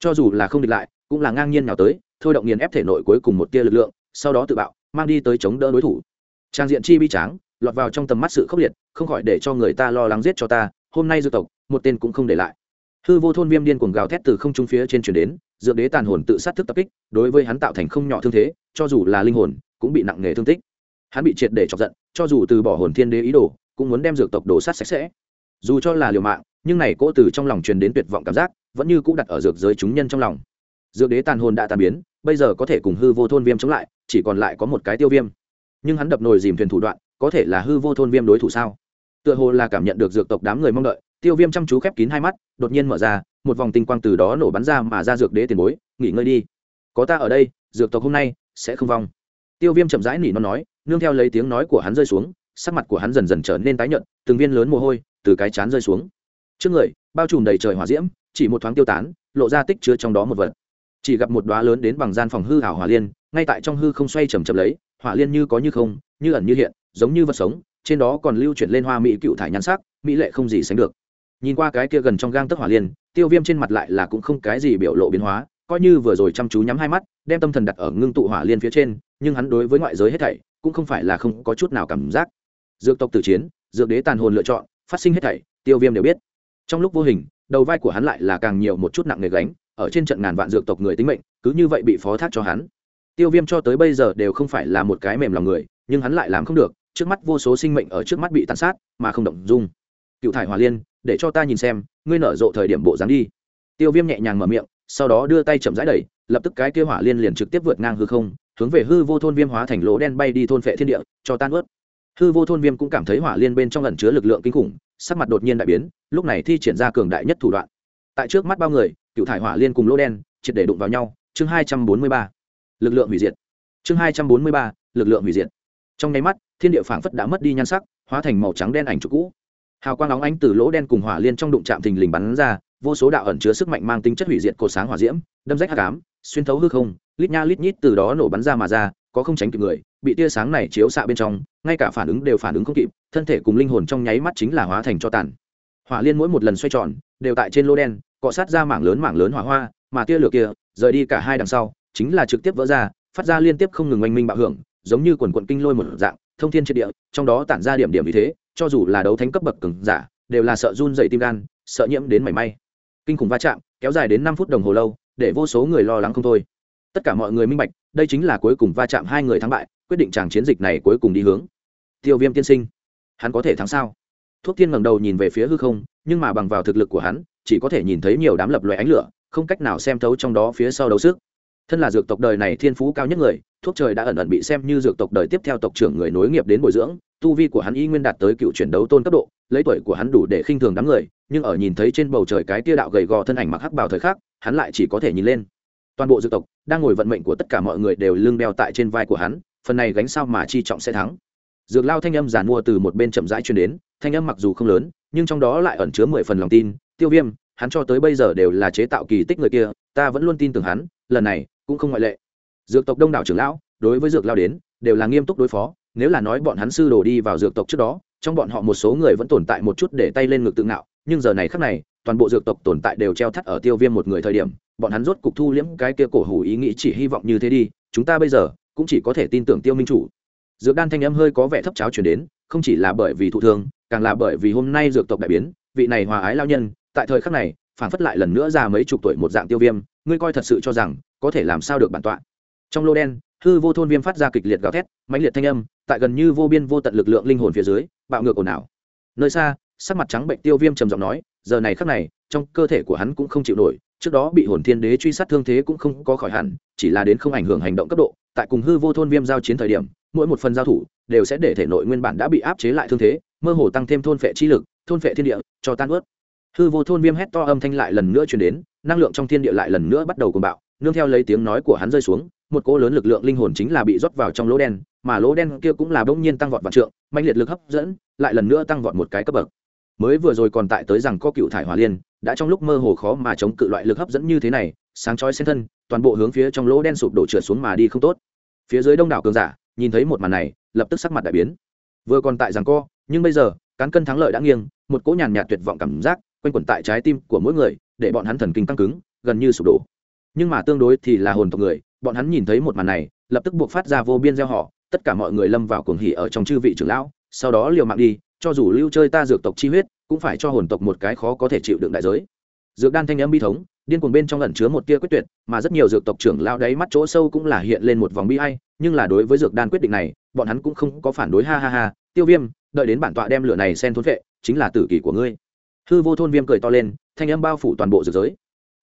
Cho dù là không địch lại, cũng là ngang nhiên nào tới, thôi động nghiền ép thể nội cuối cùng một tia lực lượng sau đó tự bạo, mang đi tới chống đỡ đối thủ. Trang diện chi bi tráng, lọt vào trong tầm mắt sự khốc liệt, không khỏi để cho người ta lo lắng giết cho ta, hôm nay dược tộc, một tên cũng không để lại. Hư vô thôn viêm điên cuồng gào thét từ không trung phía trên chuyển đến, dược đế tàn hồn tự sát thức tập kích, đối với hắn tạo thành không nhỏ thương thế, cho dù là linh hồn, cũng bị nặng nề thương tích. Hắn bị triệt để chọc giận, cho dù từ bỏ hồn thiên đế ý đồ, cũng muốn đem dược tộc đổ sát sạch sẽ. Dù cho là liều mạng, nhưng này cỗ từ trong lòng truyền đến tuyệt vọng cảm giác, vẫn như cũ đặt ở dược giới chúng nhân trong lòng. Dược đế tàn hồn đã tàn biến, bây giờ có thể cùng hư vô thôn viêm chống lại chỉ còn lại có một cái tiêu viêm. Nhưng hắn đập nồi dìm thuyền thủ đoạn, có thể là hư vô thôn viêm đối thủ sao? Tựa hồ là cảm nhận được dược tộc đám người mong đợi, tiêu viêm chăm chú khép kín hai mắt, đột nhiên mở ra, một vòng tinh quang từ đó nổ bắn ra mà ra dược đế tiền bối, nghỉ ngơi đi. Có ta ở đây, dược tộc hôm nay sẽ không vong. Tiêu viêm chậm rãi nỉ nó nói, nương theo lấy tiếng nói của hắn rơi xuống, sắc mặt của hắn dần dần trở nên tái nhợt, từng viên lớn mồ hôi từ cái chán rơi xuống. Trước người, bao trùm đầy trời hỏa diễm, chỉ một thoáng tiêu tán, lộ ra tích chứa trong đó một vật. Chỉ gặp một đóa lớn đến bằng gian phòng hư ảo hỏa liên ngay tại trong hư không xoay chầm chậm lấy, hỏa liên như có như không, như ẩn như hiện, giống như vật sống, trên đó còn lưu chuyển lên hoa mỹ cựu thải nhắn sắc, mỹ lệ không gì sánh được. Nhìn qua cái kia gần trong gang tấc hỏa liên, tiêu viêm trên mặt lại là cũng không cái gì biểu lộ biến hóa, coi như vừa rồi chăm chú nhắm hai mắt, đem tâm thần đặt ở ngưng tụ hỏa liên phía trên, nhưng hắn đối với ngoại giới hết thảy, cũng không phải là không có chút nào cảm giác. Dược tộc tử chiến, dược đế tàn hồn lựa chọn, phát sinh hết thảy, tiêu viêm đều biết. Trong lúc vô hình, đầu vai của hắn lại là càng nhiều một chút nặng nề gánh, ở trên trận ngàn vạn dược tộc người tính mệnh, cứ như vậy bị phó thác cho hắn tiêu viêm cho tới bây giờ đều không phải là một cái mềm lòng người, nhưng hắn lại làm không được, trước mắt vô số sinh mệnh ở trước mắt bị tàn sát, mà không động dung. Cựu thải hòa liên, để cho ta nhìn xem, ngươi nở rộ thời điểm bộ dáng đi. Tiêu viêm nhẹ nhàng mở miệng, sau đó đưa tay chậm rãi đẩy, lập tức cái kia hỏa liên liền trực tiếp vượt ngang hư không, hướng về hư vô thôn viêm hóa thành lỗ đen bay đi thôn phệ thiên địa, cho tan ướt. Hư vô thôn viêm cũng cảm thấy hỏa liên bên trong ẩn chứa lực lượng kinh khủng, sắc mặt đột nhiên đại biến, lúc này thi triển ra cường đại nhất thủ đoạn. Tại trước mắt bao người, cựu thải hỏa liên cùng lỗ đen, triệt để đụng vào nhau. Chương hai trăm bốn mươi ba lực lượng hủy diệt. Chương hai trăm bốn mươi ba, lực lượng hủy diệt. Trong nháy mắt, thiên địa phảng phất đã mất đi nhan sắc, hóa thành màu trắng đen ảnh trục cũ. Hào quang óng ánh từ lỗ đen cùng hỏa liên trong đụng chạm thình lình bắn ra, vô số đạo ẩn chứa sức mạnh mang tính chất hủy diệt cột sáng hỏa diễm, đâm rách hạ cám xuyên thấu hư không, lít nha lít nhít từ đó nổ bắn ra mà ra, có không tránh kịp người, bị tia sáng này chiếu xạ bên trong, ngay cả phản ứng đều phản ứng không kịp, thân thể cùng linh hồn trong nháy mắt chính là hóa thành cho tàn. Hỏa liên mỗi một lần xoay tròn, đều tại trên lô đen, cọ sát ra mảng lớn mảng lớn hỏa hoa, mà tia lửa kia, rời đi cả hai đằng sau chính là trực tiếp vỡ ra, phát ra liên tiếp không ngừng oanh minh bạo hưởng, giống như quần quận kinh lôi một dạng, thông thiên triệt địa, trong đó tản ra điểm điểm vì thế, cho dù là đấu thánh cấp bậc cứng giả, đều là sợ run dậy tim gan, sợ nhiễm đến mảy may. Kinh khủng va chạm, kéo dài đến năm phút đồng hồ lâu, để vô số người lo lắng không thôi. Tất cả mọi người minh bạch, đây chính là cuối cùng va chạm hai người thắng bại, quyết định chàng chiến dịch này cuối cùng đi hướng. Tiêu viêm tiên sinh, hắn có thể thắng sao? Thuốc tiên ngẩng đầu nhìn về phía hư không, nhưng mà bằng vào thực lực của hắn, chỉ có thể nhìn thấy nhiều đám lập loại ánh lửa, không cách nào xem thấu trong đó phía sau đấu sức thân là dược tộc đời này thiên phú cao nhất người, thuốc trời đã ẩn ẩn bị xem như dược tộc đời tiếp theo tộc trưởng người nối nghiệp đến bồi dưỡng, tu vi của hắn y nguyên đạt tới cựu chuyển đấu tôn cấp độ, lấy tuổi của hắn đủ để khinh thường đám người, nhưng ở nhìn thấy trên bầu trời cái tia đạo gầy gò thân ảnh mặc hắc bào thời khắc, hắn lại chỉ có thể nhìn lên. Toàn bộ dược tộc đang ngồi vận mệnh của tất cả mọi người đều lưng đeo tại trên vai của hắn, phần này gánh sao mà chi trọng sẽ thắng. Dược lao thanh âm giàn mua từ một bên chậm rãi truyền đến, thanh âm mặc dù không lớn, nhưng trong đó lại ẩn chứa mười phần lòng tin. Tiêu viêm, hắn cho tới bây giờ đều là chế tạo kỳ tích người kia, ta vẫn luôn tin tưởng hắn, lần này cũng không ngoại lệ. Dược tộc đông đảo trưởng lão, đối với dược lao đến, đều là nghiêm túc đối phó, nếu là nói bọn hắn sư đồ đi vào dược tộc trước đó, trong bọn họ một số người vẫn tồn tại một chút để tay lên ngực tự ngạo, nhưng giờ này khắc này, toàn bộ dược tộc tồn tại đều treo thắt ở tiêu viêm một người thời điểm, bọn hắn rốt cục thu liễm cái kia cổ hủ ý nghĩ chỉ hy vọng như thế đi, chúng ta bây giờ cũng chỉ có thể tin tưởng tiêu minh chủ. Dược đan thanh âm hơi có vẻ thấp cháo chuyển đến, không chỉ là bởi vì thụ thương, càng là bởi vì hôm nay dược tộc đại biến, vị này hòa ái lao nhân, tại thời khắc này, phản phất lại lần nữa ra mấy chục tuổi một dạng tiêu viêm, ngươi coi thật sự cho rằng có thể làm sao được bản tọa. Trong lô đen, hư vô thôn viêm phát ra kịch liệt gào thét, mãnh liệt thanh âm, tại gần như vô biên vô tận lực lượng linh hồn phía dưới, bạo ngược ồn ào. Nơi xa, sắc mặt trắng bệnh tiêu viêm trầm giọng nói, giờ này khắc này, trong cơ thể của hắn cũng không chịu nổi, trước đó bị hồn thiên đế truy sát thương thế cũng không có khỏi hẳn, chỉ là đến không ảnh hưởng hành động cấp độ, tại cùng hư vô thôn viêm giao chiến thời điểm, mỗi một phần giao thủ, đều sẽ để thể nội nguyên bản đã bị áp chế lại thương thế, mơ hồ tăng thêm thôn phệ chi lực, thôn phệ thiên địa, cho tan ướt. Hư vô thôn viêm hét to âm thanh lại lần nữa chuyển đến, năng lượng trong thiên địa lại lần nữa bắt đầu cùng bạo nương theo lấy tiếng nói của hắn rơi xuống, một cỗ lớn lực lượng linh hồn chính là bị rót vào trong lỗ đen, mà lỗ đen kia cũng là bỗng nhiên tăng vọt vạn trượng mạnh liệt lực hấp dẫn, lại lần nữa tăng vọt một cái cấp bậc. Mới vừa rồi còn tại tới rằng có cựu thải hỏa liên, đã trong lúc mơ hồ khó mà chống cự loại lực hấp dẫn như thế này, sáng chói xen thân, toàn bộ hướng phía trong lỗ đen sụp đổ trượt xuống mà đi không tốt. Phía dưới đông đảo cường giả, nhìn thấy một màn này, lập tức sắc mặt đại biến. Vừa còn tại rằng co, nhưng bây giờ, cán cân thắng lợi đã nghiêng, một cỗ nhàn nhạt tuyệt vọng cảm giác, quanh quẩn tại trái tim của mỗi người, để bọn hắn thần kinh tăng cứng, gần như sụp đổ nhưng mà tương đối thì là hồn tộc người, bọn hắn nhìn thấy một màn này, lập tức buộc phát ra vô biên gieo họ, tất cả mọi người lâm vào cuồng hỉ ở trong chư vị trưởng lão, sau đó liều mạng đi, cho dù lưu chơi ta dược tộc chi huyết, cũng phải cho hồn tộc một cái khó có thể chịu đựng đại giới. Dược đan thanh âm bi thống, điên cuồng bên trong ẩn chứa một tia quyết tuyệt, mà rất nhiều dược tộc trưởng lao đáy mắt chỗ sâu cũng là hiện lên một vòng bi ai, nhưng là đối với dược đan quyết định này, bọn hắn cũng không có phản đối, ha ha ha. Tiêu viêm, đợi đến bản tọa đem lửa này xen thốn vệ, chính là tử kỳ của ngươi. Hư vô thôn viêm cười to lên, thanh âm bao phủ toàn bộ dược giới.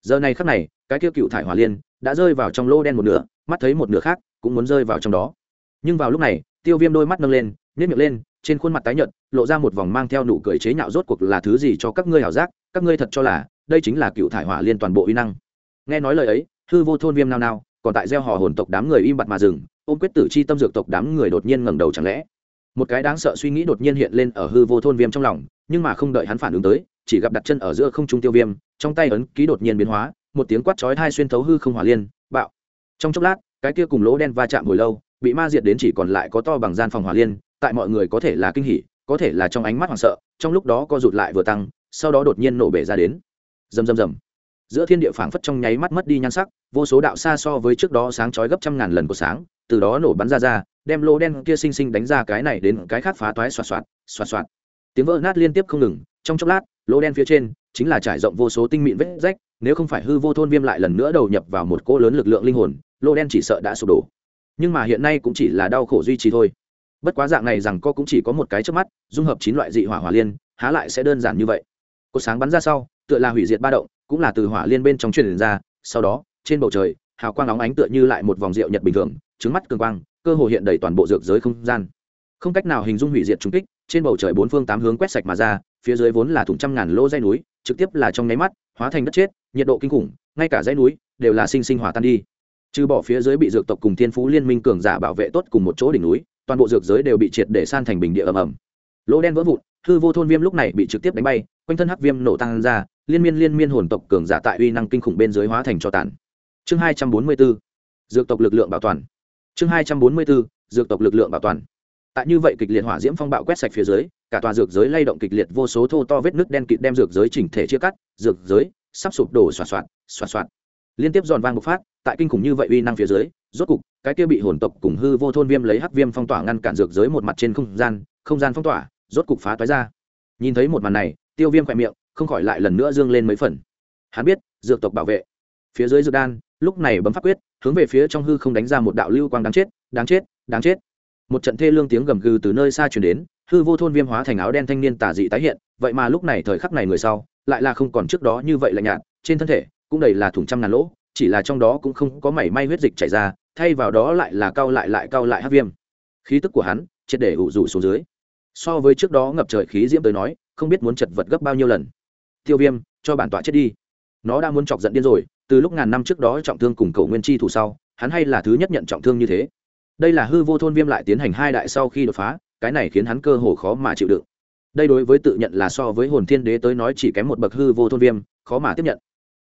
Giờ này khắc này cái kia cựu thải hỏa liên đã rơi vào trong lô đen một nửa, mắt thấy một nửa khác cũng muốn rơi vào trong đó. Nhưng vào lúc này, tiêu viêm đôi mắt nâng lên nhét miệng lên, trên khuôn mặt tái nhợt, lộ ra một vòng mang theo nụ cười chế nhạo rốt cuộc là thứ gì cho các ngươi hảo giác, các ngươi thật cho là đây chính là cựu thải hỏa liên toàn bộ uy năng. Nghe nói lời ấy, hư vô thôn viêm nao nao, còn tại gieo hò hồn tộc đám người im bặt mà dừng, ôm quyết tử chi tâm dược tộc đám người đột nhiên ngẩng đầu chẳng lẽ. Một cái đáng sợ suy nghĩ đột nhiên hiện lên ở hư vô thôn viêm trong lòng, nhưng mà không đợi hắn phản ứng tới, chỉ gặp đặt chân ở giữa không trung tiêu viêm, trong tay ấn ký đột nhiên biến hóa một tiếng quát chói hai xuyên thấu hư không hỏa liên, bạo. Trong chốc lát, cái kia cùng lỗ đen va chạm hồi lâu, bị ma diệt đến chỉ còn lại có to bằng gian phòng hỏa liên, tại mọi người có thể là kinh hỉ, có thể là trong ánh mắt hoảng sợ, trong lúc đó co rụt lại vừa tăng, sau đó đột nhiên nổ bể ra đến. Rầm rầm rầm. Giữa thiên địa phảng phất trong nháy mắt mất đi nhan sắc, vô số đạo xa so với trước đó sáng chói gấp trăm ngàn lần của sáng, từ đó nổ bắn ra ra, đem lỗ đen kia xinh xinh đánh ra cái này đến cái khác phá toái xoạt xoạt xoạt xoạt. Tiếng vỡ nát liên tiếp không ngừng, trong chốc lát, lỗ đen phía trên chính là trải rộng vô số tinh mịn vết rách, nếu không phải hư vô thôn viêm lại lần nữa đầu nhập vào một cỗ lớn lực lượng linh hồn, lô đen chỉ sợ đã sụp đổ. Nhưng mà hiện nay cũng chỉ là đau khổ duy trì thôi. Bất quá dạng này rằng co cũng chỉ có một cái trước mắt, dung hợp chín loại dị hỏa hỏa liên, há lại sẽ đơn giản như vậy. Cột sáng bắn ra sau, tựa là hủy diệt ba động, cũng là từ hỏa liên bên trong truyền ra, sau đó, trên bầu trời, hào quang óng ánh tựa như lại một vòng rượu nhật bình thường, trứng mắt cường quang, cơ hồ hiện đầy toàn bộ dược giới không gian. Không cách nào hình dung hủy diệt trung kích, trên bầu trời bốn phương tám hướng quét sạch mà ra, phía dưới vốn là thùng trăm ngàn lỗ dây núi trực tiếp là trong nháy mắt, hóa thành đất chết, nhiệt độ kinh khủng, ngay cả dãy núi đều là sinh sinh hỏa tan đi. Trừ bỏ phía dưới bị dược tộc cùng thiên phú liên minh cường giả bảo vệ tốt cùng một chỗ đỉnh núi, toàn bộ dược giới đều bị triệt để san thành bình địa ầm ầm. Lỗ đen vỡ vụn, hư vô thôn viêm lúc này bị trực tiếp đánh bay, quanh thân hắc viêm nổ tăng ra, liên miên liên miên hồn tộc cường giả tại uy năng kinh khủng bên dưới hóa thành cho tàn. Chương hai trăm bốn mươi bốn, dược tộc lực lượng bảo toàn. Chương hai trăm bốn mươi bốn, dược tộc lực lượng bảo toàn. Tại như vậy kịch liệt hỏa diễm phong bạo quét sạch phía dưới cả tòa dược giới lay động kịch liệt, vô số thô to vết nước đen kịt đem dược giới chỉnh thể chia cắt, dược giới sắp sụp đổ xoạt xoạt xoạt xoạt. Liên tiếp giòn vang một phát, tại kinh khủng như vậy uy năng phía dưới, rốt cục, cái kia bị hồn tộc cùng hư vô thôn viêm lấy hắc viêm phong tỏa ngăn cản dược giới một mặt trên không gian không gian phong tỏa, rốt cục phá toái ra. Nhìn thấy một màn này, tiêu viêm khỏe miệng, không khỏi lại lần nữa dương lên mấy phần. Hắn biết, dược tộc bảo vệ. Phía dưới dược đan, lúc này bấm phát quyết, hướng về phía trong hư không đánh ra một đạo lưu quang đáng chết đáng chết đáng chết một trận thê lương tiếng gầm gừ từ nơi xa chuyển đến, hư vô thôn viêm hóa thành áo đen thanh niên tà dị tái hiện, vậy mà lúc này thời khắc này người sau, lại là không còn trước đó như vậy lạnh nhạt, trên thân thể cũng đầy là thủng trăm ngàn lỗ, chỉ là trong đó cũng không có mảy may huyết dịch chảy ra, thay vào đó lại là cao lại lại cao lại hát viêm. Khí tức của hắn triệt để ủ rủ xuống dưới. So với trước đó ngập trời khí diễm tới nói, không biết muốn chật vật gấp bao nhiêu lần. Tiêu viêm, cho bản tọa chết đi. Nó đã muốn chọc giận điên rồi, từ lúc ngàn năm trước đó trọng thương cùng cầu nguyên chi thủ sau, hắn hay là thứ nhất nhận trọng thương như thế đây là hư vô thôn viêm lại tiến hành hai đại sau khi đột phá, cái này khiến hắn cơ hồ khó mà chịu đựng. Đây đối với tự nhận là so với hồn thiên đế tới nói chỉ kém một bậc hư vô thôn viêm, khó mà tiếp nhận.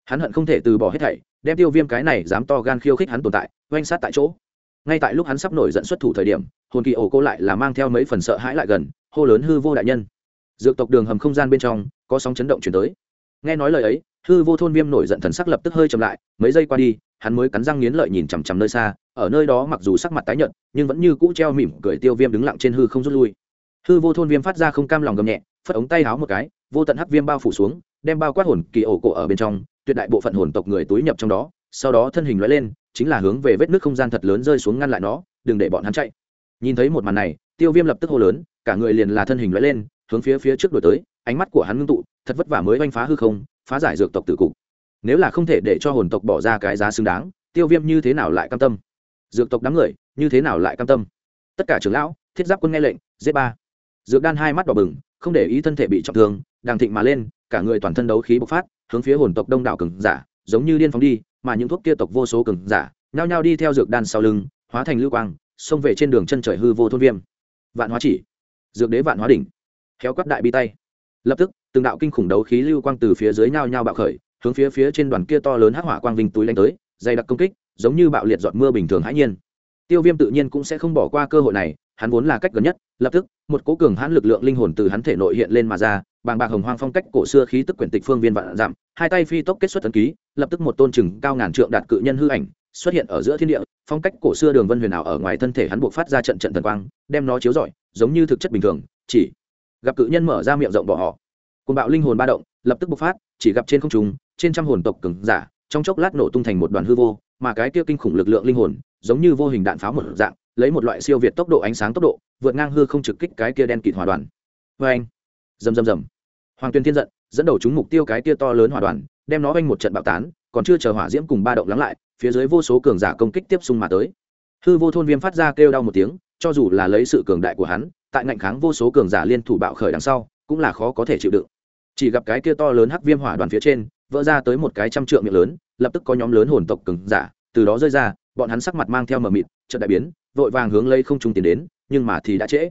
Hắn hận không thể từ bỏ hết thảy, đem tiêu viêm cái này dám to gan khiêu khích hắn tồn tại, oanh sát tại chỗ. Ngay tại lúc hắn sắp nổi giận xuất thủ thời điểm, hồn kỳ ổ cô lại là mang theo mấy phần sợ hãi lại gần, hô lớn hư vô đại nhân. Dược tộc đường hầm không gian bên trong, có sóng chấn động chuyển tới. Nghe nói lời ấy, hư vô thôn viêm nổi giận thần sắc lập tức hơi chậm lại, mấy giây qua đi hắn mới cắn răng nghiến lợi nhìn chằm chằm nơi xa, ở nơi đó mặc dù sắc mặt tái nhợt, nhưng vẫn như cũ treo mỉm cười tiêu viêm đứng lặng trên hư không rút lui. Hư vô thôn viêm phát ra không cam lòng gầm nhẹ, phất ống tay háo một cái, vô tận hắc viêm bao phủ xuống, đem bao quát hồn kỳ ổ cổ ở bên trong, tuyệt đại bộ phận hồn tộc người túi nhập trong đó, sau đó thân hình lóe lên, chính là hướng về vết nước không gian thật lớn rơi xuống ngăn lại nó, đừng để bọn hắn chạy. Nhìn thấy một màn này, tiêu viêm lập tức hô lớn, cả người liền là thân hình lóe lên, hướng phía phía trước đổi tới, ánh mắt của hắn ngưng tụ, thật vất vả mới oanh phá hư không, phá giải dược tộc tử cục nếu là không thể để cho hồn tộc bỏ ra cái giá xứng đáng, tiêu viêm như thế nào lại cam tâm? Dược tộc đám người, như thế nào lại cam tâm? Tất cả trưởng lão, thiết giáp quân nghe lệnh, giết ba. Dược đan hai mắt đỏ bừng, không để ý thân thể bị trọng thương đàng thịnh mà lên, cả người toàn thân đấu khí bộc phát, hướng phía hồn tộc đông đảo cường giả, giống như điên phóng đi, mà những thuốc kia tộc vô số cường giả, nhao nhao đi theo dược đan sau lưng, hóa thành lưu quang, xông về trên đường chân trời hư vô thôn viêm. Vạn hóa chỉ. Dược đế vạn hóa đỉnh. Khéo quắp đại bi tay. Lập tức, từng đạo kinh khủng đấu khí lưu quang từ phía dưới nhao nhao bạo khởi hướng phía phía trên đoàn kia to lớn hắc hỏa quang vinh túi đánh tới, dày đặc công kích, giống như bạo liệt giọt mưa bình thường hãi nhiên. Tiêu viêm tự nhiên cũng sẽ không bỏ qua cơ hội này, hắn vốn là cách gần nhất, lập tức, một cố cường hãn lực lượng linh hồn từ hắn thể nội hiện lên mà ra, bàng bạc hồng hoang phong cách cổ xưa khí tức quyển tịch phương viên vạn giảm hai tay phi tốc kết xuất tấn ký, lập tức một tôn trừng cao ngàn trượng đạt cự nhân hư ảnh xuất hiện ở giữa thiên địa, phong cách cổ xưa đường vân huyền ảo ở ngoài thân thể hắn buộc phát ra trận trận thần quang, đem nó chiếu rọi, giống như thực chất bình thường, chỉ gặp cự nhân mở ra miệng rộng bỏ họ. Cùng bạo linh hồn ba động, lập tức bộc phát, chỉ gặp trên không trung trên trăm hồn tộc cứng giả, trong chốc lát nổ tung thành một đoàn hư vô, mà cái kia kinh khủng lực lượng linh hồn, giống như vô hình đạn pháo một dạng, lấy một loại siêu việt tốc độ ánh sáng tốc độ, vượt ngang hư không trực kích cái kia đen kịt hỏa đoàn. Vê anh, rầm rầm rầm. Hoàng tuyên thiên giận, dẫn đầu chúng mục tiêu cái kia to lớn hỏa đoàn, đem nó anh một trận bạo tán, còn chưa chờ hỏa diễm cùng ba động lắng lại, phía dưới vô số cường giả công kích tiếp xung mà tới. Hư vô thôn viêm phát ra kêu đau một tiếng, cho dù là lấy sự cường đại của hắn, tại ngạnh kháng vô số cường giả liên thủ bạo khởi đằng sau, cũng là khó có thể chịu đựng. Chỉ gặp cái kia to lớn hắc viêm hỏa đoàn phía trên vỡ ra tới một cái trăm trượng miệng lớn, lập tức có nhóm lớn hồn tộc cứng giả, từ đó rơi ra, bọn hắn sắc mặt mang theo mờ mịt trận đại biến, vội vàng hướng lấy không trung tiến đến, nhưng mà thì đã trễ.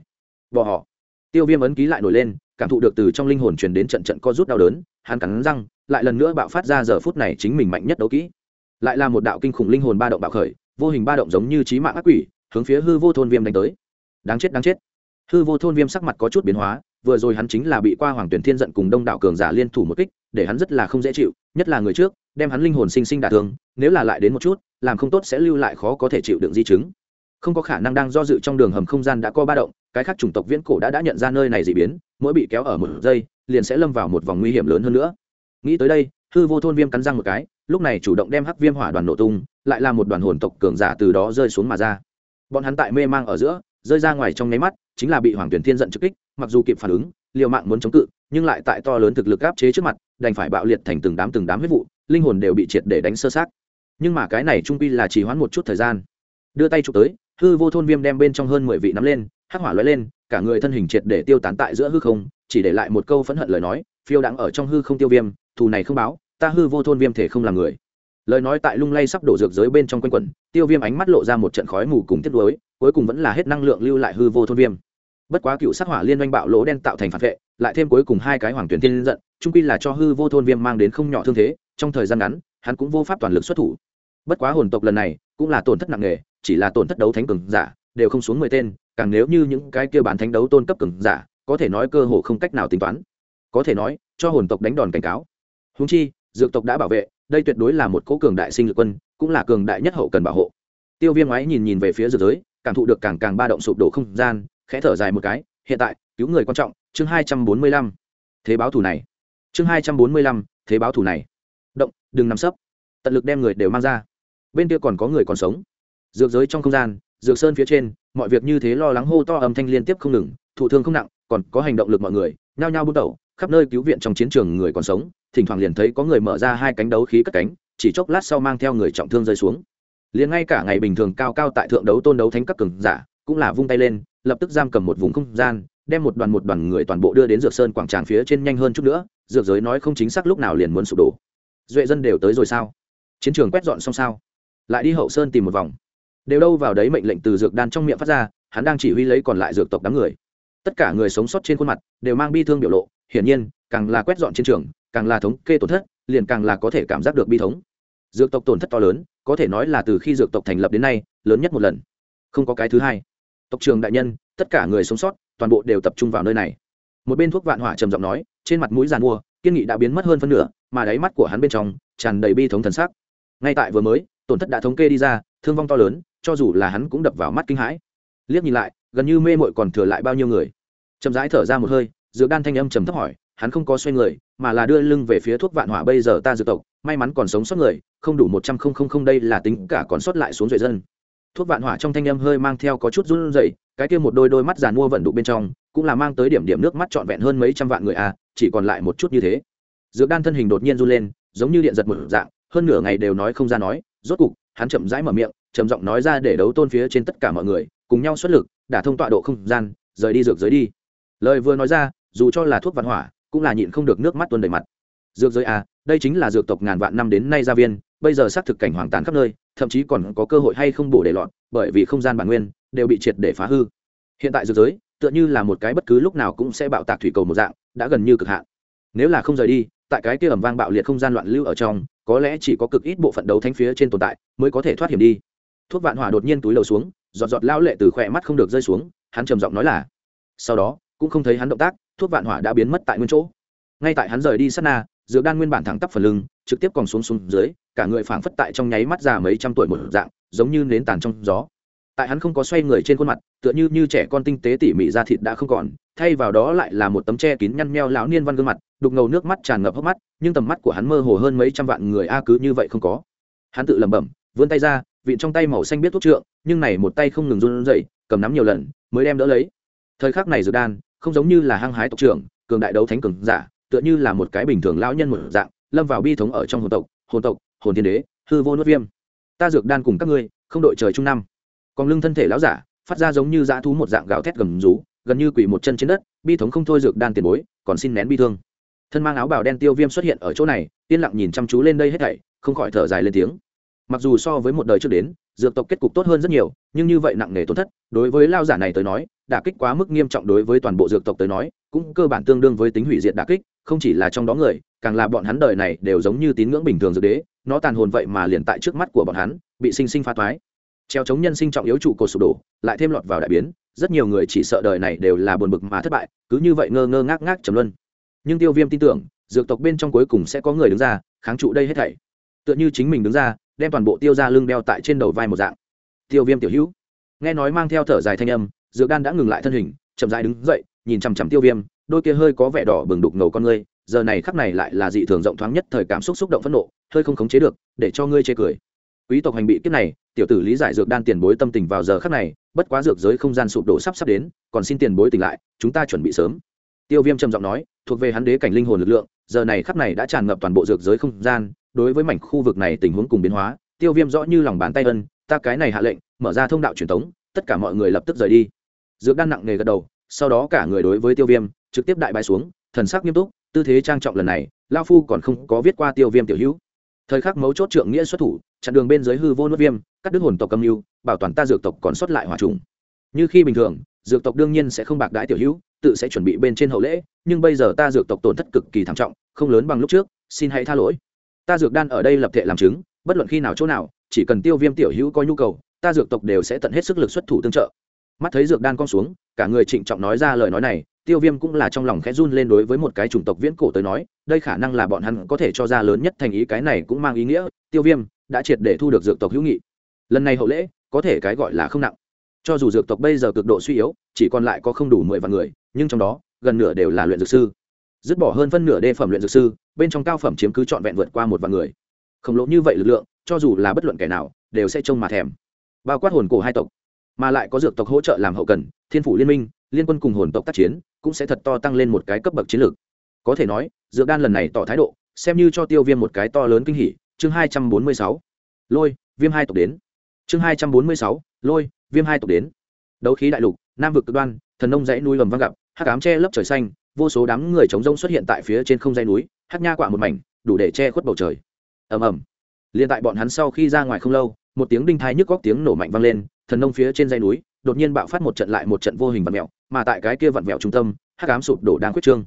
Bỏ họ. Tiêu viêm ấn ký lại nổi lên, cảm thụ được từ trong linh hồn truyền đến trận trận co rút đau đớn, hắn cắn răng, lại lần nữa bạo phát ra giờ phút này chính mình mạnh nhất đấu kỹ. Lại là một đạo kinh khủng linh hồn ba động bạo khởi, vô hình ba động giống như trí mạng ác quỷ, hướng phía hư vô thôn viêm đánh tới. Đáng chết đáng chết. Hư vô thôn viêm sắc mặt có chút biến hóa vừa rồi hắn chính là bị qua hoàng tuyển thiên giận cùng đông đảo cường giả liên thủ một kích, để hắn rất là không dễ chịu, nhất là người trước, đem hắn linh hồn sinh sinh đả thương, nếu là lại đến một chút, làm không tốt sẽ lưu lại khó có thể chịu đựng di chứng. Không có khả năng đang do dự trong đường hầm không gian đã co ba động, cái khác chủng tộc viễn cổ đã đã nhận ra nơi này dị biến, mỗi bị kéo ở một giây, liền sẽ lâm vào một vòng nguy hiểm lớn hơn nữa. Nghĩ tới đây, hư vô thôn viêm cắn răng một cái, lúc này chủ động đem hắc viêm hỏa đoàn nổ tung, lại là một đoàn hồn tộc cường giả từ đó rơi xuống mà ra. Bọn hắn tại mê mang ở giữa rơi ra ngoài trong nháy mắt, chính là bị hoàng tuyển thiên giận trực kích, mặc dù kịp phản ứng, liều mạng muốn chống cự, nhưng lại tại to lớn thực lực áp chế trước mặt, đành phải bạo liệt thành từng đám từng đám huyết vụ, linh hồn đều bị triệt để đánh sơ sát nhưng mà cái này trung quy là chỉ hoãn một chút thời gian. Đưa tay chụp tới, hư vô thôn viêm đem bên trong hơn mười vị nắm lên, hắc hỏa lóe lên, cả người thân hình triệt để tiêu tán tại giữa hư không, chỉ để lại một câu phẫn hận lời nói, phiêu đãng ở trong hư không tiêu viêm, thù này không báo, ta hư vô thôn viêm thể không làm người. Lời nói tại lung lay sắp đổ dược giới bên trong quanh quẩn, tiêu viêm ánh mắt lộ ra một trận khói mù cùng tiết đối cuối cùng vẫn là hết năng lượng lưu lại hư vô thôn viêm. Bất quá cựu sát hỏa liên oanh bạo lỗ đen tạo thành phản vệ, lại thêm cuối cùng hai cái hoàng tuyển thiên giận trung quy là cho hư vô thôn viêm mang đến không nhỏ thương thế, trong thời gian ngắn, hắn cũng vô pháp toàn lực xuất thủ. Bất quá hồn tộc lần này cũng là tổn thất nặng nề, chỉ là tổn thất đấu thánh cường giả, đều không xuống mười tên, càng nếu như những cái kia bán thánh đấu tôn cấp cường giả, có thể nói cơ hồ không cách nào tính toán. Có thể nói, cho hồn tộc đánh đòn cảnh cáo. Húng chi, dược tộc đã bảo vệ, đây tuyệt đối là một cố cường đại sinh lực quân, cũng là cường đại nhất hậu cần bảo hộ. Tiêu viêm ngoái nhìn nhìn về phía dược giới cảm thụ được càng càng ba động sụp đổ không gian, khẽ thở dài một cái, hiện tại, cứu người quan trọng, chương hai trăm bốn mươi lăm. Thế báo thủ này. Chương hai trăm bốn mươi lăm, thế báo thủ này. Động, đừng nằm sấp. Tận lực đem người đều mang ra. Bên kia còn có người còn sống. Dược giới trong không gian, dược sơn phía trên, mọi việc như thế lo lắng hô to âm thanh liên tiếp không ngừng, thụ thương không nặng, còn có hành động lực mọi người, nhao nhao bút đầu khắp nơi cứu viện trong chiến trường người còn sống, thỉnh thoảng liền thấy có người mở ra hai cánh đấu khí cất cánh, chỉ chốc lát sau mang theo người trọng thương rơi xuống liền ngay cả ngày bình thường cao cao tại thượng đấu tôn đấu thánh các cường giả cũng là vung tay lên, lập tức giam cầm một vùng không gian, đem một đoàn một đoàn người toàn bộ đưa đến dược sơn quảng tràng phía trên nhanh hơn chút nữa, dược giới nói không chính xác lúc nào liền muốn sụp đổ. Duệ dân đều tới rồi sao? Chiến trường quét dọn xong sao? Lại đi hậu sơn tìm một vòng. Đều đâu vào đấy mệnh lệnh từ dược đan trong miệng phát ra, hắn đang chỉ huy lấy còn lại dược tộc đám người. Tất cả người sống sót trên khuôn mặt đều mang bi thương biểu lộ, hiển nhiên, càng là quét dọn chiến trường, càng là thống kê tổn thất, liền càng là có thể cảm giác được bi thống. Dược tộc tổn thất to lớn có thể nói là từ khi dược tộc thành lập đến nay, lớn nhất một lần. Không có cái thứ hai. Tộc trường đại nhân, tất cả người sống sót, toàn bộ đều tập trung vào nơi này. Một bên thuốc vạn hỏa trầm giọng nói, trên mặt mũi giàn mua, kiên nghị đã biến mất hơn phân nửa, mà đáy mắt của hắn bên trong, tràn đầy bi thống thần sắc. Ngay tại vừa mới, tổn thất đã thống kê đi ra, thương vong to lớn, cho dù là hắn cũng đập vào mắt kinh hãi. Liếc nhìn lại, gần như mê mội còn thừa lại bao nhiêu người. Chậm rãi thở ra một hơi, dược đan thanh âm trầm thấp hỏi hắn không có xoay người, mà là đưa lưng về phía thuốc vạn hỏa bây giờ ta dược tộc, may mắn còn sống sót người, không đủ một trăm không không không đây là tính cả còn sót lại xuống duệ dân. Thuốc vạn hỏa trong thanh âm hơi mang theo có chút run rẩy, cái kia một đôi đôi mắt giàn mua vận đục bên trong, cũng là mang tới điểm điểm nước mắt trọn vẹn hơn mấy trăm vạn người à chỉ còn lại một chút như thế. Dược đan thân hình đột nhiên run lên, giống như điện giật một dạng, hơn nửa ngày đều nói không ra nói, rốt cục, hắn chậm rãi mở miệng, trầm giọng nói ra để đấu tôn phía trên tất cả mọi người, cùng nhau xuất lực, đả thông tọa độ không gian, rời đi dược giới đi. Lời vừa nói ra, dù cho là thuốc vạn hỏa cũng là nhịn không được nước mắt tuôn đầy mặt. Dược giới à đây chính là dược tộc ngàn vạn năm đến nay gia viên, bây giờ xác thực cảnh hoàng tàn khắp nơi, thậm chí còn có cơ hội hay không bổ để lọt, bởi vì không gian bản nguyên đều bị triệt để phá hư. Hiện tại dược giới, tựa như là một cái bất cứ lúc nào cũng sẽ bạo tạc thủy cầu một dạng, đã gần như cực hạn. Nếu là không rời đi, tại cái kia ẩm vang bạo liệt không gian loạn lưu ở trong, có lẽ chỉ có cực ít bộ phận đấu thánh phía trên tồn tại mới có thể thoát hiểm đi. Thuốc vạn hỏa đột nhiên túi lầu xuống, giọt giọt lao lệ từ khỏe mắt không được rơi xuống, hắn trầm giọng nói là, sau đó, cũng không thấy hắn động tác thuốc vạn hỏa đã biến mất tại nguyên chỗ. Ngay tại hắn rời đi sát na, dược đan nguyên bản thẳng tắp phần lưng, trực tiếp còn xuống xuống dưới, cả người phảng phất tại trong nháy mắt già mấy trăm tuổi một dạng, giống như nến tàn trong gió. Tại hắn không có xoay người trên khuôn mặt, tựa như như trẻ con tinh tế tỉ mỉ da thịt đã không còn, thay vào đó lại là một tấm che kín nhăn meo lão niên văn gương mặt, đục ngầu nước mắt tràn ngập hốc mắt, nhưng tầm mắt của hắn mơ hồ hơn mấy trăm vạn người a cứ như vậy không có. Hắn tự lẩm bẩm, vươn tay ra, vịn trong tay màu xanh biết thuốc trượng, nhưng này một tay không ngừng run rẩy, cầm nắm nhiều lần, mới đem đỡ lấy. Thời khắc này dược đan không giống như là hăng hái tộc trưởng, cường đại đấu thánh cường giả, tựa như là một cái bình thường lão nhân một dạng, lâm vào bi thống ở trong hồn tộc hồn tộc, hồn thiên đế, hư vô nuốt viêm. Ta dược đan cùng các ngươi, không đội trời chung năm. Còn lưng thân thể lão giả, phát ra giống như dã thú một dạng gạo thét gầm rú, gần như quỳ một chân trên đất, bi thống không thôi dược đan tiền bối, còn xin nén bi thương. Thân mang áo bào đen tiêu viêm xuất hiện ở chỗ này, yên lặng nhìn chăm chú lên đây hết thảy, không khỏi thở dài lên tiếng. Mặc dù so với một đời trước đến dược tộc kết cục tốt hơn rất nhiều, nhưng như vậy nặng nề tổn thất, đối với lao giả này tới nói, đả kích quá mức nghiêm trọng đối với toàn bộ dược tộc tới nói, cũng cơ bản tương đương với tính hủy diệt đả kích, không chỉ là trong đó người, càng là bọn hắn đời này đều giống như tín ngưỡng bình thường dược đế, nó tàn hồn vậy mà liền tại trước mắt của bọn hắn, bị sinh sinh phá thoái treo chống nhân sinh trọng yếu trụ cột sụp đổ, lại thêm lọt vào đại biến, rất nhiều người chỉ sợ đời này đều là buồn bực mà thất bại, cứ như vậy ngơ ngơ ngác ngác trầm luân. Nhưng tiêu viêm tin tưởng, dược tộc bên trong cuối cùng sẽ có người đứng ra, kháng trụ đây hết thảy. Tựa như chính mình đứng ra đem toàn bộ tiêu ra lưng đeo tại trên đầu vai một dạng. Tiêu viêm tiểu hữu. Nghe nói mang theo thở dài thanh âm, dược đan đã ngừng lại thân hình, chậm dài đứng dậy, nhìn chằm chằm tiêu viêm, đôi kia hơi có vẻ đỏ bừng đục ngầu con ngươi, giờ này khắc này lại là dị thường rộng thoáng nhất thời cảm xúc xúc động phẫn nộ, hơi không khống chế được, để cho ngươi chê cười. Quý tộc hành bị kiếp này, tiểu tử lý giải dược đan tiền bối tâm tình vào giờ khắc này, bất quá dược giới không gian sụp đổ sắp sắp đến, còn xin tiền bối tỉnh lại, chúng ta chuẩn bị sớm. Tiêu viêm trầm giọng nói, thuộc về hắn đế cảnh linh hồn lực lượng, giờ này khắp này đã tràn ngập toàn bộ dược giới không gian đối với mảnh khu vực này tình huống cùng biến hóa, tiêu viêm rõ như lòng bàn tay ân, ta cái này hạ lệnh, mở ra thông đạo truyền thống tất cả mọi người lập tức rời đi. Dược đan nặng nề gật đầu, sau đó cả người đối với tiêu viêm trực tiếp đại bại xuống, thần sắc nghiêm túc, tư thế trang trọng lần này lao phu còn không có viết qua tiêu viêm tiểu hữu. Thời khắc mấu chốt trượng nghĩa xuất thủ, chặn đường bên dưới hư vô nuốt viêm, cắt đứt hồn tộc cầm mưu, bảo toàn ta dược tộc còn sót lại hòa trùng. Như khi bình thường, dược tộc đương nhiên sẽ không bạc đãi tiểu hữu, tự sẽ chuẩn bị bên trên hậu lễ, nhưng bây giờ ta dược tộc tổn thất cực kỳ thảm trọng, không lớn bằng lúc trước, xin hãy tha lỗi ta dược đan ở đây lập thể làm chứng, bất luận khi nào chỗ nào, chỉ cần tiêu viêm tiểu hữu có nhu cầu, ta dược tộc đều sẽ tận hết sức lực xuất thủ tương trợ. Mắt thấy dược đan cong xuống, cả người trịnh trọng nói ra lời nói này, tiêu viêm cũng là trong lòng khẽ run lên đối với một cái chủng tộc viễn cổ tới nói, đây khả năng là bọn hắn có thể cho ra lớn nhất thành ý, cái này cũng mang ý nghĩa, tiêu viêm đã triệt để thu được dược tộc hữu nghị. Lần này hậu lễ, có thể cái gọi là không nặng. Cho dù dược tộc bây giờ cực độ suy yếu, chỉ còn lại có không đủ mười vạn người, nhưng trong đó, gần nửa đều là luyện dược sư dứt bỏ hơn phân nửa đê phẩm luyện dược sư, bên trong cao phẩm chiếm cứ trọn vẹn vượt qua một vạn người. Khổng lồ như vậy lực lượng, cho dù là bất luận kẻ nào, đều sẽ trông mà thèm. Bao quát hồn cổ hai tộc, mà lại có dược tộc hỗ trợ làm hậu cần, thiên phủ liên minh, liên quân cùng hồn tộc tác chiến, cũng sẽ thật to tăng lên một cái cấp bậc chiến lược. Có thể nói, dược đan lần này tỏ thái độ, xem như cho tiêu viêm một cái to lớn kinh hỉ. Chương hai trăm bốn mươi sáu, lôi, viêm hai tộc đến. Chương hai trăm bốn mươi sáu, lôi, viêm hai tộc đến. Đấu khí đại lục, nam vực cực đoan, thần nông dãy núi lầm vang gặp, hắc ám che lấp trời xanh vô số đám người chống rông xuất hiện tại phía trên không dây núi hát nha quả một mảnh đủ để che khuất bầu trời. Ầm ầm. Liền tại bọn hắn sau khi ra ngoài không lâu một tiếng đinh thai nhức góc tiếng nổ mạnh vang lên thần nông phía trên dây núi đột nhiên bạo phát một trận lại một trận vô hình vặn mẹo, mà tại cái kia vặn mẹo trung tâm hắc ám sụp đổ đang quyết trương.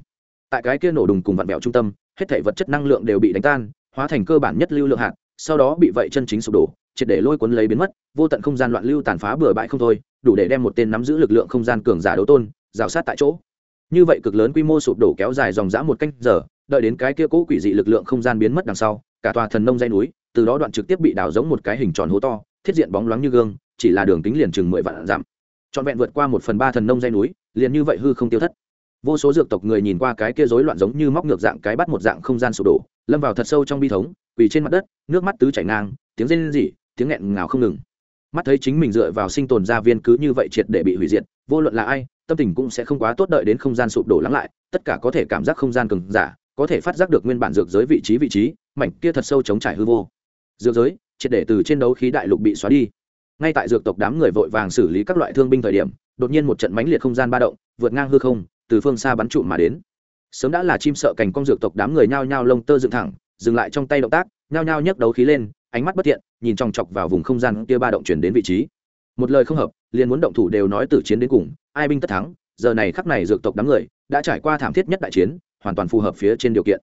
Tại cái kia nổ đùng cùng vặn mẹo trung tâm hết thể vật chất năng lượng đều bị đánh tan hóa thành cơ bản nhất lưu lượng hạt sau đó bị vậy chân chính sụp đổ triệt để lôi cuốn lấy biến mất vô tận không gian loạn lưu tàn phá bừa bãi không thôi đủ để đem một tên nắm giữ lực lượng không gian cường giả đấu tôn rào sát tại chỗ như vậy cực lớn quy mô sụp đổ kéo dài dòng dã một canh giờ, đợi đến cái kia cũ quỷ dị lực lượng không gian biến mất đằng sau, cả tòa thần nông dây núi, từ đó đoạn trực tiếp bị đào giống một cái hình tròn hố to, thiết diện bóng loáng như gương, chỉ là đường kính liền chừng mười vạn dặm. Trọn vẹn vượt qua một phần ba thần nông dây núi, liền như vậy hư không tiêu thất. Vô số dược tộc người nhìn qua cái kia rối loạn giống như móc ngược dạng cái bắt một dạng không gian sụp đổ, lâm vào thật sâu trong bi thống, quỳ trên mặt đất, nước mắt tứ chảy ngang, tiếng rên rỉ, tiếng nghẹn ngào không ngừng. Mắt thấy chính mình dựa vào sinh tồn gia viên cứ như vậy triệt để bị hủy diệt, vô luận là ai tâm tình cũng sẽ không quá tốt đợi đến không gian sụp đổ lắng lại, tất cả có thể cảm giác không gian cường giả, có thể phát giác được nguyên bản dược giới vị trí vị trí, mảnh kia thật sâu chống trải hư vô. Dược giới, triệt để từ trên đấu khí đại lục bị xóa đi. Ngay tại dược tộc đám người vội vàng xử lý các loại thương binh thời điểm, đột nhiên một trận mãnh liệt không gian ba động, vượt ngang hư không, từ phương xa bắn trụm mà đến. Sớm đã là chim sợ cành con dược tộc đám người nhao nhao lông tơ dựng thẳng, dừng lại trong tay động tác, nhao nhao nhấc đấu khí lên, ánh mắt bất thiện, nhìn chòng chọc vào vùng không gian kia ba động chuyển đến vị trí. Một lời không hợp, liền muốn động thủ đều nói từ chiến đến cùng ai binh tất thắng, giờ này khắc này dược tộc đám người đã trải qua thảm thiết nhất đại chiến, hoàn toàn phù hợp phía trên điều kiện.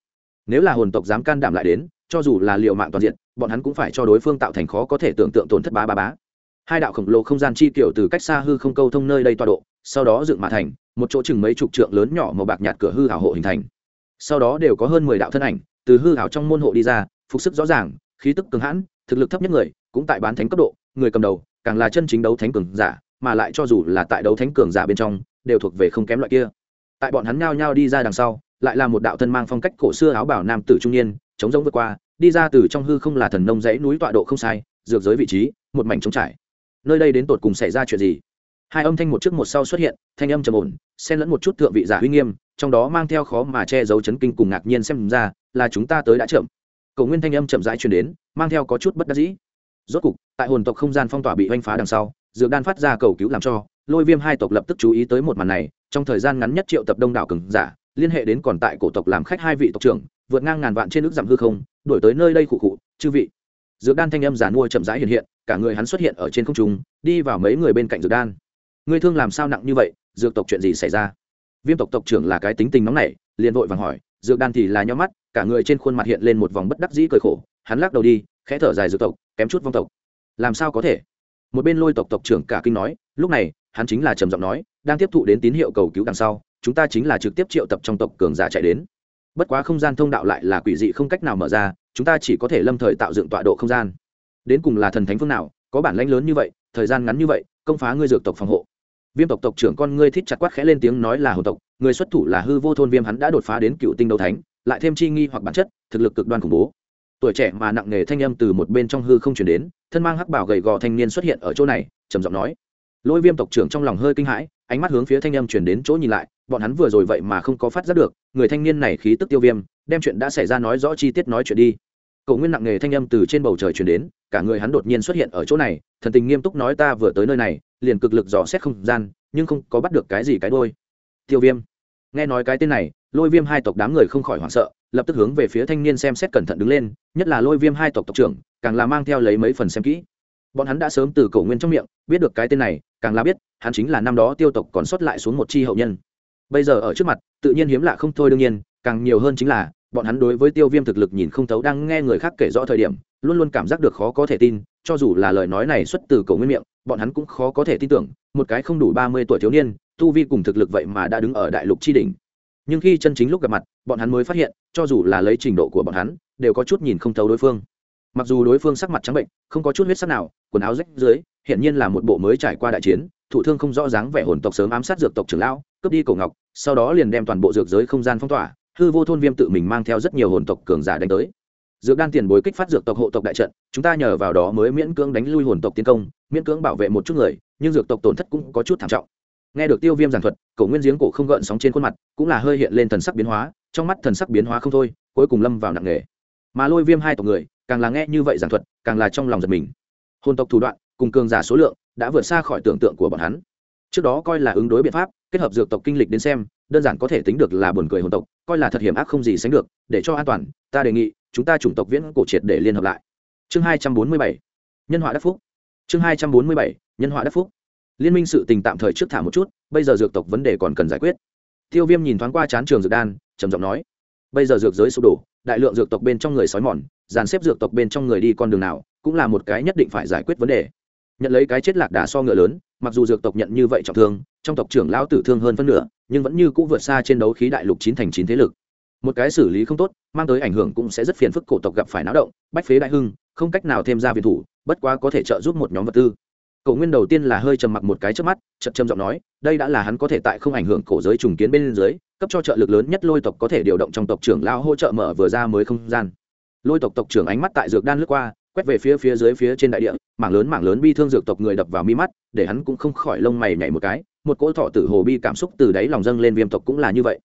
Nếu là hồn tộc dám can đảm lại đến, cho dù là liệu mạng toàn diện, bọn hắn cũng phải cho đối phương tạo thành khó có thể tưởng tượng tổn thất bá bá bá. Hai đạo khổng lồ không gian chi kiểu từ cách xa hư không câu thông nơi đây tọa độ, sau đó dựng mạ thành, một chỗ chừng mấy chục trượng lớn nhỏ màu bạc nhạt cửa hư hảo hộ hình thành. Sau đó đều có hơn mười đạo thân ảnh, từ hư hảo trong môn hộ đi ra, phục sức rõ ràng, khí tức cường hãn, thực lực thấp nhất người, cũng tại bán thánh cấp độ, người cầm đầu, càng là chân chính đấu thánh cường giả mà lại cho dù là tại đấu thánh cường giả bên trong, đều thuộc về không kém loại kia. Tại bọn hắn nhao nhao đi ra đằng sau, lại là một đạo thân mang phong cách cổ xưa áo bảo nam tử trung niên, chống giống vượt qua, đi ra từ trong hư không là thần nông dãy núi tọa độ không sai, dược giới vị trí, một mảnh trống trải. Nơi đây đến tột cùng xảy ra chuyện gì? Hai âm thanh một trước một sau xuất hiện, thanh âm trầm ổn, xen lẫn một chút thượng vị giả uy nghiêm, trong đó mang theo khó mà che giấu chấn kinh cùng ngạc nhiên xem ra, là chúng ta tới đã chậm. Cầu nguyên thanh âm chậm rãi truyền đến, mang theo có chút bất đắc dĩ. Rốt cục, tại hồn tộc không gian phong tỏa bị oanh phá đằng sau dược đan phát ra cầu cứu làm cho, lôi viêm hai tộc lập tức chú ý tới một màn này, trong thời gian ngắn nhất triệu tập đông đảo cường giả, liên hệ đến còn tại cổ tộc làm khách hai vị tộc trưởng, vượt ngang ngàn vạn trên nước giảm hư không, đổi tới nơi đây khụ khụ, chư vị. Dược đan thanh âm giả mua chậm rãi hiện hiện, cả người hắn xuất hiện ở trên không trung, đi vào mấy người bên cạnh dược đan. Ngươi thương làm sao nặng như vậy, dược tộc chuyện gì xảy ra? Viêm tộc tộc trưởng là cái tính tình nóng nảy, liền vội vàng hỏi, dược đan thì là nhó mắt, cả người trên khuôn mặt hiện lên một vòng bất đắc dĩ cười khổ, hắn lắc đầu đi, khẽ thở dài dược tộc, kém chút vong tộc. Làm sao có thể? Một bên lôi tộc tộc trưởng cả kinh nói, lúc này, hắn chính là trầm giọng nói, đang tiếp thụ đến tín hiệu cầu cứu đằng sau, chúng ta chính là trực tiếp triệu tập trong tộc cường giả chạy đến. Bất quá không gian thông đạo lại là quỷ dị không cách nào mở ra, chúng ta chỉ có thể lâm thời tạo dựng tọa độ không gian. Đến cùng là thần thánh phương nào, có bản lãnh lớn như vậy, thời gian ngắn như vậy, công phá ngươi dược tộc phòng hộ. Viêm tộc tộc trưởng con ngươi thích chặt quát khẽ lên tiếng nói là hồ tộc, người xuất thủ là hư vô thôn viêm hắn đã đột phá đến cựu tinh đấu thánh, lại thêm chi nghi hoặc bản chất, thực lực cực đoan khủng bố tuổi trẻ mà nặng nề thanh âm từ một bên trong hư không chuyển đến, thân mang hắc bảo gầy gò thanh niên xuất hiện ở chỗ này, trầm giọng nói. Lôi viêm tộc trưởng trong lòng hơi kinh hãi, ánh mắt hướng phía thanh âm chuyển đến chỗ nhìn lại, bọn hắn vừa rồi vậy mà không có phát giác được, người thanh niên này khí tức tiêu viêm, đem chuyện đã xảy ra nói rõ chi tiết nói chuyện đi. Cậu nguyên nặng nề thanh âm từ trên bầu trời chuyển đến, cả người hắn đột nhiên xuất hiện ở chỗ này, thần tình nghiêm túc nói ta vừa tới nơi này, liền cực lực dò xét không gian, nhưng không có bắt được cái gì cái đôi tiêu viêm, nghe nói cái tên này lôi viêm hai tộc đám người không khỏi hoảng sợ, lập tức hướng về phía thanh niên xem xét cẩn thận đứng lên, nhất là lôi viêm hai tộc tộc trưởng, càng là mang theo lấy mấy phần xem kỹ. Bọn hắn đã sớm từ cổ nguyên trong miệng, biết được cái tên này, càng là biết, hắn chính là năm đó tiêu tộc còn sót lại xuống một chi hậu nhân. Bây giờ ở trước mặt, tự nhiên hiếm lạ không thôi đương nhiên, càng nhiều hơn chính là, bọn hắn đối với tiêu viêm thực lực nhìn không thấu đang nghe người khác kể rõ thời điểm, luôn luôn cảm giác được khó có thể tin, cho dù là lời nói này xuất từ cổ nguyên miệng, bọn hắn cũng khó có thể tin tưởng, một cái không đủ ba mươi tuổi thiếu niên, tu vi cùng thực lực vậy mà đã đứng ở đại lục tri đỉnh nhưng khi chân chính lúc gặp mặt, bọn hắn mới phát hiện, cho dù là lấy trình độ của bọn hắn, đều có chút nhìn không thấu đối phương. Mặc dù đối phương sắc mặt trắng bệnh, không có chút huyết sắc nào, quần áo rách dưới hiển nhiên là một bộ mới trải qua đại chiến, thụ thương không rõ dáng vẻ hồn tộc sớm ám sát dược tộc trưởng lão, cướp đi cổ ngọc, sau đó liền đem toàn bộ dược giới không gian phong tỏa, hư vô thôn viêm tự mình mang theo rất nhiều hồn tộc cường giả đánh tới. Dược đan tiền bối kích phát dược tộc hộ tộc đại trận, chúng ta nhờ vào đó mới miễn cưỡng đánh lui hồn tộc tiến công, miễn cưỡng bảo vệ một chút người, nhưng dược tộc tổn thất cũng có chút thảm trọng nghe được tiêu viêm giảng thuật, cổ nguyên giếng cổ không gợn sóng trên khuôn mặt, cũng là hơi hiện lên thần sắc biến hóa, trong mắt thần sắc biến hóa không thôi, cuối cùng lâm vào nặng nghề. mà lôi viêm hai tộc người, càng là nghe như vậy giảng thuật, càng là trong lòng giật mình. Hồn tộc thủ đoạn, cùng cường giả số lượng, đã vượt xa khỏi tưởng tượng của bọn hắn. Trước đó coi là ứng đối biện pháp, kết hợp dược tộc kinh lịch đến xem, đơn giản có thể tính được là buồn cười hồn tộc, coi là thật hiểm ác không gì sánh được, để cho an toàn, ta đề nghị, chúng ta chủng tộc viễn cổ triệt để liên hợp lại. Chương hai trăm bốn mươi bảy, nhân họa đắc phúc. Chương hai trăm bốn mươi bảy, nhân họa đắc phúc liên minh sự tình tạm thời trước thả một chút, bây giờ dược tộc vấn đề còn cần giải quyết. Tiêu viêm nhìn thoáng qua chán trường dược đan, trầm giọng nói, bây giờ dược giới sụp đổ, đại lượng dược tộc bên trong người sói mòn, dàn xếp dược tộc bên trong người đi con đường nào, cũng là một cái nhất định phải giải quyết vấn đề. Nhận lấy cái chết lạc đà so ngựa lớn, mặc dù dược tộc nhận như vậy trọng thương, trong tộc trưởng lão tử thương hơn phân nửa, nhưng vẫn như cũng vượt xa trên đấu khí đại lục chín thành chín thế lực. Một cái xử lý không tốt, mang tới ảnh hưởng cũng sẽ rất phiền phức cổ tộc gặp phải náo động, bách phế đại hưng, không cách nào thêm ra viện thủ, bất quá có thể trợ giúp một nhóm vật tư cổ nguyên đầu tiên là hơi trầm mặc một cái trước mắt, chậm chậm giọng nói, đây đã là hắn có thể tại không ảnh hưởng cổ giới trùng kiến bên dưới, cấp cho trợ lực lớn nhất lôi tộc có thể điều động trong tộc trưởng lao hỗ trợ mở vừa ra mới không gian. Lôi tộc tộc trưởng ánh mắt tại dược đan lướt qua, quét về phía phía dưới phía trên đại địa, mảng lớn mảng lớn bi thương dược tộc người đập vào mi mắt, để hắn cũng không khỏi lông mày nhảy một cái, một cỗ thọ tử hồ bi cảm xúc từ đáy lòng dâng lên viêm tộc cũng là như vậy.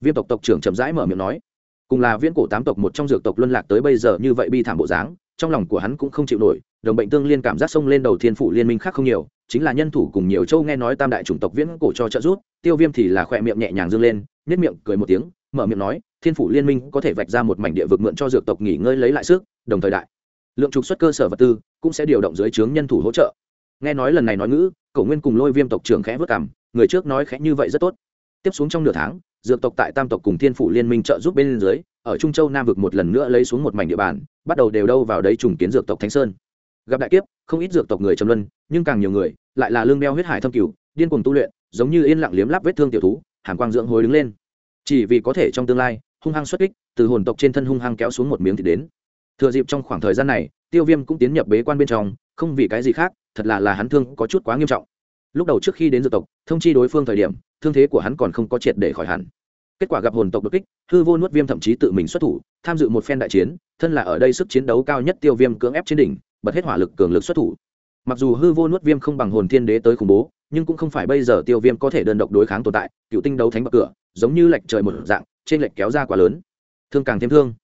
Viêm tộc tộc trưởng chậm rãi mở miệng nói, cùng là viễn cổ tám tộc một trong dược tộc luân lạc tới bây giờ như vậy bi thảm bộ dáng, trong lòng của hắn cũng không chịu nổi đồng bệnh tương liên cảm giác xông lên đầu thiên phủ liên minh khác không nhiều, chính là nhân thủ cùng nhiều châu nghe nói tam đại chủng tộc viễn cổ cho trợ giúp, tiêu viêm thì là khỏe miệng nhẹ nhàng dâng lên nhất miệng cười một tiếng, mở miệng nói, thiên phủ liên minh có thể vạch ra một mảnh địa vực mượn cho dược tộc nghỉ ngơi lấy lại sức, đồng thời đại, lượng trục xuất cơ sở vật tư cũng sẽ điều động dưới trướng nhân thủ hỗ trợ. Nghe nói lần này nói ngữ, cổ nguyên cùng lôi viêm tộc trưởng khẽ vất cảm, người trước nói khẽ như vậy rất tốt. Tiếp xuống trong nửa tháng, dược tộc tại tam tộc cùng thiên phủ liên minh trợ giúp bên dưới, ở trung châu nam vực một lần nữa lấy xuống một mảnh địa bàn, bắt đầu đều đâu vào đấy trùng kiến dược tộc thánh sơn gặp đại kiếp, không ít dược tộc người trầm luân, nhưng càng nhiều người lại là lương đeo huyết hải thâm cửu, điên cuồng tu luyện, giống như yên lặng liếm láp vết thương tiểu thú, hàm quang dưỡng hối đứng lên. Chỉ vì có thể trong tương lai, hung hăng xuất kích, từ hồn tộc trên thân hung hăng kéo xuống một miếng thì đến. Thừa dịp trong khoảng thời gian này, tiêu viêm cũng tiến nhập bế quan bên trong, không vì cái gì khác, thật là là hắn thương có chút quá nghiêm trọng. Lúc đầu trước khi đến dược tộc, thông chi đối phương thời điểm, thương thế của hắn còn không có triệt để khỏi hẳn. Kết quả gặp hồn tộc đột kích, hư vô nuốt viêm thậm chí tự mình xuất thủ, tham dự một phen đại chiến, thân là ở đây sức chiến đấu cao nhất tiêu viêm cưỡng ép trên đỉnh bật hết hỏa lực cường lực xuất thủ. Mặc dù hư vô nuốt viêm không bằng hồn thiên đế tới khủng bố, nhưng cũng không phải bây giờ tiêu viêm có thể đơn độc đối kháng tồn tại, cựu tinh đấu thánh bậc cửa, giống như lệch trời một dạng, trên lệch kéo ra quá lớn. Thương càng thêm thương.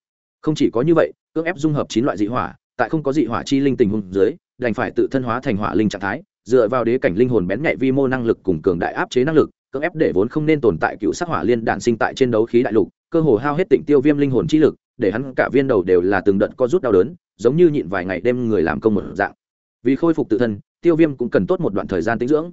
Không chỉ có như vậy, cưỡng ép dung hợp chín loại dị hỏa, tại không có dị hỏa chi linh tình huống dưới, đành phải tự thân hóa thành hỏa linh trạng thái, dựa vào đế cảnh linh hồn bén nhạy vi mô năng lực cùng cường đại áp chế năng lực, cưỡng ép để vốn không nên tồn tại cựu sắc hỏa liên đản sinh tại trên đấu khí đại lục, cơ hồ hao hết tịnh tiêu viêm linh hồn chi lực để hắn cả viên đầu đều là từng đợt co rút đau đớn, giống như nhịn vài ngày đêm người làm công một dạng. Vì khôi phục tự thân, tiêu viêm cũng cần tốt một đoạn thời gian tĩnh dưỡng.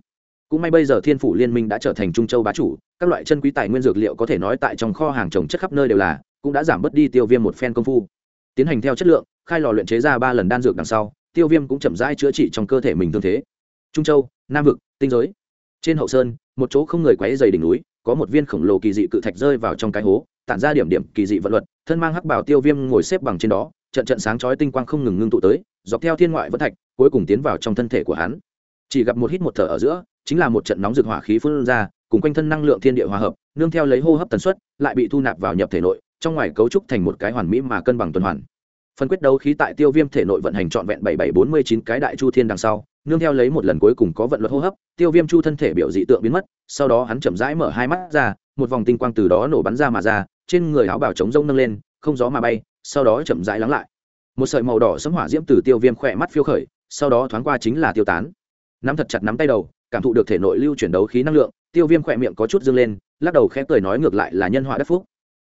Cũng may bây giờ thiên phủ liên minh đã trở thành trung châu bá chủ, các loại chân quý tài nguyên dược liệu có thể nói tại trong kho hàng trồng chất khắp nơi đều là, cũng đã giảm bớt đi tiêu viêm một phen công phu. Tiến hành theo chất lượng, khai lò luyện chế ra ba lần đan dược đằng sau, tiêu viêm cũng chậm rãi chữa trị trong cơ thể mình thương thế. Trung châu, nam vực, tinh giới. Trên hậu sơn, một chỗ không người quáy dày đỉnh núi, có một viên khổng lồ kỳ dị cự thạch rơi vào trong cái hố tản ra điểm điểm kỳ dị vận luật, thân mang hắc bảo tiêu viêm ngồi xếp bằng trên đó, trận trận sáng chói tinh quang không ngừng ngưng tụ tới, dọc theo thiên ngoại vẫn thạch, cuối cùng tiến vào trong thân thể của hắn. Chỉ gặp một hít một thở ở giữa, chính là một trận nóng rực hỏa khí phun ra, cùng quanh thân năng lượng thiên địa hòa hợp, nương theo lấy hô hấp tần suất, lại bị thu nạp vào nhập thể nội, trong ngoài cấu trúc thành một cái hoàn mỹ mà cân bằng tuần hoàn. Phân quyết đấu khí tại tiêu viêm thể nội vận hành trọn vẹn bảy bảy bốn mươi chín cái đại chu thiên đằng sau, nương theo lấy một lần cuối cùng có vận luật hô hấp, tiêu viêm chu thân thể biểu dị tượng biến mất, sau đó hắn chậm rãi mở hai mắt ra một vòng tinh quang từ đó nổ bắn ra mà ra, trên người áo bảo chống rông nâng lên, không gió mà bay, sau đó chậm rãi lắng lại. Một sợi màu đỏ sấm hỏa diễm từ tiêu viêm khỏe mắt phiêu khởi, sau đó thoáng qua chính là tiêu tán. Nắm thật chặt nắm tay đầu, cảm thụ được thể nội lưu chuyển đấu khí năng lượng, tiêu viêm khỏe miệng có chút dâng lên, lắc đầu khẽ cười nói ngược lại là nhân họa đất phúc.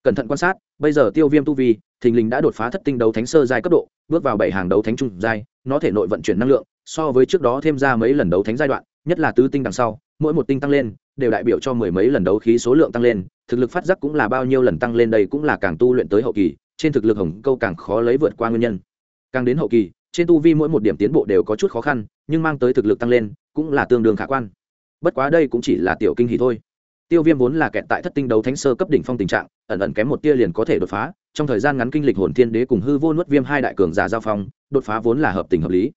Cẩn thận quan sát, bây giờ tiêu viêm tu vi, thình lình đã đột phá thất tinh đấu thánh sơ giai cấp độ, bước vào bảy hàng đấu thánh trung giai, nó thể nội vận chuyển năng lượng, so với trước đó thêm ra mấy lần đấu thánh giai đoạn, nhất là tứ tinh đằng sau, mỗi một tinh tăng lên đều đại biểu cho mười mấy lần đấu khí số lượng tăng lên, thực lực phát giác cũng là bao nhiêu lần tăng lên đây cũng là càng tu luyện tới hậu kỳ, trên thực lực hồng câu càng khó lấy vượt qua nguyên nhân. Càng đến hậu kỳ, trên tu vi mỗi một điểm tiến bộ đều có chút khó khăn, nhưng mang tới thực lực tăng lên, cũng là tương đương khả quan. Bất quá đây cũng chỉ là tiểu kinh hỷ thôi. Tiêu viêm vốn là kẹt tại thất tinh đấu thánh sơ cấp đỉnh phong tình trạng, ẩn ẩn kém một tia liền có thể đột phá, trong thời gian ngắn kinh lịch hồn thiên đế cùng hư vô nuốt viêm hai đại cường giả giao phong, đột phá vốn là hợp tình hợp lý.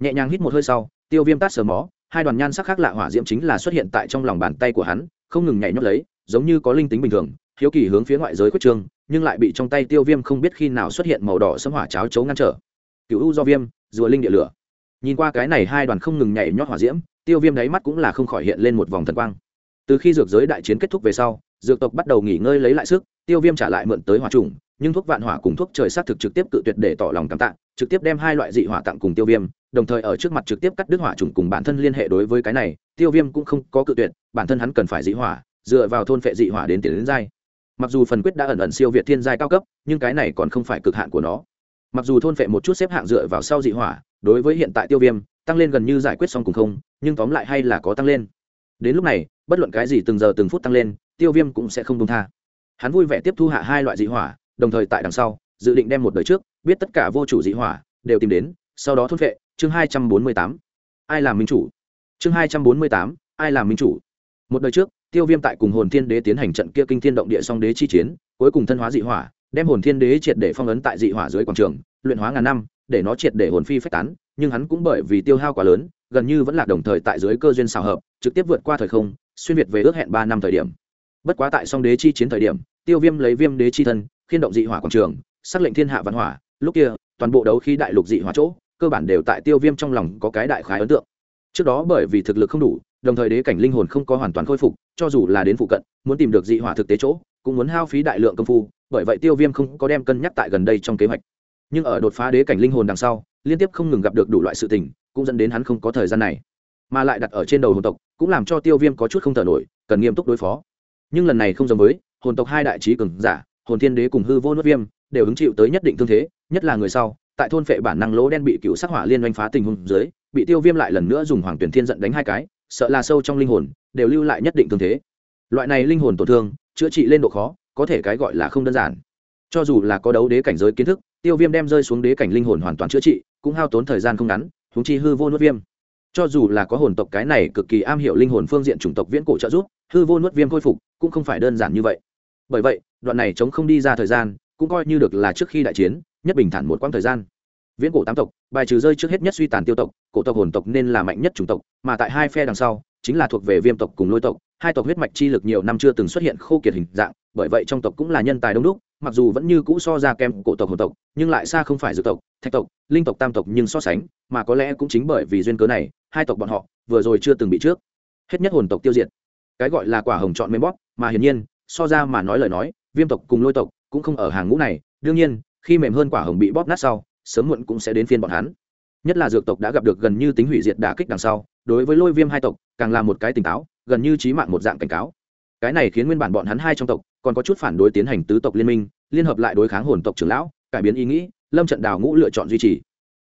Nhẹ nhàng hít một hơi sau, tiêu viêm tát sờ mó hai đoàn nhan sắc khác lạ hỏa diễm chính là xuất hiện tại trong lòng bàn tay của hắn, không ngừng nhảy nhót lấy, giống như có linh tính bình thường, hiếu kỳ hướng phía ngoại giới khuất trương, nhưng lại bị trong tay tiêu viêm không biết khi nào xuất hiện màu đỏ xâm hỏa cháo chấu ngăn trở. Cựu u do viêm, rùa linh địa lửa. Nhìn qua cái này hai đoàn không ngừng nhảy nhót hỏa diễm, tiêu viêm đáy mắt cũng là không khỏi hiện lên một vòng thần quang. Từ khi dược giới đại chiến kết thúc về sau, dược tộc bắt đầu nghỉ ngơi lấy lại sức, tiêu viêm trả lại mượn tới hỏa trùng, nhưng thuốc vạn hỏa cùng thuốc trời s á t thực trực tiếp cự tuyệt để tỏ lòng cảm tạ, trực tiếp đem hai loại dị hỏa tặng cùng tiêu viêm đồng thời ở trước mặt trực tiếp cắt đứt hỏa trùng cùng bản thân liên hệ đối với cái này, tiêu viêm cũng không có cự tuyệt, bản thân hắn cần phải dị hỏa, dựa vào thôn phệ dị hỏa đến tiền đến giai. Mặc dù phần quyết đã ẩn ẩn siêu việt thiên giai cao cấp, nhưng cái này còn không phải cực hạn của nó. Mặc dù thôn phệ một chút xếp hạng dựa vào sau dị hỏa, đối với hiện tại tiêu viêm, tăng lên gần như giải quyết xong cùng không, nhưng tóm lại hay là có tăng lên. Đến lúc này, bất luận cái gì từng giờ từng phút tăng lên, tiêu viêm cũng sẽ không công tha. Hắn vui vẻ tiếp thu hạ hai loại dị hỏa, đồng thời tại đằng sau, dự định đem một đời trước, biết tất cả vô chủ dị hỏa, đều tìm đến, sau đó thôn phệ chương hai trăm bốn mươi tám. Ai làm minh chủ? Chương hai trăm bốn mươi tám. Ai làm minh chủ? Một đời trước, tiêu viêm tại cùng hồn thiên đế tiến hành trận kia kinh thiên động địa song đế chi chiến, cuối cùng thân hóa dị hỏa, đem hồn thiên đế triệt để phong ấn tại dị hỏa dưới quảng trường, luyện hóa ngàn năm, để nó triệt để hồn phi phách tán, nhưng hắn cũng bởi vì tiêu hao quá lớn, gần như vẫn là đồng thời tại dưới cơ duyên xào hợp, trực tiếp vượt qua thời không, xuyên việt về ước hẹn ba năm thời điểm. Bất quá tại song đế chi chiến thời điểm, tiêu viêm lấy viêm đế chi thân, khiên động dị hỏa quảng trường, xác lệnh thiên hạ văn hỏa, lúc kia, toàn bộ đấu khí đại lục dị hỏa chỗ cơ bản đều tại tiêu viêm trong lòng có cái đại khái ấn tượng. Trước đó bởi vì thực lực không đủ, đồng thời đế cảnh linh hồn không có hoàn toàn khôi phục, cho dù là đến phụ cận, muốn tìm được dị hỏa thực tế chỗ, cũng muốn hao phí đại lượng công phu, bởi vậy tiêu viêm không có đem cân nhắc tại gần đây trong kế hoạch. Nhưng ở đột phá đế cảnh linh hồn đằng sau, liên tiếp không ngừng gặp được đủ loại sự tình, cũng dẫn đến hắn không có thời gian này. Mà lại đặt ở trên đầu hồn tộc, cũng làm cho tiêu viêm có chút không thở nổi, cần nghiêm túc đối phó. Nhưng lần này không giống với, hồn tộc hai đại trí cường giả, hồn thiên đế cùng hư vô nước viêm, đều hứng chịu tới nhất định thương thế, nhất là người sau tại thôn phệ bản năng lỗ đen bị cựu sắc hỏa liên oanh phá tình huống dưới, bị tiêu viêm lại lần nữa dùng hoàng tuyển thiên giận đánh hai cái, sợ là sâu trong linh hồn, đều lưu lại nhất định thương thế. Loại này linh hồn tổn thương, chữa trị lên độ khó, có thể cái gọi là không đơn giản. Cho dù là có đấu đế cảnh giới kiến thức, tiêu viêm đem rơi xuống đế cảnh linh hồn hoàn toàn chữa trị, cũng hao tốn thời gian không ngắn húng chi hư vô nuốt viêm. Cho dù là có hồn tộc cái này cực kỳ am hiểu linh hồn phương diện chủng tộc viễn cổ trợ giúp, hư vô nuốt viêm khôi phục, cũng không phải đơn giản như vậy. Bởi vậy, đoạn này chống không đi ra thời gian, cũng coi như được là trước khi đại chiến nhất bình thản một quãng thời gian. Viễn cổ tám tộc, bài trừ rơi trước hết nhất suy tàn tiêu tộc, cổ tộc hồn tộc nên là mạnh nhất chủng tộc, mà tại hai phe đằng sau, chính là thuộc về viêm tộc cùng lôi tộc. Hai tộc huyết mạch chi lực nhiều năm chưa từng xuất hiện khô kiệt hình dạng, bởi vậy trong tộc cũng là nhân tài đông đúc, mặc dù vẫn như cũ so ra kém cổ tộc hồn tộc, nhưng lại xa không phải dược tộc, thạch tộc, linh tộc, tam tộc nhưng so sánh, mà có lẽ cũng chính bởi vì duyên cớ này, hai tộc bọn họ vừa rồi chưa từng bị trước. Hết nhất hồn tộc tiêu diệt. Cái gọi là quả hồng chọn mê bóp, mà hiển nhiên, so ra mà nói lời nói, viêm tộc cùng lôi tộc cũng không ở hàng ngũ này. Đương nhiên khi mềm hơn quả hồng bị bóp nát sau, sớm muộn cũng sẽ đến phiên bọn hắn. Nhất là dược tộc đã gặp được gần như tính hủy diệt đả kích đằng sau, đối với lôi viêm hai tộc, càng là một cái tỉnh táo, gần như trí mạng một dạng cảnh cáo. Cái này khiến nguyên bản bọn hắn hai trong tộc, còn có chút phản đối tiến hành tứ tộc liên minh, liên hợp lại đối kháng hồn tộc trưởng lão, cải biến ý nghĩ, lâm trận đào ngũ lựa chọn duy trì.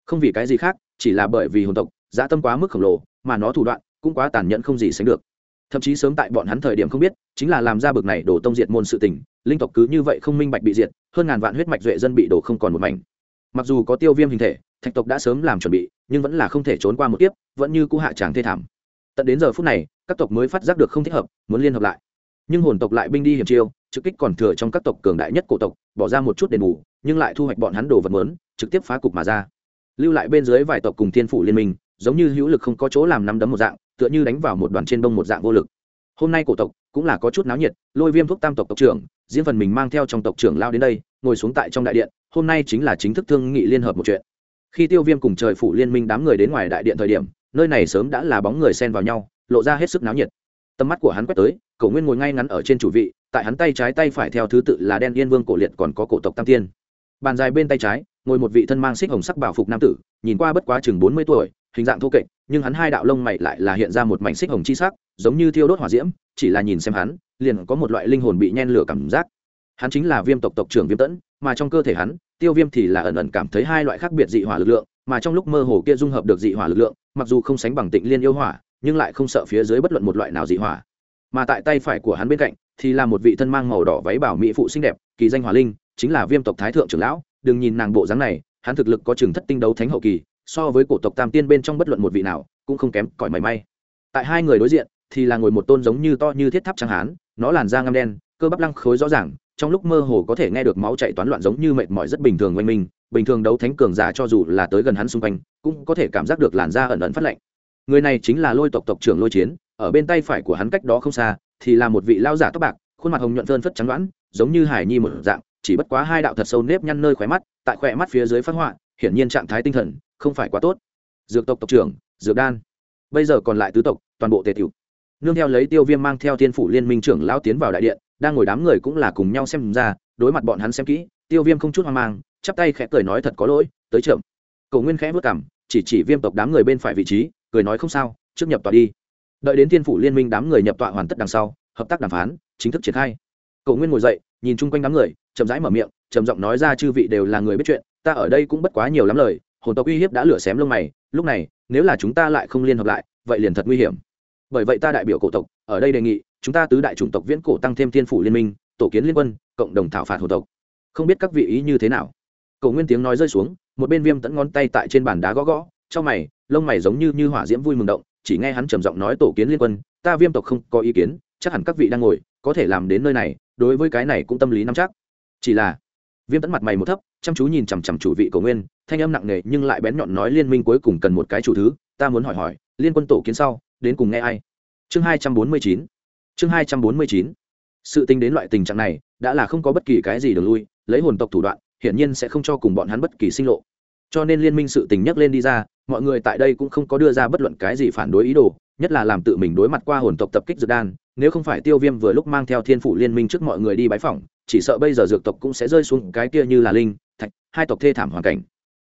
Không vì cái gì khác, chỉ là bởi vì hồn tộc dã tâm quá mức khổng lồ, mà nó thủ đoạn cũng quá tàn nhẫn không gì sánh được. Thậm chí sớm tại bọn hắn thời điểm không biết, chính là làm ra bực này đổ tông diệt môn sự tình linh tộc cứ như vậy không minh bạch bị diệt, hơn ngàn vạn huyết mạch duệ dân bị đổ không còn một mảnh. Mặc dù có tiêu viêm hình thể, thạch tộc đã sớm làm chuẩn bị, nhưng vẫn là không thể trốn qua một kiếp, vẫn như cũ hạ tràng thê thảm. Tận đến giờ phút này, các tộc mới phát giác được không thích hợp, muốn liên hợp lại. Nhưng hồn tộc lại binh đi hiểm chiêu, trực kích còn thừa trong các tộc cường đại nhất cổ tộc, bỏ ra một chút đền bù, nhưng lại thu hoạch bọn hắn đồ vật mớn trực tiếp phá cục mà ra. Lưu lại bên dưới vài tộc cùng thiên phủ liên minh, giống như hữu lực không có chỗ làm nắm đấm một dạng, tựa như đánh vào một đoàn trên đông một dạng vô lực. Hôm nay cổ tộc cũng là có chút náo nhiệt, lôi viêm thuốc tam tộc tộc trưởng, diễn phần mình mang theo trong tộc trưởng lao đến đây, ngồi xuống tại trong đại điện, hôm nay chính là chính thức thương nghị liên hợp một chuyện. Khi tiêu viêm cùng trời phủ liên minh đám người đến ngoài đại điện thời điểm, nơi này sớm đã là bóng người xen vào nhau, lộ ra hết sức náo nhiệt. Tầm mắt của hắn quét tới cổ nguyên ngồi ngay ngắn ở trên chủ vị, tại hắn tay trái tay phải theo thứ tự là đen yên vương cổ liệt còn có cổ tộc tam tiên. Bàn dài bên tay trái, ngồi một vị thân mang xích hồng sắc bảo phục nam tử, nhìn qua bất quá chừng bốn mươi tuổi, hình dạng thô kệch, nhưng hắn hai đạo lông mày lại là hiện ra một mảnh xích hồng chi sắc giống như thiêu đốt hỏa diễm, chỉ là nhìn xem hắn, liền có một loại linh hồn bị nhen lửa cảm giác. Hắn chính là viêm tộc tộc trưởng viêm tẫn, mà trong cơ thể hắn, tiêu viêm thì là ẩn ẩn cảm thấy hai loại khác biệt dị hỏa lực lượng, mà trong lúc mơ hồ kia dung hợp được dị hỏa lực lượng, mặc dù không sánh bằng tịnh liên yêu hỏa, nhưng lại không sợ phía dưới bất luận một loại nào dị hỏa. Mà tại tay phải của hắn bên cạnh, thì là một vị thân mang màu đỏ váy bảo mỹ phụ xinh đẹp, kỳ danh hỏa linh, chính là viêm tộc thái thượng trưởng lão. Đừng nhìn nàng bộ dáng này, hắn thực lực có chừng thất tinh đấu thánh hậu kỳ, so với cổ tộc tam tiên bên trong bất luận một vị nào, cũng không kém cỏi mảy may. Tại hai người đối diện thì là ngồi một tôn giống như to như thiết tháp trắng hán, nó làn da ngăm đen, cơ bắp lăng khối rõ ràng, trong lúc mơ hồ có thể nghe được máu chạy toán loạn giống như mệt mỏi rất bình thường quanh mình, bình thường đấu thánh cường giả cho dù là tới gần hắn xung quanh, cũng có thể cảm giác được làn da ẩn ẩn phát lạnh. Người này chính là lôi tộc tộc trưởng lôi chiến, ở bên tay phải của hắn cách đó không xa, thì là một vị lao giả tóc bạc, khuôn mặt hồng nhuận phơn phất trắng đoán giống như hải nhi một dạng, chỉ bất quá hai đạo thật sâu nếp nhăn nơi khóe mắt, tại khóe mắt phía dưới phát họa, hiển nhiên trạng thái tinh thần không phải quá tốt. Dược tộc tộc trưởng, dược đan. Bây giờ còn lại tứ tộc, toàn bộ tề tiểu nương theo lấy tiêu viêm mang theo thiên phủ liên minh trưởng lão tiến vào đại điện, đang ngồi đám người cũng là cùng nhau xem ra, đối mặt bọn hắn xem kỹ, tiêu viêm không chút hoang mang, chắp tay khẽ cười nói thật có lỗi, tới chậm. Cầu nguyên khẽ vất cảm chỉ chỉ viêm tộc đám người bên phải vị trí, cười nói không sao, trước nhập tọa đi. Đợi đến thiên phủ liên minh đám người nhập tọa hoàn tất đằng sau, hợp tác đàm phán, chính thức triển khai. Cầu nguyên ngồi dậy, nhìn chung quanh đám người, chậm rãi mở miệng, trầm giọng nói ra chư vị đều là người biết chuyện, ta ở đây cũng bất quá nhiều lắm lời, hồn tộc uy hiếp đã lửa xém lông mày, lúc này, nếu là chúng ta lại không liên hợp lại, vậy liền thật nguy hiểm bởi vậy ta đại biểu cổ tộc, ở đây đề nghị, chúng ta tứ đại chủng tộc viễn cổ tăng thêm thiên phủ liên minh, tổ kiến liên quân, cộng đồng thảo phạt hồ tộc. Không biết các vị ý như thế nào? Cầu nguyên tiếng nói rơi xuống, một bên viêm tẫn ngón tay tại trên bàn đá gõ gõ, trong mày, lông mày giống như như hỏa diễm vui mừng động, chỉ nghe hắn trầm giọng nói tổ kiến liên quân, ta viêm tộc không có ý kiến, chắc hẳn các vị đang ngồi, có thể làm đến nơi này, đối với cái này cũng tâm lý nắm chắc. Chỉ là, viêm tẫn mặt mày một thấp, chăm chú nhìn chằm chằm chủ vị cầu nguyên, thanh âm nặng nề nhưng lại bén nhọn nói liên minh cuối cùng cần một cái chủ thứ, ta muốn hỏi hỏi, liên quân tổ kiến sau đến cùng nghe ai? Chương hai trăm bốn mươi chín. Chương hai trăm bốn mươi chín. Sự tính đến loại tình trạng này, đã là không có bất kỳ cái gì đường lui, lấy hồn tộc thủ đoạn, hiển nhiên sẽ không cho cùng bọn hắn bất kỳ sinh lộ. Cho nên liên minh sự tình nhắc lên đi ra, mọi người tại đây cũng không có đưa ra bất luận cái gì phản đối ý đồ, nhất là làm tự mình đối mặt qua hồn tộc tập kích dược đan, nếu không phải tiêu viêm vừa lúc mang theo thiên phủ liên minh trước mọi người đi bái phỏng, chỉ sợ bây giờ dược tộc cũng sẽ rơi xuống cái kia như là linh, thạch, hai tộc thê thảm hoàn cảnh.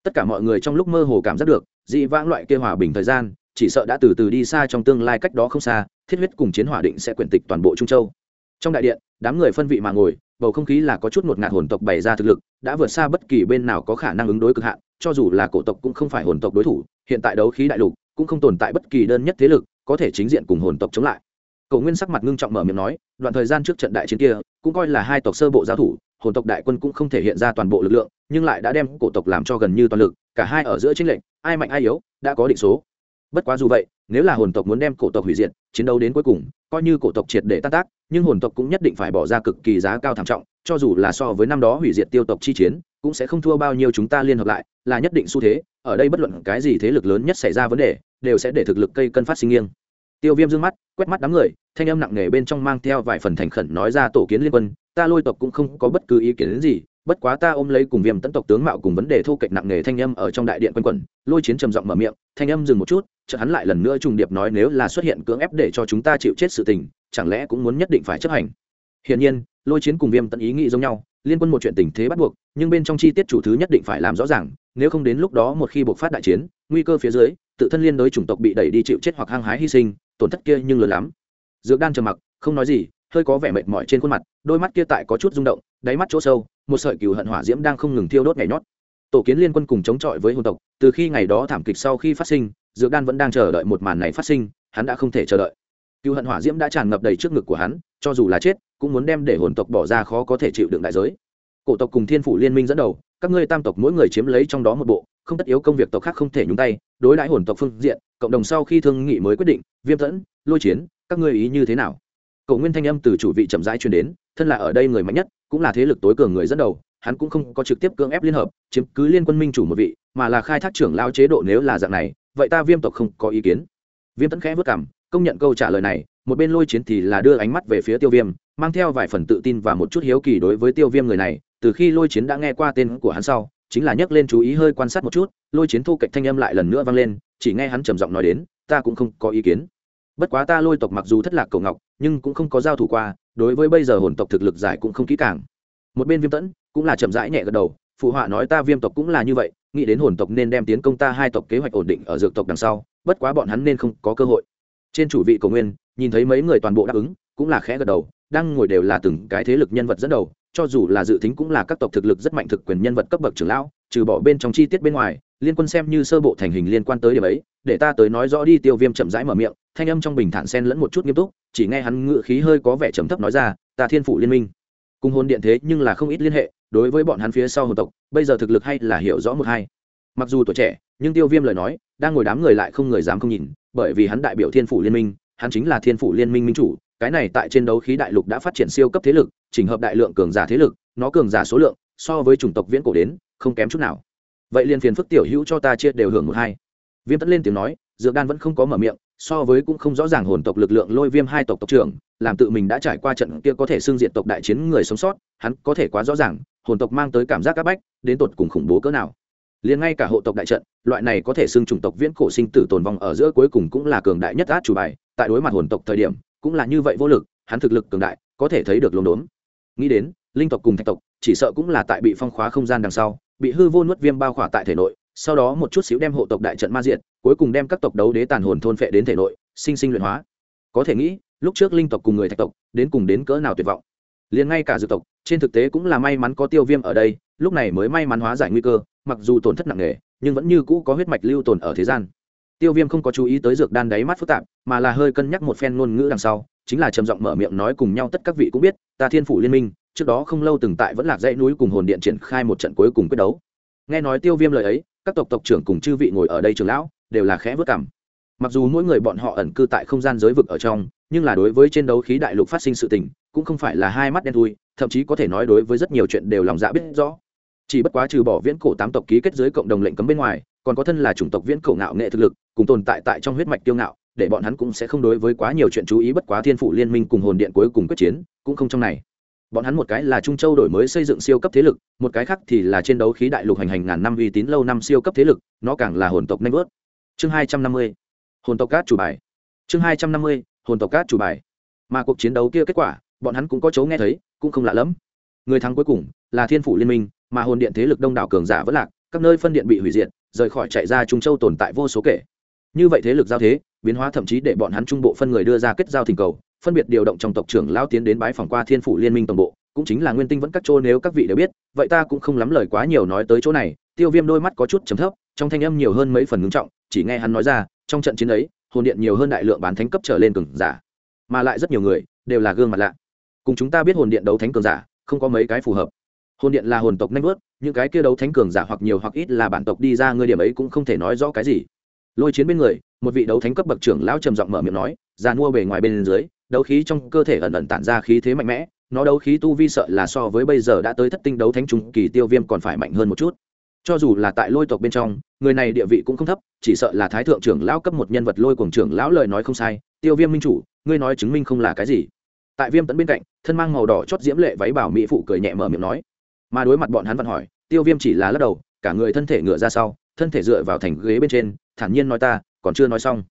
Tất cả mọi người trong lúc mơ hồ cảm giác được, dị vãng loại kia hòa bình thời gian chỉ sợ đã từ từ đi xa trong tương lai cách đó không xa, thiết huyết cùng chiến hỏa định sẽ quyển tịch toàn bộ trung châu. Trong đại điện, đám người phân vị mà ngồi, bầu không khí là có chút một ngạt hồn tộc bày ra thực lực, đã vượt xa bất kỳ bên nào có khả năng ứng đối cực hạn, cho dù là cổ tộc cũng không phải hồn tộc đối thủ, hiện tại đấu khí đại lục cũng không tồn tại bất kỳ đơn nhất thế lực có thể chính diện cùng hồn tộc chống lại. Cầu nguyên sắc mặt ngưng trọng mở miệng nói, đoạn thời gian trước trận đại chiến kia, cũng coi là hai tộc sơ bộ giao thủ, hồn tộc đại quân cũng không thể hiện ra toàn bộ lực lượng, nhưng lại đã đem cổ tộc làm cho gần như toàn lực, cả hai ở giữa chính lệnh ai mạnh ai yếu, đã có định số bất quá dù vậy, nếu là hồn tộc muốn đem cổ tộc hủy diệt, chiến đấu đến cuối cùng, coi như cổ tộc triệt để tan tác, nhưng hồn tộc cũng nhất định phải bỏ ra cực kỳ giá cao thảm trọng, cho dù là so với năm đó hủy diệt tiêu tộc chi chiến, cũng sẽ không thua bao nhiêu chúng ta liên hợp lại, là nhất định xu thế, ở đây bất luận cái gì thế lực lớn nhất xảy ra vấn đề, đều sẽ để thực lực cây cân phát sinh nghiêng. Tiêu viêm dương mắt, quét mắt đám người, thanh âm nặng nề bên trong mang theo vài phần thành khẩn nói ra tổ kiến liên quân, ta lôi tộc cũng không có bất cứ ý kiến gì bất quá ta ôm lấy cùng viêm tấn tộc tướng mạo cùng vấn đề thô kệch nặng nề thanh âm ở trong đại điện quân quẩn, lôi chiến trầm giọng mở miệng, thanh âm dừng một chút, chợt hắn lại lần nữa trùng điệp nói nếu là xuất hiện cưỡng ép để cho chúng ta chịu chết sự tình, chẳng lẽ cũng muốn nhất định phải chấp hành? Hiển nhiên, lôi chiến cùng viêm tận ý nghĩ giống nhau, liên quân một chuyện tình thế bắt buộc, nhưng bên trong chi tiết chủ thứ nhất định phải làm rõ ràng, nếu không đến lúc đó một khi buộc phát đại chiến, nguy cơ phía dưới, tự thân liên đối chủng tộc bị đẩy đi chịu chết hoặc hăng hái hy sinh, tổn thất kia nhưng lớn lắm. Dược đan trầm mặc, không nói gì, hơi có vẻ mệt mỏi trên khuôn mặt, đôi mắt kia tại có chút rung động đáy mắt chỗ sâu, một sợi cừu hận hỏa diễm đang không ngừng thiêu đốt nhảy nhót. Tổ kiến liên quân cùng chống chọi với hồn tộc, từ khi ngày đó thảm kịch sau khi phát sinh, dược đan vẫn đang chờ đợi một màn này phát sinh, hắn đã không thể chờ đợi. Cừu hận hỏa diễm đã tràn ngập đầy trước ngực của hắn, cho dù là chết, cũng muốn đem để hồn tộc bỏ ra khó có thể chịu đựng đại giới. Cổ tộc cùng thiên phủ liên minh dẫn đầu, các ngươi tam tộc mỗi người chiếm lấy trong đó một bộ, không tất yếu công việc tộc khác không thể nhúng tay, đối đãi hồn tộc phương diện, cộng đồng sau khi thương nghị mới quyết định, viêm dẫn lôi chiến, các ngươi ý như thế nào? Cậu nguyên thanh âm từ chủ vị chậm rãi truyền đến, thân là ở đây người mạnh nhất cũng là thế lực tối cường người dẫn đầu, hắn cũng không có trực tiếp cưỡng ép liên hợp, chiếm cứ liên quân minh chủ một vị, mà là khai thác trưởng lao chế độ nếu là dạng này, vậy ta viêm tộc không có ý kiến. Viêm tẫn khẽ vất cảm, công nhận câu trả lời này, một bên lôi chiến thì là đưa ánh mắt về phía tiêu viêm, mang theo vài phần tự tin và một chút hiếu kỳ đối với tiêu viêm người này, từ khi lôi chiến đã nghe qua tên của hắn sau, chính là nhấc lên chú ý hơi quan sát một chút, lôi chiến thu cạnh thanh âm lại lần nữa vang lên, chỉ nghe hắn trầm giọng nói đến, ta cũng không có ý kiến. Bất quá ta lôi tộc mặc dù thất lạc cầu ngọc, nhưng cũng không có giao thủ qua đối với bây giờ hồn tộc thực lực giải cũng không kỹ càng. Một bên viêm tẫn cũng là chậm rãi nhẹ gật đầu, phụ họa nói ta viêm tộc cũng là như vậy, nghĩ đến hồn tộc nên đem tiến công ta hai tộc kế hoạch ổn định ở dược tộc đằng sau, bất quá bọn hắn nên không có cơ hội. Trên chủ vị cầu nguyên, nhìn thấy mấy người toàn bộ đáp ứng, cũng là khẽ gật đầu, đang ngồi đều là từng cái thế lực nhân vật dẫn đầu, cho dù là dự tính cũng là các tộc thực lực rất mạnh thực quyền nhân vật cấp bậc trưởng lão, trừ bỏ bên trong chi tiết bên ngoài liên quân xem như sơ bộ thành hình liên quan tới điểm ấy, để ta tới nói rõ đi, tiêu viêm chậm rãi mở miệng, thanh âm trong bình thản sen lẫn một chút nghiêm túc, chỉ nghe hắn ngự khí hơi có vẻ trầm thấp nói ra, ta thiên phủ liên minh. Cùng hôn điện thế nhưng là không ít liên hệ, đối với bọn hắn phía sau hồn tộc, bây giờ thực lực hay là hiểu rõ một hai. Mặc dù tuổi trẻ, nhưng tiêu viêm lời nói, đang ngồi đám người lại không người dám không nhìn, bởi vì hắn đại biểu thiên phủ liên minh, hắn chính là thiên phủ liên minh minh chủ, cái này tại trên đấu khí đại lục đã phát triển siêu cấp thế lực, chỉnh hợp đại lượng cường giả thế lực, nó cường giả số lượng, so với chủng tộc viễn cổ đến, không kém chút nào vậy liền phiền phức tiểu hữu cho ta chia đều hưởng một hai. Viêm tất lên tiếng nói, dược đan vẫn không có mở miệng, so với cũng không rõ ràng hồn tộc lực lượng lôi viêm hai tộc tộc trưởng, làm tự mình đã trải qua trận kia có thể xưng diện tộc đại chiến người sống sót, hắn có thể quá rõ ràng, hồn tộc mang tới cảm giác áp bách, đến tột cùng khủng bố cỡ nào. Liền ngay cả hộ tộc đại trận, loại này có thể xưng chủng tộc viễn cổ sinh tử tồn vong ở giữa cuối cùng cũng là cường đại nhất át chủ bài, tại đối mặt hồn tộc thời điểm, cũng là như vậy vô lực, hắn thực lực cường đại, có thể thấy được lồn đốn. Nghĩ đến, linh tộc cùng thạch tộc, chỉ sợ cũng là tại bị phong khóa không gian đằng sau bị hư vô nuốt viêm bao khỏa tại thể nội, sau đó một chút xíu đem hộ tộc đại trận ma diện cuối cùng đem các tộc đấu đế tàn hồn thôn phệ đến thể nội, sinh sinh luyện hóa. Có thể nghĩ, lúc trước linh tộc cùng người thạch tộc, đến cùng đến cỡ nào tuyệt vọng. Liền ngay cả dược tộc, trên thực tế cũng là may mắn có tiêu viêm ở đây, lúc này mới may mắn hóa giải nguy cơ, mặc dù tổn thất nặng nề, nhưng vẫn như cũ có huyết mạch lưu tồn ở thế gian. Tiêu viêm không có chú ý tới dược đan đáy mắt phức tạp, mà là hơi cân nhắc một phen ngôn ngữ đằng sau, chính là trầm giọng mở miệng nói cùng nhau tất các vị cũng biết, ta thiên phủ liên minh trước đó không lâu từng tại vẫn lạc dãy núi cùng hồn điện triển khai một trận cuối cùng quyết đấu. Nghe nói tiêu viêm lời ấy, các tộc tộc trưởng cùng chư vị ngồi ở đây trường lão, đều là khẽ vất cảm. Mặc dù mỗi người bọn họ ẩn cư tại không gian giới vực ở trong, nhưng là đối với trên đấu khí đại lục phát sinh sự tình, cũng không phải là hai mắt đen thui, thậm chí có thể nói đối với rất nhiều chuyện đều lòng dạ biết rõ. Chỉ bất quá trừ bỏ viễn cổ tám tộc ký kết giới cộng đồng lệnh cấm bên ngoài, còn có thân là chủng tộc viễn cổ ngạo nghệ thực lực, cùng tồn tại tại trong huyết mạch tiêu ngạo, để bọn hắn cũng sẽ không đối với quá nhiều chuyện chú ý bất quá thiên phủ liên minh cùng hồn điện cuối cùng quyết chiến, cũng không trong này bọn hắn một cái là trung châu đổi mới xây dựng siêu cấp thế lực, một cái khác thì là trên đấu khí đại lục hành hành ngàn năm uy tín lâu năm siêu cấp thế lực, nó càng là hồn tộc nanh vớt. Chương hai trăm năm mươi, hồn tộc cát chủ bài. Chương hai trăm năm mươi, hồn tộc cát chủ bài. Mà cuộc chiến đấu kia kết quả, bọn hắn cũng có chấu nghe thấy, cũng không lạ lẫm. Người thắng cuối cùng là thiên phủ liên minh, mà hồn điện thế lực đông đảo cường giả vẫn lạc, các nơi phân điện bị hủy diệt, rời khỏi chạy ra trung châu tồn tại vô số kể. Như vậy thế lực giao thế, biến hóa thậm chí để bọn hắn trung bộ phân người đưa ra kết giao thỉnh cầu phân biệt điều động trong tộc trưởng lao tiến đến bái phòng qua thiên phủ liên minh tổng bộ, cũng chính là nguyên tinh vẫn các chỗ nếu các vị đều biết, vậy ta cũng không lắm lời quá nhiều nói tới chỗ này, tiêu viêm đôi mắt có chút chấm thấp, trong thanh âm nhiều hơn mấy phần ngưng trọng, chỉ nghe hắn nói ra, trong trận chiến ấy, hồn điện nhiều hơn đại lượng bán thánh cấp trở lên cường giả, mà lại rất nhiều người, đều là gương mặt lạ. Cùng chúng ta biết hồn điện đấu thánh cường giả, không có mấy cái phù hợp. Hồn điện là hồn tộc nanh vớt những cái kia đấu thánh cường giả hoặc nhiều hoặc ít là bản tộc đi ra ngươi điểm ấy cũng không thể nói rõ cái gì. Lôi chiến bên người, một vị đấu thánh cấp bậc trưởng lão trầm giọng mở miệng nói, già mua bề ngoài bên dưới đấu khí trong cơ thể ẩn ẩn tản ra khí thế mạnh mẽ, nó đấu khí tu vi sợ là so với bây giờ đã tới thất tinh đấu thánh trung kỳ tiêu viêm còn phải mạnh hơn một chút. Cho dù là tại lôi tộc bên trong, người này địa vị cũng không thấp, chỉ sợ là thái thượng trưởng lão cấp một nhân vật lôi cuồng trưởng lão lời nói không sai, tiêu viêm minh chủ, ngươi nói chứng minh không là cái gì. Tại viêm tẫn bên cạnh, thân mang màu đỏ chót diễm lệ váy bảo mỹ phụ cười nhẹ mở miệng nói. Mà đối mặt bọn hắn vẫn hỏi, tiêu viêm chỉ là lắc đầu, cả người thân thể ngựa ra sau, thân thể dựa vào thành ghế bên trên, thản nhiên nói ta, còn chưa nói xong.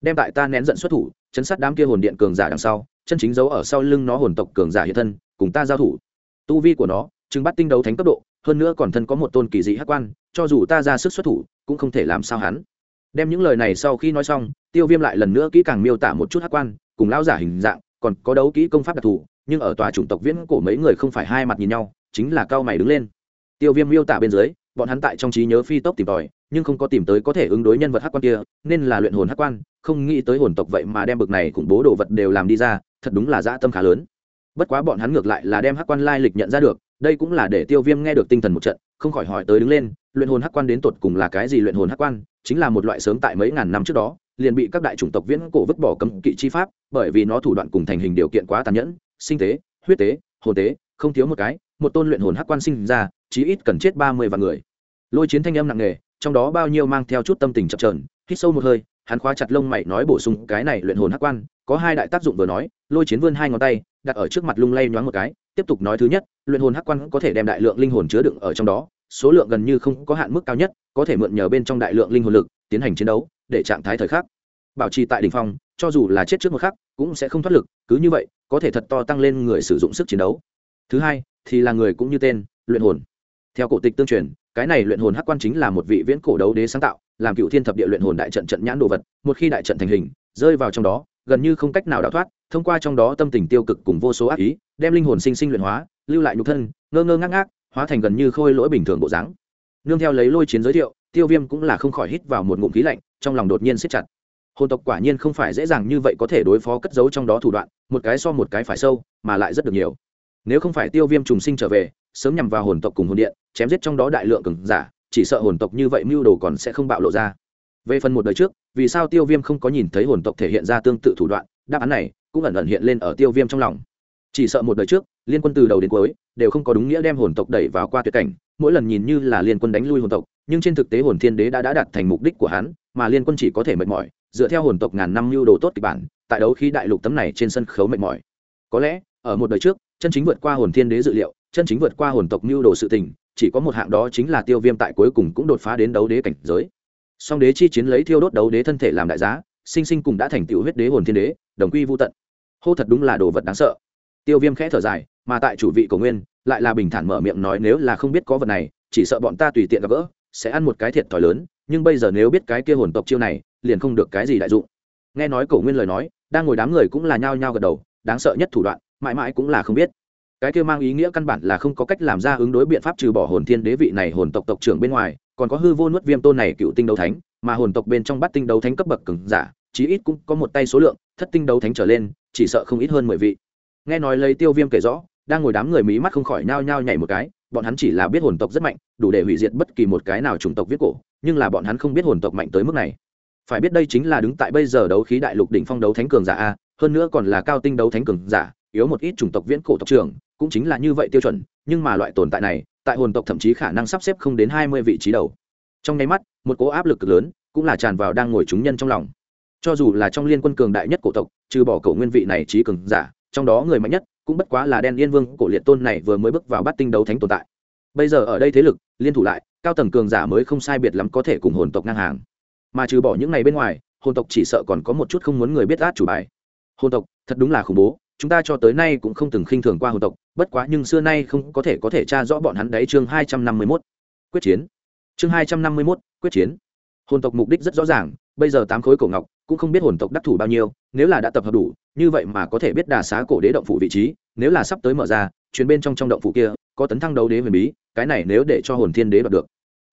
Đem tại ta nén giận xuất thủ chấn sát đám kia hồn điện cường giả đằng sau, chân chính giấu ở sau lưng nó hồn tộc cường giả hiện thân, cùng ta giao thủ. Tu vi của nó chứng bắt tinh đấu thánh cấp độ, hơn nữa còn thân có một tôn kỳ dị hắc quan, cho dù ta ra sức xuất thủ, cũng không thể làm sao hắn. Đem những lời này sau khi nói xong, tiêu viêm lại lần nữa kỹ càng miêu tả một chút hắc quan, cùng lão giả hình dạng, còn có đấu kỹ công pháp đặc thù, nhưng ở tòa chủng tộc viễn cổ mấy người không phải hai mặt nhìn nhau, chính là cao mày đứng lên. Tiêu viêm miêu tả bên dưới, bọn hắn tại trong trí nhớ phi tốc tìm tòi nhưng không có tìm tới có thể ứng đối nhân vật hắc quan kia, nên là luyện hồn hắc quan, không nghĩ tới hồn tộc vậy mà đem bực này khủng bố đồ vật đều làm đi ra, thật đúng là dã tâm khá lớn. Bất quá bọn hắn ngược lại là đem hắc quan lai lịch nhận ra được, đây cũng là để tiêu viêm nghe được tinh thần một trận, không khỏi hỏi tới đứng lên, luyện hồn hắc quan đến tột cùng là cái gì luyện hồn hắc quan, chính là một loại sớm tại mấy ngàn năm trước đó, liền bị các đại chủng tộc viễn cổ vứt bỏ cấm kỵ chi pháp, bởi vì nó thủ đoạn cùng thành hình điều kiện quá tàn nhẫn, sinh tế, huyết tế, hồn tế, không thiếu một cái, một tôn luyện hồn hắc quan sinh ra, chí ít cần chết ba mươi vạn người. Lôi chiến thanh âm nặng nề trong đó bao nhiêu mang theo chút tâm tình chập trờn hít sâu một hơi, hắn khóa chặt lông mày nói bổ sung cái này luyện hồn hắc quan, có hai đại tác dụng vừa nói, lôi chiến vươn hai ngón tay, đặt ở trước mặt lung lay nhoáng một cái, tiếp tục nói thứ nhất, luyện hồn hắc quan có thể đem đại lượng linh hồn chứa đựng ở trong đó, số lượng gần như không có hạn mức cao nhất, có thể mượn nhờ bên trong đại lượng linh hồn lực, tiến hành chiến đấu, để trạng thái thời khắc. Bảo trì tại đỉnh phong, cho dù là chết trước một khắc, cũng sẽ không thoát lực, cứ như vậy, có thể thật to tăng lên người sử dụng sức chiến đấu. Thứ hai, thì là người cũng như tên, luyện hồn. Theo cổ tịch tương truyền cái này luyện hồn hắc quan chính là một vị viễn cổ đấu đế sáng tạo, làm cựu thiên thập địa luyện hồn đại trận trận nhãn đồ vật, một khi đại trận thành hình, rơi vào trong đó, gần như không cách nào đào thoát, thông qua trong đó tâm tình tiêu cực cùng vô số ác ý, đem linh hồn sinh sinh luyện hóa, lưu lại nhục thân, ngơ ngơ ngác ngác, hóa thành gần như khôi lỗi bình thường bộ dáng. Nương theo lấy lôi chiến giới thiệu, tiêu viêm cũng là không khỏi hít vào một ngụm khí lạnh, trong lòng đột nhiên siết chặt. Hồn tộc quả nhiên không phải dễ dàng như vậy có thể đối phó cất giấu trong đó thủ đoạn, một cái so một cái phải sâu, mà lại rất được nhiều. Nếu không phải tiêu viêm trùng sinh trở về sớm nhằm vào hồn tộc cùng hồn điện, chém giết trong đó đại lượng cường giả, chỉ sợ hồn tộc như vậy mưu đồ còn sẽ không bạo lộ ra. Về phần một đời trước, vì sao tiêu viêm không có nhìn thấy hồn tộc thể hiện ra tương tự thủ đoạn, đáp án này cũng ẩn ẩn hiện lên ở tiêu viêm trong lòng. Chỉ sợ một đời trước, liên quân từ đầu đến cuối đều không có đúng nghĩa đem hồn tộc đẩy vào qua tuyệt cảnh, mỗi lần nhìn như là liên quân đánh lui hồn tộc, nhưng trên thực tế hồn thiên đế đã đã đạt thành mục đích của hắn, mà liên quân chỉ có thể mệt mỏi, dựa theo hồn tộc ngàn năm lưu đồ tốt kịch bản, tại đấu khí đại lục tấm này trên sân khấu mệt mỏi. Có lẽ, ở một đời trước, chân chính vượt qua hồn thiên đế dự liệu chân chính vượt qua hồn tộc mưu đồ sự tình, chỉ có một hạng đó chính là tiêu viêm tại cuối cùng cũng đột phá đến đấu đế cảnh giới. Song đế chi chiến lấy thiêu đốt đấu đế thân thể làm đại giá, sinh sinh cùng đã thành tựu huyết đế hồn thiên đế, đồng quy vô tận. Hô thật đúng là đồ vật đáng sợ. Tiêu viêm khẽ thở dài, mà tại chủ vị cầu nguyên, lại là bình thản mở miệng nói nếu là không biết có vật này, chỉ sợ bọn ta tùy tiện gặp gỡ, sẽ ăn một cái thiệt thòi lớn, nhưng bây giờ nếu biết cái kia hồn tộc chiêu này, liền không được cái gì đại dụng. Nghe nói cổ nguyên lời nói, đang ngồi đám người cũng là nhao nhao gật đầu, đáng sợ nhất thủ đoạn, mãi mãi cũng là không biết cái kia mang ý nghĩa căn bản là không có cách làm ra ứng đối biện pháp trừ bỏ hồn thiên đế vị này hồn tộc tộc trưởng bên ngoài, còn có hư vô nuốt viêm tôn này cựu tinh đấu thánh, mà hồn tộc bên trong bắt tinh đấu thánh cấp bậc cứng giả, chí ít cũng có một tay số lượng, thất tinh đấu thánh trở lên, chỉ sợ không ít hơn mười vị. Nghe nói lấy tiêu viêm kể rõ, đang ngồi đám người mí mắt không khỏi nhao nhao nhảy một cái, bọn hắn chỉ là biết hồn tộc rất mạnh, đủ để hủy diệt bất kỳ một cái nào chủng tộc viết cổ, nhưng là bọn hắn không biết hồn tộc mạnh tới mức này. Phải biết đây chính là đứng tại bây giờ đấu khí đại lục đỉnh phong đấu thánh cường giả a, hơn nữa còn là cao tinh đấu thánh cường giả, yếu một ít chủng tộc viễn cổ tộc trưởng cũng chính là như vậy tiêu chuẩn, nhưng mà loại tồn tại này, tại hồn tộc thậm chí khả năng sắp xếp không đến hai mươi vị trí đầu. Trong nháy mắt, một cố áp lực cực lớn cũng là tràn vào đang ngồi chúng nhân trong lòng. Cho dù là trong liên quân cường đại nhất cổ tộc, trừ bỏ cổ nguyên vị này trí cường giả, trong đó người mạnh nhất cũng bất quá là đen yên vương cổ liệt tôn này vừa mới bước vào bắt tinh đấu thánh tồn tại. Bây giờ ở đây thế lực, liên thủ lại, cao tầng cường giả mới không sai biệt lắm có thể cùng hồn tộc ngang hàng. Mà trừ bỏ những này bên ngoài, hồn tộc chỉ sợ còn có một chút không muốn người biết át chủ bài. Hồn tộc, thật đúng là khủng bố, chúng ta cho tới nay cũng không từng khinh thường qua hồn tộc bất quá nhưng xưa nay không có thể có thể tra rõ bọn hắn đấy chương hai trăm năm mươi mốt, quyết chiến. Chương hai trăm năm mươi mốt, quyết chiến. Hồn tộc mục đích rất rõ ràng, bây giờ tám khối cổ ngọc, cũng không biết hồn tộc đắc thủ bao nhiêu, nếu là đã tập hợp đủ, như vậy mà có thể biết đà xá cổ đế động phủ vị trí, nếu là sắp tới mở ra chuyến bên trong trong động phủ kia, có tấn thăng đấu đế huyền bí, cái này nếu để cho hồn thiên đế đoạt được.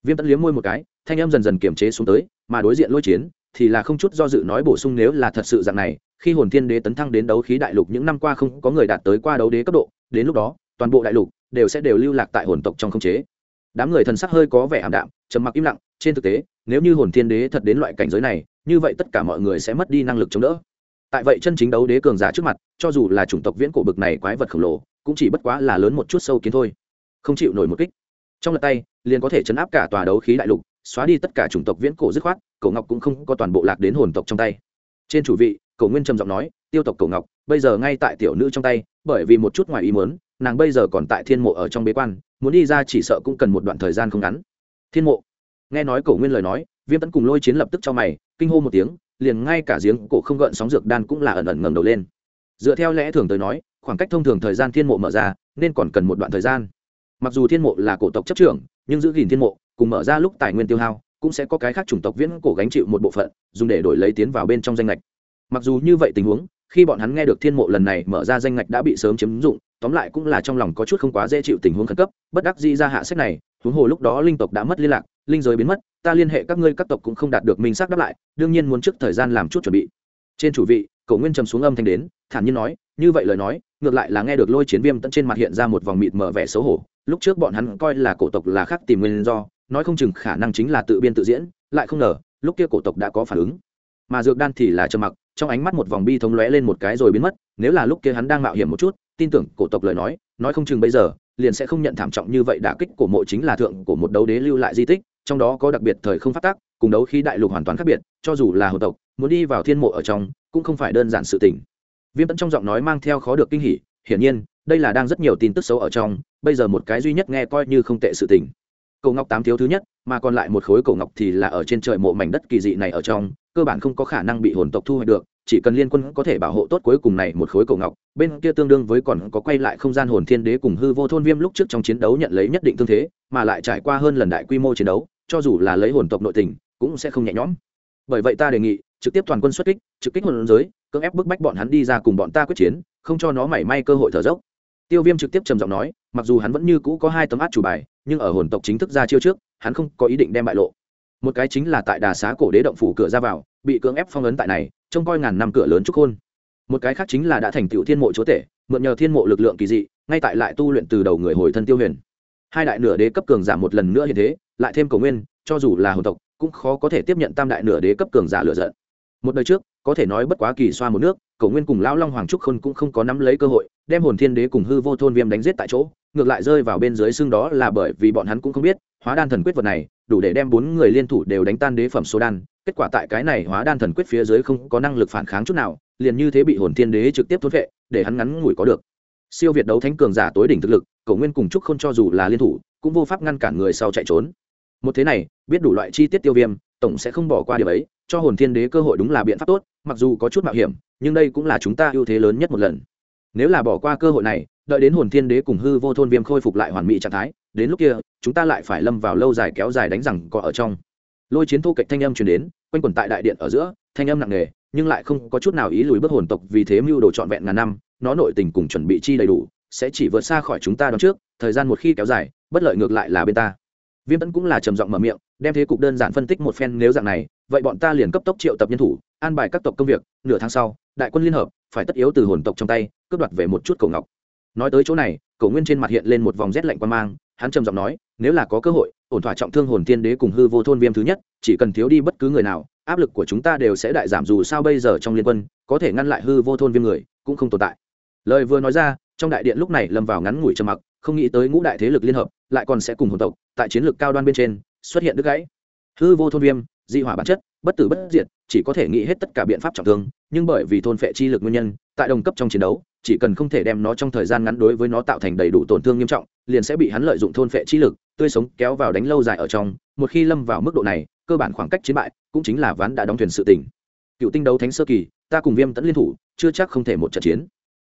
Viêm Tấn liếm môi một cái, thanh em dần dần kiềm chế xuống tới, mà đối diện lôi chiến thì là không chút do dự nói bổ sung nếu là thật sự dạng này, khi hồn thiên đế tấn thăng đến đấu khí đại lục những năm qua không có người đạt tới qua đấu đế cấp độ, đến lúc đó, toàn bộ đại lục đều sẽ đều lưu lạc tại hồn tộc trong không chế. Đám người thần sắc hơi có vẻ ảm đạm, trầm mặc im lặng, trên thực tế, nếu như hồn thiên đế thật đến loại cảnh giới này, như vậy tất cả mọi người sẽ mất đi năng lực chống đỡ. Tại vậy chân chính đấu đế cường giả trước mặt, cho dù là chủng tộc viễn cổ bực này quái vật khổng lồ, cũng chỉ bất quá là lớn một chút sâu kiến thôi, không chịu nổi một kích. Trong lật tay, liền có thể chấn áp cả tòa đấu khí đại lục xóa đi tất cả chủng tộc viễn cổ dứt khoát, cổ ngọc cũng không có toàn bộ lạc đến hồn tộc trong tay. Trên chủ vị, cổ nguyên trầm giọng nói, tiêu tộc cổ ngọc, bây giờ ngay tại tiểu nữ trong tay, bởi vì một chút ngoài ý muốn, nàng bây giờ còn tại thiên mộ ở trong bế quan, muốn đi ra chỉ sợ cũng cần một đoạn thời gian không ngắn. Thiên mộ. Nghe nói cổ nguyên lời nói, viêm tấn cùng lôi chiến lập tức cho mày, kinh hô một tiếng, liền ngay cả giếng cổ không gợn sóng dược đan cũng là ẩn ẩn ngẩng đầu lên. Dựa theo lẽ thường tới nói, khoảng cách thông thường thời gian thiên mộ mở ra, nên còn cần một đoạn thời gian. Mặc dù thiên mộ là cổ tộc chấp trưởng, nhưng giữ gìn thiên mộ cùng mở ra lúc tài nguyên tiêu hao, cũng sẽ có cái khác chủng tộc viễn cổ gánh chịu một bộ phận, dùng để đổi lấy tiến vào bên trong danh lệch mặc dù như vậy tình huống, khi bọn hắn nghe được thiên mộ lần này mở ra danh ngạch đã bị sớm chiếm dụng, tóm lại cũng là trong lòng có chút không quá dễ chịu tình huống khẩn cấp, bất đắc dĩ ra hạ sách này, huống hồ lúc đó linh tộc đã mất liên lạc, linh giới biến mất, ta liên hệ các ngươi các tộc cũng không đạt được minh xác đáp lại, đương nhiên muốn trước thời gian làm chút chuẩn bị. Trên chủ vị cầu nguyên trầm xuống âm thanh đến, thản nhiên nói, như vậy lời nói, ngược lại là nghe được lôi chiến viêm tận trên mặt hiện ra một vòng mịt mở vẻ xấu hổ, lúc trước bọn hắn coi là cổ tộc là khác tìm nguyên do nói không chừng khả năng chính là tự biên tự diễn, lại không ngờ, lúc kia cổ tộc đã có phản ứng. Mà dược đan thì là trầm mặc, trong ánh mắt một vòng bi thống lóe lên một cái rồi biến mất, nếu là lúc kia hắn đang mạo hiểm một chút, tin tưởng cổ tộc lời nói nói không chừng bây giờ, liền sẽ không nhận thảm trọng như vậy đả kích của mộ chính là thượng của một đấu đế lưu lại di tích, trong đó có đặc biệt thời không phát tác cùng đấu khi đại lục hoàn toàn khác biệt, cho dù là hồ tộc, muốn đi vào thiên mộ ở trong, cũng không phải đơn giản sự tình. Viêm tẫn trong giọng nói mang theo khó được kinh hỉ, hiển nhiên, đây là đang rất nhiều tin tức xấu ở trong, bây giờ một cái duy nhất nghe coi như không tệ sự tình. Cổ ngọc tám thiếu thứ nhất, mà còn lại một khối cổ ngọc thì là ở trên trời mộ mảnh đất kỳ dị này ở trong, cơ bản không có khả năng bị hồn tộc thu hoạch được, chỉ cần liên quân có thể bảo hộ tốt cuối cùng này một khối cổ ngọc, bên kia tương đương với còn có quay lại không gian hồn thiên đế cùng hư vô thôn viêm lúc trước trong chiến đấu nhận lấy nhất định thương thế, mà lại trải qua hơn lần đại quy mô chiến đấu, cho dù là lấy hồn tộc nội tình, cũng sẽ không nhẹ nhõm. Bởi vậy ta đề nghị, trực tiếp toàn quân xuất kích, trực kích hồn giới, cưỡng ép bức bách bọn hắn đi ra cùng bọn ta quyết chiến, không cho nó mảy may cơ hội thở dốc tiêu viêm trực tiếp trầm giọng nói, mặc dù hắn vẫn như cũ có hai tấm át chủ bài, nhưng ở hồn tộc chính thức ra chiêu trước, hắn không có ý định đem bại lộ. Một cái chính là tại đà xá cổ đế động phủ cửa ra vào, bị cưỡng ép phong ấn tại này, trông coi ngàn năm cửa lớn trúc hôn. một cái khác chính là đã thành tựu thiên mộ chúa tể, mượn nhờ thiên mộ lực lượng kỳ dị, ngay tại lại tu luyện từ đầu người hồi thân tiêu huyền. Hai đại nửa đế cấp cường giả một lần nữa như thế, lại thêm cầu nguyên, cho dù là hồn tộc, cũng khó có thể tiếp nhận tam đại nửa đế cấp cường giả lựa giận. Một đời trước, có thể nói bất quá kỳ xoa một nước Cổ nguyên cùng lão long hoàng trúc khôn cũng không có nắm lấy cơ hội, đem hồn thiên đế cùng hư vô thôn viêm đánh giết tại chỗ, ngược lại rơi vào bên dưới xương đó là bởi vì bọn hắn cũng không biết, hóa đan thần quyết vật này, đủ để đem bốn người liên thủ đều đánh tan đế phẩm số đan, kết quả tại cái này hóa đan thần quyết phía dưới không có năng lực phản kháng chút nào, liền như thế bị hồn thiên đế trực tiếp thốt vệ để hắn ngắn ngủi có được. Siêu việt đấu thánh cường giả tối đỉnh thực lực, Cổ nguyên cùng trúc Khôn cho dù là liên thủ, cũng vô pháp ngăn cản người sau chạy trốn. Một thế này, biết đủ loại chi tiết tiêu viêm, tổng sẽ không bỏ qua điều ấy, cho hồn thiên đế cơ hội đúng là biện pháp tốt, mặc dù có chút mạo hiểm nhưng đây cũng là chúng ta ưu thế lớn nhất một lần. Nếu là bỏ qua cơ hội này, đợi đến hồn thiên đế cùng hư vô thôn viêm khôi phục lại hoàn mỹ trạng thái, đến lúc kia, chúng ta lại phải lâm vào lâu dài kéo dài đánh rằng có ở trong. Lôi chiến thu kệch thanh âm truyền đến, quanh quẩn tại đại điện ở giữa, thanh âm nặng nề, nhưng lại không có chút nào ý lùi bước hồn tộc vì thế mưu đồ trọn vẹn ngàn năm, nó nội tình cùng chuẩn bị chi đầy đủ, sẽ chỉ vượt xa khỏi chúng ta đón trước, thời gian một khi kéo dài, bất lợi ngược lại là bên ta. Viêm tẫn cũng là trầm giọng mở miệng, đem thế cục đơn giản phân tích một phen nếu dạng này vậy bọn ta liền cấp tốc triệu tập nhân thủ, an bài các tộc công việc, nửa tháng sau, đại quân liên hợp, phải tất yếu từ hồn tộc trong tay, cướp đoạt về một chút cổ ngọc. Nói tới chỗ này cổ nguyên trên mặt hiện lên một vòng rét lạnh quan mang, hắn trầm giọng nói, nếu là có cơ hội, ổn thỏa trọng thương hồn tiên đế cùng hư vô thôn viêm thứ nhất, chỉ cần thiếu đi bất cứ người nào, áp lực của chúng ta đều sẽ đại giảm dù sao bây giờ trong liên quân, có thể ngăn lại hư vô thôn viêm người, cũng không tồn tại. Lời vừa nói ra, trong đại điện lúc này lâm vào ngắn ngủi trầm mặc, không nghĩ tới ngũ đại thế lực liên hợp, lại còn sẽ cùng hồn tộc, tại chiến lược cao đoan bên trên, xuất hiện đứt gãy. Hư vô thôn viêm di hỏa bản chất, bất tử bất diệt, chỉ có thể nghĩ hết tất cả biện pháp trọng thương, nhưng bởi vì thôn phệ chi lực nguyên nhân, tại đồng cấp trong chiến đấu, chỉ cần không thể đem nó trong thời gian ngắn đối với nó tạo thành đầy đủ tổn thương nghiêm trọng, liền sẽ bị hắn lợi dụng thôn phệ chi lực, tươi sống kéo vào đánh lâu dài ở trong, một khi lâm vào mức độ này, cơ bản khoảng cách chiến bại, cũng chính là ván đã đóng thuyền sự tỉnh cựu tinh đấu thánh sơ kỳ, ta cùng viêm tẫn liên thủ, chưa chắc không thể một trận chiến.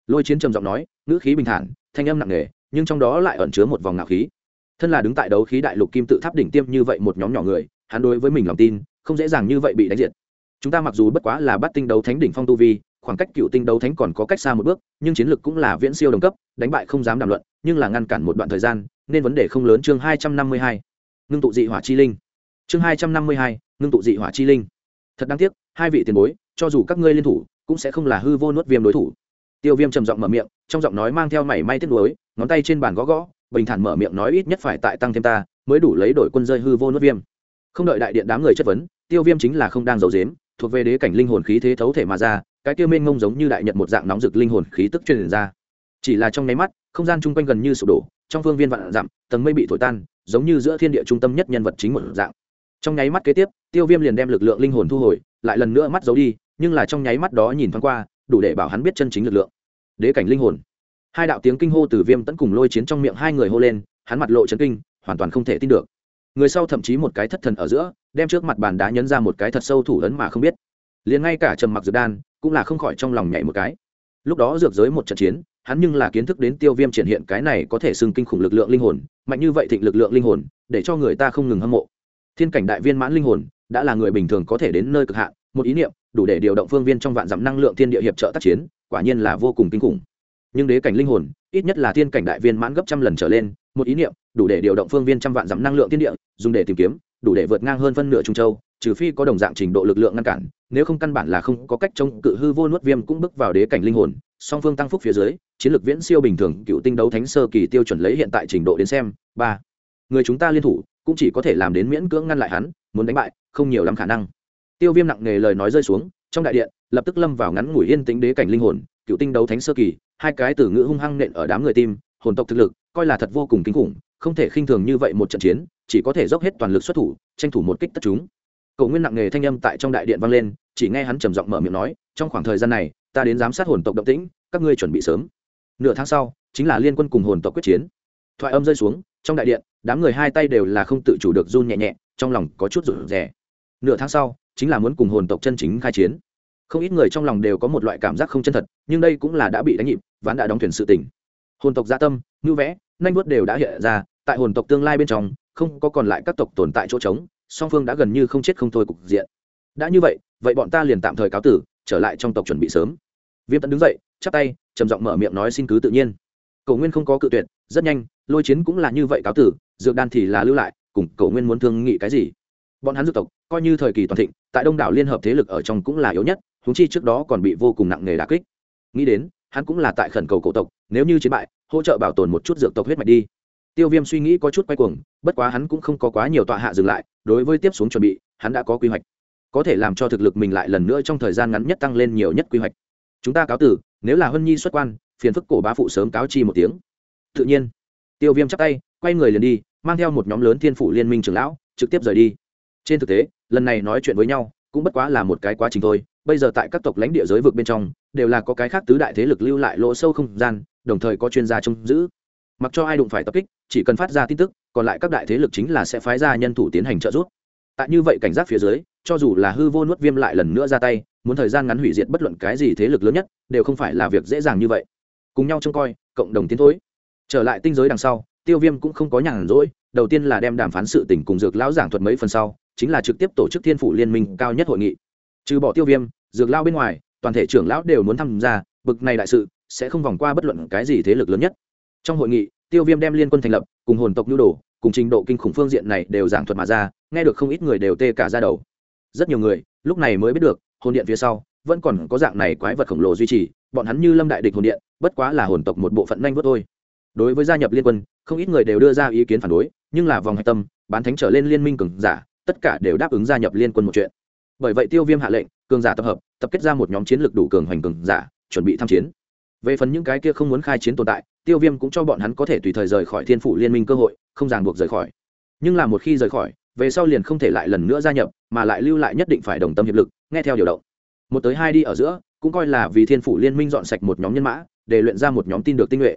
Lôi chiến trầm giọng nói, ngữ khí bình thản, thanh âm nặng nề, nhưng trong đó lại ẩn chứa một vòng ngạo khí. Thân là đứng tại đấu khí đại lục kim tự tháp đỉnh tiêm như vậy một nhóm nhỏ người, hắn đối với mình lòng tin không dễ dàng như vậy bị đánh diệt. Chúng ta mặc dù bất quá là bắt tinh đấu thánh đỉnh phong tu vi, khoảng cách cựu tinh đấu thánh còn có cách xa một bước, nhưng chiến lược cũng là viễn siêu đồng cấp, đánh bại không dám đàm luận, nhưng là ngăn cản một đoạn thời gian, nên vấn đề không lớn. Chương hai trăm năm mươi hai, ngưng tụ dị hỏa chi linh. Chương hai trăm năm mươi hai, ngưng tụ dị hỏa chi linh. Thật đáng tiếc, hai vị tiền bối, cho dù các ngươi liên thủ, cũng sẽ không là hư vô nuốt viêm đối thủ. Tiêu viêm trầm giọng mở miệng, trong giọng nói mang theo mảy may tiếc nuối, ngón tay trên bàn gõ gõ, bình thản mở miệng nói ít nhất phải tại tăng thêm ta, mới đủ lấy đổi quân rơi hư vô nuốt viêm. Không đợi đại điện đám người chất vấn tiêu viêm chính là không đang giấu dếm thuộc về đế cảnh linh hồn khí thế thấu thể mà ra, cái kia mênh mông giống như đại nhật một dạng nóng rực linh hồn khí tức truyền ra. Chỉ là trong nháy mắt, không gian chung quanh gần như sụp đổ, trong phương viên vạn dặm, tầng mây bị thổi tan, giống như giữa thiên địa trung tâm nhất nhân vật chính một dạng. Trong nháy mắt kế tiếp, tiêu viêm liền đem lực lượng linh hồn thu hồi, lại lần nữa mắt giấu đi, nhưng là trong nháy mắt đó nhìn thoáng qua, đủ để bảo hắn biết chân chính lực lượng. Đế cảnh linh hồn. Hai đạo tiếng kinh hô từ viêm tẫn cùng lôi chiến trong miệng hai người hô lên, hắn mặt lộ chấn kinh, hoàn toàn không thể tin được người sau thậm chí một cái thất thần ở giữa, đem trước mặt bàn đá nhấn ra một cái thật sâu thủ ấn mà không biết. Liền ngay cả trầm mặc dược đan cũng là không khỏi trong lòng nhảy một cái. Lúc đó dược giới một trận chiến, hắn nhưng là kiến thức đến tiêu viêm triển hiện cái này có thể xưng kinh khủng lực lượng linh hồn, mạnh như vậy thịnh lực lượng linh hồn, để cho người ta không ngừng hâm mộ. Thiên cảnh đại viên mãn linh hồn, đã là người bình thường có thể đến nơi cực hạn, một ý niệm, đủ để điều động phương viên trong vạn dặm năng lượng thiên địa hiệp trợ tác chiến, quả nhiên là vô cùng kinh khủng. Nhưng đế cảnh linh hồn, ít nhất là thiên cảnh đại viên mãn gấp trăm lần trở lên một ý niệm, đủ để điều động phương viên trăm vạn dặm năng lượng thiên địa, dùng để tìm kiếm, đủ để vượt ngang hơn phân nửa trung châu, trừ phi có đồng dạng trình độ lực lượng ngăn cản, nếu không căn bản là không có cách chống cự hư vô nuốt viêm cũng bước vào đế cảnh linh hồn. Song phương tăng phúc phía dưới, chiến lược viễn siêu bình thường, cựu tinh đấu thánh sơ kỳ tiêu chuẩn lấy hiện tại trình độ đến xem. Ba, người chúng ta liên thủ, cũng chỉ có thể làm đến miễn cưỡng ngăn lại hắn, muốn đánh bại, không nhiều lắm khả năng. Tiêu viêm nặng nề lời nói rơi xuống, trong đại điện, lập tức lâm vào ngắn ngủi yên tĩnh đế cảnh linh hồn, cựu tinh đấu thánh sơ kỳ, hai cái từ ngữ hung hăng nện ở đám người tim hồn tộc thực lực, coi là thật vô cùng kinh khủng, không thể khinh thường như vậy một trận chiến, chỉ có thể dốc hết toàn lực xuất thủ, tranh thủ một kích tất chúng. Cầu nguyên nặng nghề thanh âm tại trong đại điện vang lên, chỉ nghe hắn trầm giọng mở miệng nói, trong khoảng thời gian này, ta đến giám sát hồn tộc động tĩnh, các ngươi chuẩn bị sớm. Nửa tháng sau, chính là liên quân cùng hồn tộc quyết chiến. Thoại âm rơi xuống, trong đại điện, đám người hai tay đều là không tự chủ được run nhẹ nhẹ, trong lòng có chút rụt rè. Nửa tháng sau, chính là muốn cùng hồn tộc chân chính khai chiến. Không ít người trong lòng đều có một loại cảm giác không chân thật, nhưng đây cũng là đã bị đánh nhịp, ván đã đóng thuyền sự tình hồn tộc gia tâm ngữ vẽ, nanh vuốt đều đã hiện ra, tại hồn tộc tương lai bên trong, không có còn lại các tộc tồn tại chỗ trống, song phương đã gần như không chết không thôi cục diện. Đã như vậy vậy bọn ta liền tạm thời cáo tử, trở lại trong tộc chuẩn bị sớm. Viêm tẫn đứng dậy, chắp tay, trầm giọng mở miệng nói xin cứ tự nhiên. Cầu nguyên không có cự tuyệt, rất nhanh, lôi chiến cũng là như vậy cáo tử, dược đan thì là lưu lại, cùng cầu nguyên muốn thương nghị cái gì? Bọn hắn dược tộc, coi như thời kỳ toàn thịnh, tại đông đảo liên hợp thế lực ở trong cũng là yếu nhất húng chi trước đó còn bị vô cùng nặng nề đà kích. Nghĩ đến, hắn cũng là tại khẩn cầu cổ tộc nếu như chiến bại, hỗ trợ bảo tồn một chút dược tộc huyết mạch đi. Tiêu viêm suy nghĩ có chút quay cuồng, bất quá hắn cũng không có quá nhiều tọa hạ dừng lại, đối với tiếp xuống chuẩn bị, hắn đã có quy hoạch. Có thể làm cho thực lực mình lại lần nữa trong thời gian ngắn nhất tăng lên nhiều nhất quy hoạch. Chúng ta cáo tử, nếu là hân nhi xuất quan, phiền phức cổ bá phụ sớm cáo chi một tiếng. Tự nhiên. Tiêu viêm chắc tay, quay người liền đi, mang theo một nhóm lớn thiên phủ liên minh trưởng lão, trực tiếp rời đi. Trên thực tế, lần này nói chuyện với nhau cũng bất quá là một cái quá trình thôi, bây giờ tại các tộc lãnh địa giới vực bên trong, đều là có cái khác tứ đại thế lực lưu lại lỗ sâu không gian, đồng thời có chuyên gia trông giữ. Mặc cho ai đụng phải tập kích, chỉ cần phát ra tin tức, còn lại các đại thế lực chính là sẽ phái ra nhân thủ tiến hành trợ giúp. Tại như vậy cảnh giác phía dưới, cho dù là hư vô nuốt viêm lại lần nữa ra tay, muốn thời gian ngắn hủy diệt bất luận cái gì thế lực lớn nhất, đều không phải là việc dễ dàng như vậy. Cùng nhau trông coi, cộng đồng tiến thối. Trở lại tinh giới đằng sau, tiêu viêm cũng không có nhàn rỗi, đầu tiên là đem đàm phán sự tình cùng dược lão giảng thuật mấy phần sau chính là trực tiếp tổ chức thiên phủ liên minh cao nhất hội nghị. Trừ bỏ tiêu viêm, dược lao bên ngoài, toàn thể trưởng lão đều muốn tham gia, bực này đại sự, sẽ không vòng qua bất luận cái gì thế lực lớn nhất. Trong hội nghị, tiêu viêm đem liên quân thành lập, cùng hồn tộc nhu đồ, cùng trình độ kinh khủng phương diện này đều giảng thuật mà ra, nghe được không ít người đều tê cả ra đầu. Rất nhiều người, lúc này mới biết được, hồn điện phía sau, vẫn còn có dạng này quái vật khổng lồ duy trì, bọn hắn như lâm đại địch hồn điện, bất quá là hồn tộc một bộ phận nhanh vớt thôi. Đối với gia nhập liên quân, không ít người đều đưa ra ý kiến phản đối, nhưng là vòng hạch tâm, bán thánh trở lên liên minh cường giả tất cả đều đáp ứng gia nhập liên quân một chuyện. Bởi vậy tiêu viêm hạ lệnh, cường giả tập hợp, tập kết ra một nhóm chiến lược đủ cường hoành cường giả, chuẩn bị tham chiến. Về phần những cái kia không muốn khai chiến tồn tại, tiêu viêm cũng cho bọn hắn có thể tùy thời rời khỏi thiên phủ liên minh cơ hội, không ràng buộc rời khỏi. Nhưng là một khi rời khỏi, về sau liền không thể lại lần nữa gia nhập, mà lại lưu lại nhất định phải đồng tâm hiệp lực, nghe theo điều động. Một tới hai đi ở giữa, cũng coi là vì thiên phủ liên minh dọn sạch một nhóm nhân mã, để luyện ra một nhóm tin được tinh nhuệ.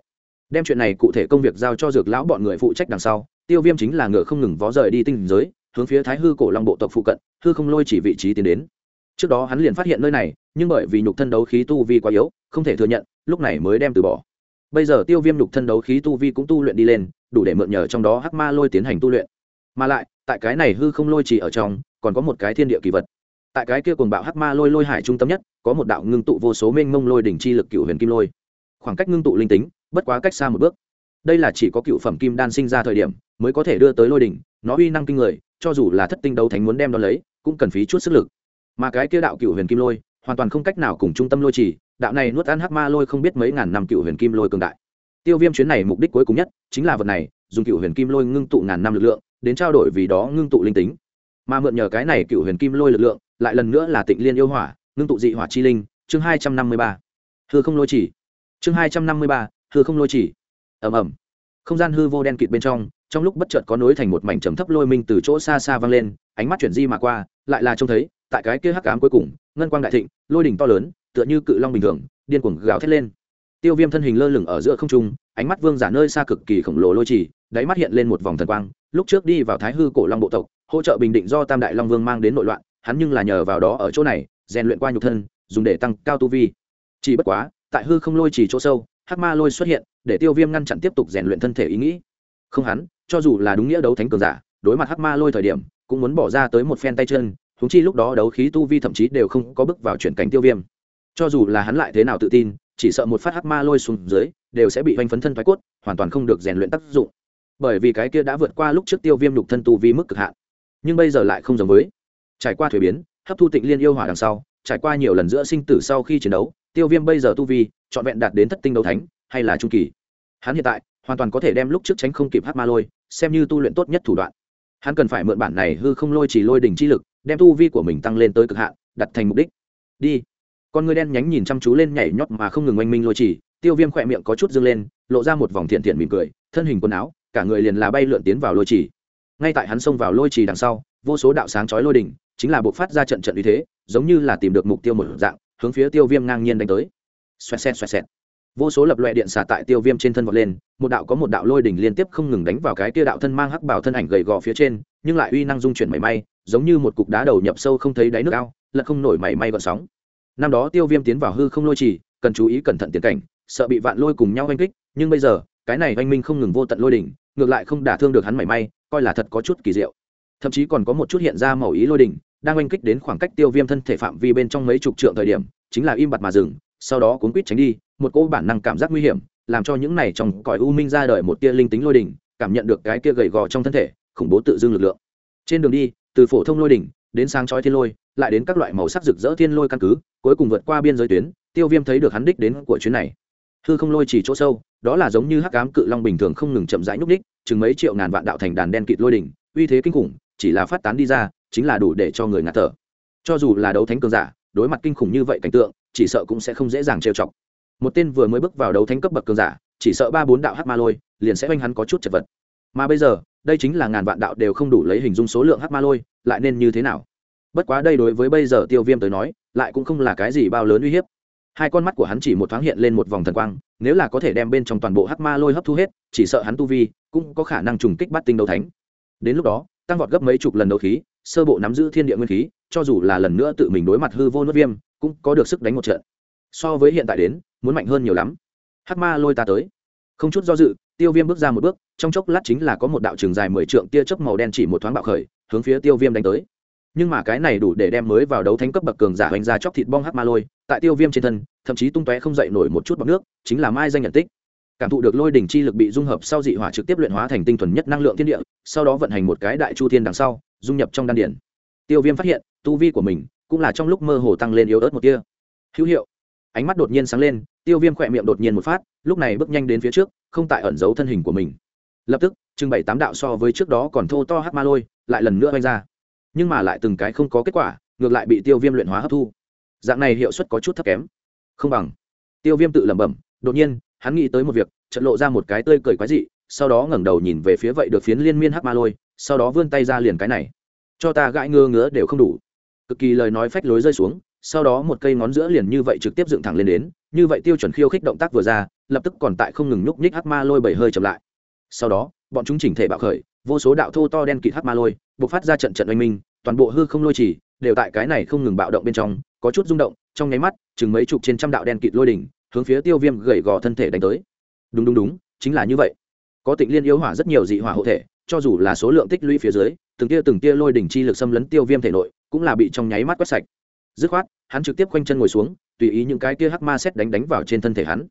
Đem chuyện này cụ thể công việc giao cho dược lão bọn người phụ trách đằng sau, tiêu viêm chính là ngựa không ngừng vó rời đi tinh giới hướng phía thái hư cổ long bộ tộc phụ cận, hư không lôi chỉ vị trí tiến đến. Trước đó hắn liền phát hiện nơi này, nhưng bởi vì nhục thân đấu khí tu vi quá yếu, không thể thừa nhận, lúc này mới đem từ bỏ. Bây giờ tiêu viêm nhục thân đấu khí tu vi cũng tu luyện đi lên, đủ để mượn nhờ trong đó hắc ma lôi tiến hành tu luyện. Mà lại, tại cái này hư không lôi chỉ ở trong, còn có một cái thiên địa kỳ vật. Tại cái kia cuồng bạo hắc ma lôi lôi hải trung tâm nhất, có một đạo ngưng tụ vô số mênh mông lôi đỉnh chi lực cựu huyền kim lôi. Khoảng cách ngưng tụ linh tính, bất quá cách xa một bước. Đây là chỉ có cựu phẩm kim đan sinh ra thời điểm, mới có thể đưa tới lôi đỉnh nó uy năng kinh người, cho dù là thất tinh đấu thánh muốn đem nó lấy, cũng cần phí chút sức lực. Mà cái kia đạo cựu huyền kim lôi, hoàn toàn không cách nào cùng trung tâm lôi chỉ đạo này nuốt ăn hắc ma lôi không biết mấy ngàn năm cựu huyền kim lôi cường đại. Tiêu viêm chuyến này mục đích cuối cùng nhất, chính là vật này, dùng cựu huyền kim lôi ngưng tụ ngàn năm lực lượng, đến trao đổi vì đó ngưng tụ linh tính. Mà mượn nhờ cái này cựu huyền kim lôi lực lượng, lại lần nữa là tịnh liên yêu hỏa, ngưng tụ dị hỏa chi linh, chương hai trăm năm mươi ba. Hư không lôi chỉ chương hai trăm năm mươi ba, hư không lôi chỉ ẩm ẩm không gian hư vô đen kịt bên trong trong lúc bất chợt có nối thành một mảnh trầm thấp lôi minh từ chỗ xa xa vang lên ánh mắt chuyển di mà qua lại là trông thấy tại cái kia hắc ám cuối cùng ngân quang đại thịnh lôi đỉnh to lớn tựa như cự long bình thường điên cuồng gào thét lên. Tiêu viêm thân hình lơ lửng ở giữa không trung ánh mắt vương giả nơi xa cực kỳ khổng lồ lôi trì, đáy mắt hiện lên một vòng thần quang lúc trước đi vào thái hư cổ long bộ tộc hỗ trợ bình định do tam đại long vương mang đến nội loạn hắn nhưng là nhờ vào đó ở chỗ này rèn luyện qua nhục thân dùng để tăng cao tu vi. Chỉ bất quá tại hư không lôi trì chỗ sâu hắc ma lôi xuất hiện để tiêu viêm ngăn chặn tiếp tục rèn luyện thân thể ý nghĩ. Không hắn cho dù là đúng nghĩa đấu thánh cường giả, đối mặt hắc ma lôi thời điểm, cũng muốn bỏ ra tới một phen tay chân húng chi lúc đó đấu khí tu vi thậm chí đều không có bước vào chuyển cảnh tiêu viêm. Cho dù là hắn lại thế nào tự tin, chỉ sợ một phát hắc ma lôi xuống dưới, đều sẽ bị hoành phấn thân thoái cốt, hoàn toàn không được rèn luyện tác dụng. Bởi vì cái kia đã vượt qua lúc trước tiêu viêm lục thân tu vi mức cực hạn. Nhưng bây giờ lại không giống với. Trải qua thuế biến, hấp thu tịnh liên yêu hỏa đằng sau, trải qua nhiều lần giữa sinh tử sau khi chiến đấu, tiêu viêm bây giờ tu vi, trọn vẹn đạt đến thất tinh đấu thánh, hay là trung kỳ. Hắn hiện tại, hoàn toàn có thể đem lúc trước tránh không kịp hát ma lôi xem như tu luyện tốt nhất thủ đoạn. Hắn cần phải mượn bản này hư không lôi chỉ lôi đỉnh chi lực, đem tu vi của mình tăng lên tới cực hạn, đặt thành mục đích. Đi. Con người đen nhánh nhìn chăm chú lên nhảy nhót mà không ngừng oanh minh lôi chỉ tiêu viêm khỏe miệng có chút dâng lên, lộ ra một vòng thiện thiện mỉm cười, thân hình quần áo, cả người liền là bay lượn tiến vào lôi chỉ ngay tại hắn xông vào lôi chỉ đằng sau, vô số đạo sáng chói lôi đỉnh, chính là buộc phát ra trận trận uy thế, giống như là tìm được mục tiêu một dạng, hướng phía tiêu viêm ngang nhiên đánh tới. Xoẹt xẹt xoẹt xẹt vô số lập loẹ điện xả tại tiêu viêm trên thân vọt lên, một đạo có một đạo lôi đỉnh liên tiếp không ngừng đánh vào cái kia đạo thân mang hắc bảo thân ảnh gầy gò phía trên, nhưng lại uy năng dung chuyển mảy may, giống như một cục đá đầu nhập sâu không thấy đáy nước ao lẫn không nổi mảy may gọn sóng. Năm đó tiêu viêm tiến vào hư không lôi trì, cần chú ý cẩn thận tiến cảnh, sợ bị vạn lôi cùng nhau oanh kích, nhưng bây giờ, cái này oanh minh không ngừng vô tận lôi đỉnh, ngược lại không đả thương được hắn mảy may, coi là thật có chút kỳ diệu. Thậm chí còn có một chút hiện ra màu ý lôi đỉnh, đang oanh kích đến khoảng cách tiêu viêm thân thể phạm vi bên trong mấy chục trượng thời điểm, chính là im bặt mà dừng, sau đó cuốn quýt tránh đi một cô bản năng cảm giác nguy hiểm, làm cho những này trong cõi u minh ra đời một tia linh tính lôi đỉnh, cảm nhận được cái kia gầy gò trong thân thể, khủng bố tự dưng lực lượng. Trên đường đi, từ phổ thông lôi đỉnh đến sáng chói thiên lôi, lại đến các loại màu sắc rực rỡ thiên lôi căn cứ, cuối cùng vượt qua biên giới tuyến, tiêu viêm thấy được hắn đích đến của chuyến này. Hư không lôi chỉ chỗ sâu, đó là giống như hắc ám cự long bình thường không ngừng chậm rãi nhúc đích chừng mấy triệu ngàn vạn đạo thành đàn đen kịt lôi đỉnh, uy thế kinh khủng, chỉ là phát tán đi ra, chính là đủ để cho người ngạt thở. Cho dù là đấu thánh cường giả, đối mặt kinh khủng như vậy cảnh tượng, chỉ sợ cũng sẽ không dễ dàng trêu chọc một tên vừa mới bước vào đấu thánh cấp bậc cường giả, chỉ sợ ba bốn đạo hắc ma lôi, liền sẽ oanh hắn có chút chật vật. Mà bây giờ, đây chính là ngàn vạn đạo đều không đủ lấy hình dung số lượng hắc ma lôi, lại nên như thế nào? Bất quá đây đối với bây giờ tiêu viêm tới nói, lại cũng không là cái gì bao lớn uy hiếp. Hai con mắt của hắn chỉ một thoáng hiện lên một vòng thần quang, nếu là có thể đem bên trong toàn bộ hắc ma lôi hấp thu hết, chỉ sợ hắn tu vi cũng có khả năng trùng kích bắt tinh đấu thánh. Đến lúc đó, tăng vọt gấp mấy chục lần đấu khí, sơ bộ nắm giữ thiên địa nguyên khí, cho dù là lần nữa tự mình đối mặt hư vô nước viêm, cũng có được sức đánh một trận so với hiện tại đến, muốn mạnh hơn nhiều lắm. Hắc ma lôi ta tới. Không chút do dự, tiêu viêm bước ra một bước, trong chốc lát chính là có một đạo trường dài mười trượng tia chớp màu đen chỉ một thoáng bạo khởi, hướng phía tiêu viêm đánh tới. Nhưng mà cái này đủ để đem mới vào đấu thánh cấp bậc cường giả hoành ra chóc thịt bong hắc ma lôi, tại tiêu viêm trên thân, thậm chí tung tóe không dậy nổi một chút bọc nước, chính là mai danh nhận tích. Cảm thụ được lôi đỉnh chi lực bị dung hợp sau dị hỏa trực tiếp luyện hóa thành tinh thuần nhất năng lượng thiên địa, sau đó vận hành một cái đại chu thiên đằng sau, dung nhập trong đan điển tiêu viêm phát hiện, tu vi của mình cũng là trong lúc mơ hồ tăng lên yếu ớt một kia hữu hiệu ánh mắt đột nhiên sáng lên, tiêu viêm khỏe miệng đột nhiên một phát, lúc này bước nhanh đến phía trước, không tại ẩn giấu thân hình của mình. Lập tức trưng bày tám đạo so với trước đó còn thô to hát ma lôi, lại lần nữa oanh ra. Nhưng mà lại từng cái không có kết quả, ngược lại bị tiêu viêm luyện hóa hấp thu. Dạng này hiệu suất có chút thấp kém. Không bằng. Tiêu viêm tự lẩm bẩm, đột nhiên, hắn nghĩ tới một việc trận lộ ra một cái tươi cười quái dị, sau đó ngẩng đầu nhìn về phía vậy được phiến liên miên hắc ma lôi, sau đó vươn tay ra liền cái này. Cho ta gãi ngơ ngứa đều không đủ. Cực kỳ lời nói phách lối rơi xuống sau đó một cây ngón giữa liền như vậy trực tiếp dựng thẳng lên đến, như vậy tiêu chuẩn khiêu khích động tác vừa ra, lập tức còn tại không ngừng nhúc nhích hắc ma lôi bảy hơi chậm lại. Sau đó, bọn chúng chỉnh thể bạo khởi, vô số đạo thô to đen kịt hắc ma lôi buộc phát ra trận trận oanh minh, toàn bộ hư không lôi chỉ đều tại cái này không ngừng bạo động bên trong, có chút rung động, trong nháy mắt, chừng mấy chục trên trăm đạo đen kịt lôi đỉnh hướng phía tiêu viêm gầy gò thân thể đánh tới. Đúng đúng đúng, chính là như vậy. Có tịnh liên yếu hỏa rất nhiều dị hỏa hộ thể, cho dù là số lượng tích lũy phía dưới, từng tia từng tia lôi đỉnh chi lực xâm lấn tiêu viêm thể nội, cũng là bị trong nháy mắt quét sạch dứt khoát, hắn trực tiếp quanh chân ngồi xuống, tùy ý những cái kia hắc ma xét đánh đánh vào trên thân thể hắn.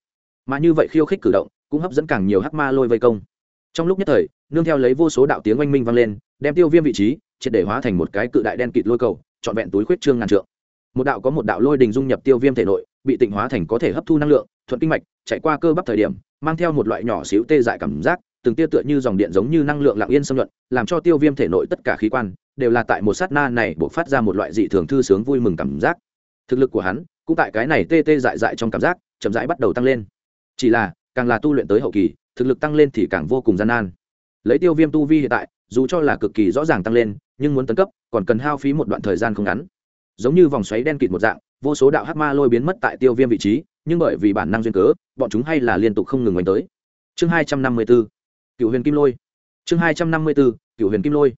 Mà như vậy khiêu khích cử động, cũng hấp dẫn càng nhiều hắc ma lôi vây công. Trong lúc nhất thời, nương theo lấy vô số đạo tiếng oanh minh vang lên, đem tiêu viêm vị trí, triệt để hóa thành một cái cự đại đen kịt lôi cầu, trọn vẹn túi khuyết trương ngàn trượng. Một đạo có một đạo lôi đình dung nhập tiêu viêm thể nội, bị tịnh hóa thành có thể hấp thu năng lượng, thuận kinh mạch, chạy qua cơ bắp thời điểm, mang theo một loại nhỏ xíu tê dại cảm giác, từng tia tựa như dòng điện giống như năng lượng lặng yên xâm nhuận làm cho tiêu viêm thể nội tất cả khí quan đều là tại một sát na này buộc phát ra một loại dị thường thư sướng vui mừng cảm giác. Thực lực của hắn cũng tại cái này tê tê dại dại trong cảm giác chậm rãi bắt đầu tăng lên. Chỉ là, càng là tu luyện tới hậu kỳ, thực lực tăng lên thì càng vô cùng gian nan. Lấy tiêu viêm tu vi hiện tại, dù cho là cực kỳ rõ ràng tăng lên, nhưng muốn tấn cấp, còn cần hao phí một đoạn thời gian không ngắn. Giống như vòng xoáy đen kịt một dạng, vô số đạo hắc ma lôi biến mất tại tiêu viêm vị trí, nhưng bởi vì bản năng duyên cớ, bọn chúng hay là liên tục không ngừng đánh tới. Chương hai trăm năm mươi b ố cựu huyền kim lôi. Chương hai trăm năm mươi b ố cựu huyền kim lôi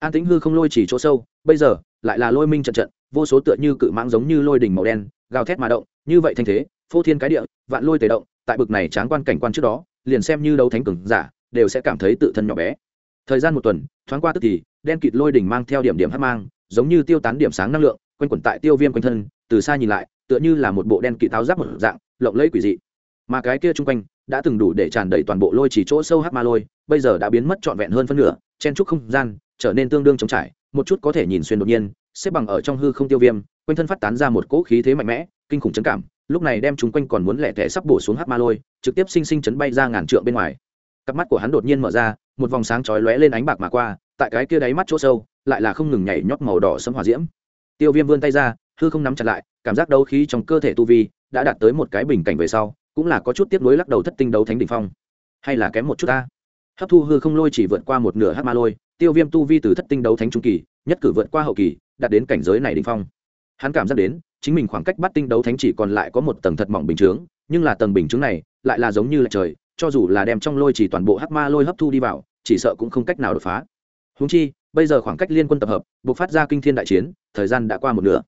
an tĩnh hư không lôi chỉ chỗ sâu, bây giờ, lại là lôi minh trận trận, vô số tựa như cự mãng giống như lôi đỉnh màu đen, gào thét mà động, như vậy thanh thế, phô thiên cái địa, vạn lôi tề động, tại bực này tráng quan cảnh quan trước đó, liền xem như đấu thánh cường giả, đều sẽ cảm thấy tự thân nhỏ bé. Thời gian một tuần, thoáng qua tức thì, đen kịt lôi đỉnh mang theo điểm điểm hắc mang, giống như tiêu tán điểm sáng năng lượng, quanh quẩn tại tiêu viêm quanh thân, từ xa nhìn lại, tựa như là một bộ đen kịt tháo giáp một dạng, lộng lẫy quỷ dị. Mà cái kia chung quanh, đã từng đủ để tràn đầy toàn bộ lôi chỉ chỗ sâu hắc ma lôi, bây giờ đã biến mất trọn vẹn hơn phân nửa, chen trúc không gian trở nên tương đương trống trải, một chút có thể nhìn xuyên đột nhiên, xếp bằng ở trong hư không tiêu viêm, quanh thân phát tán ra một cỗ khí thế mạnh mẽ, kinh khủng chấn cảm, lúc này đem chúng quanh còn muốn lẹ tẻ sắp bổ xuống hát ma lôi, trực tiếp sinh sinh chấn bay ra ngàn trượng bên ngoài. Cặp mắt của hắn đột nhiên mở ra, một vòng sáng chói lóe lên ánh bạc mà qua, tại cái kia đáy mắt chỗ sâu, lại là không ngừng nhảy nhót màu đỏ sấm hỏa diễm. Tiêu viêm vươn tay ra, hư không nắm chặt lại, cảm giác đấu khí trong cơ thể tu vi đã đạt tới một cái bình cảnh về sau, cũng là có chút tiếp nối lắc đầu thất tinh đấu thánh đỉnh phong. Hay là kém một chút ta? Hấp thu hư không lôi chỉ vượt qua một nửa hát ma lôi tiêu viêm tu vi từ thất tinh đấu thánh trung kỳ, nhất cử vượt qua hậu kỳ, đạt đến cảnh giới này đỉnh phong. Hắn cảm giác đến, chính mình khoảng cách bắt tinh đấu thánh chỉ còn lại có một tầng thật mỏng bình chướng, nhưng là tầng bình chướng này lại là giống như là trời, cho dù là đem trong lôi chỉ toàn bộ hắc ma lôi hấp thu đi vào, chỉ sợ cũng không cách nào đột phá. Húng chi, bây giờ khoảng cách liên quân tập hợp buộc phát ra kinh thiên đại chiến, thời gian đã qua một nửa.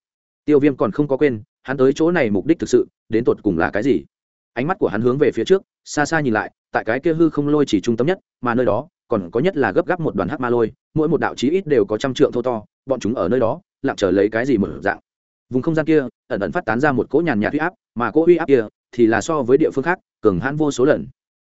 Tiêu viêm còn không có quên, hắn tới chỗ này mục đích thực sự, đến tột cùng là cái gì? Ánh mắt của hắn hướng về phía trước, xa xa nhìn lại, tại cái kia hư không lôi chỉ trung tâm nhất, mà nơi đó còn có nhất là gấp gáp một đoàn hắc ma lôi, mỗi một đạo chí ít đều có trăm trượng thô to, bọn chúng ở nơi đó, lặng chờ lấy cái gì mở dạng. Vùng không gian kia, ẩn ẩn phát tán ra một cỗ nhàn nhạt huy áp, mà cỗ huy áp kia thì là so với địa phương khác, cường hãn vô số lần.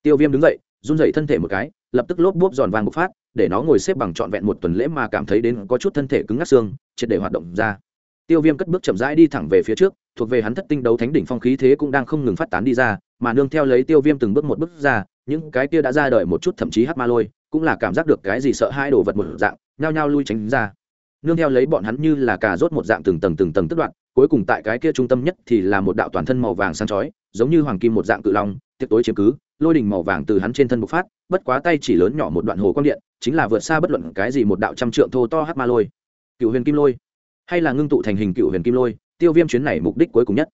Tiêu viêm đứng dậy, run dậy thân thể một cái, lập tức lốp bốp giòn vàng một phát, để nó ngồi xếp bằng trọn vẹn một tuần lễ mà cảm thấy đến có chút thân thể cứng ngắc xương, triệt để hoạt động ra. Tiêu viêm cất bước chậm rãi đi thẳng về phía trước, thuộc về hắn thất tinh đấu thánh đỉnh phong khí thế cũng đang không ngừng phát tán đi ra, mà nương theo lấy tiêu viêm từng bước một bước ra những cái kia đã ra đời một chút thậm chí hát ma lôi, cũng là cảm giác được cái gì sợ hai đồ vật một dạng, nhao nhao lui tránh ra. Nương theo lấy bọn hắn như là cà rốt một dạng từng tầng từng tầng tức đoạn, cuối cùng tại cái kia trung tâm nhất thì là một đạo toàn thân màu vàng sáng chói, giống như hoàng kim một dạng cự long, tiệc tối chiếm cứ, lôi đỉnh màu vàng từ hắn trên thân bộc phát, bất quá tay chỉ lớn nhỏ một đoạn hồ quang điện, chính là vượt xa bất luận cái gì một đạo trăm trượng thô to hát ma lôi. Cựu huyền kim lôi, hay là ngưng tụ thành hình cựu huyền kim lôi, tiêu viêm chuyến này mục đích cuối cùng nhất.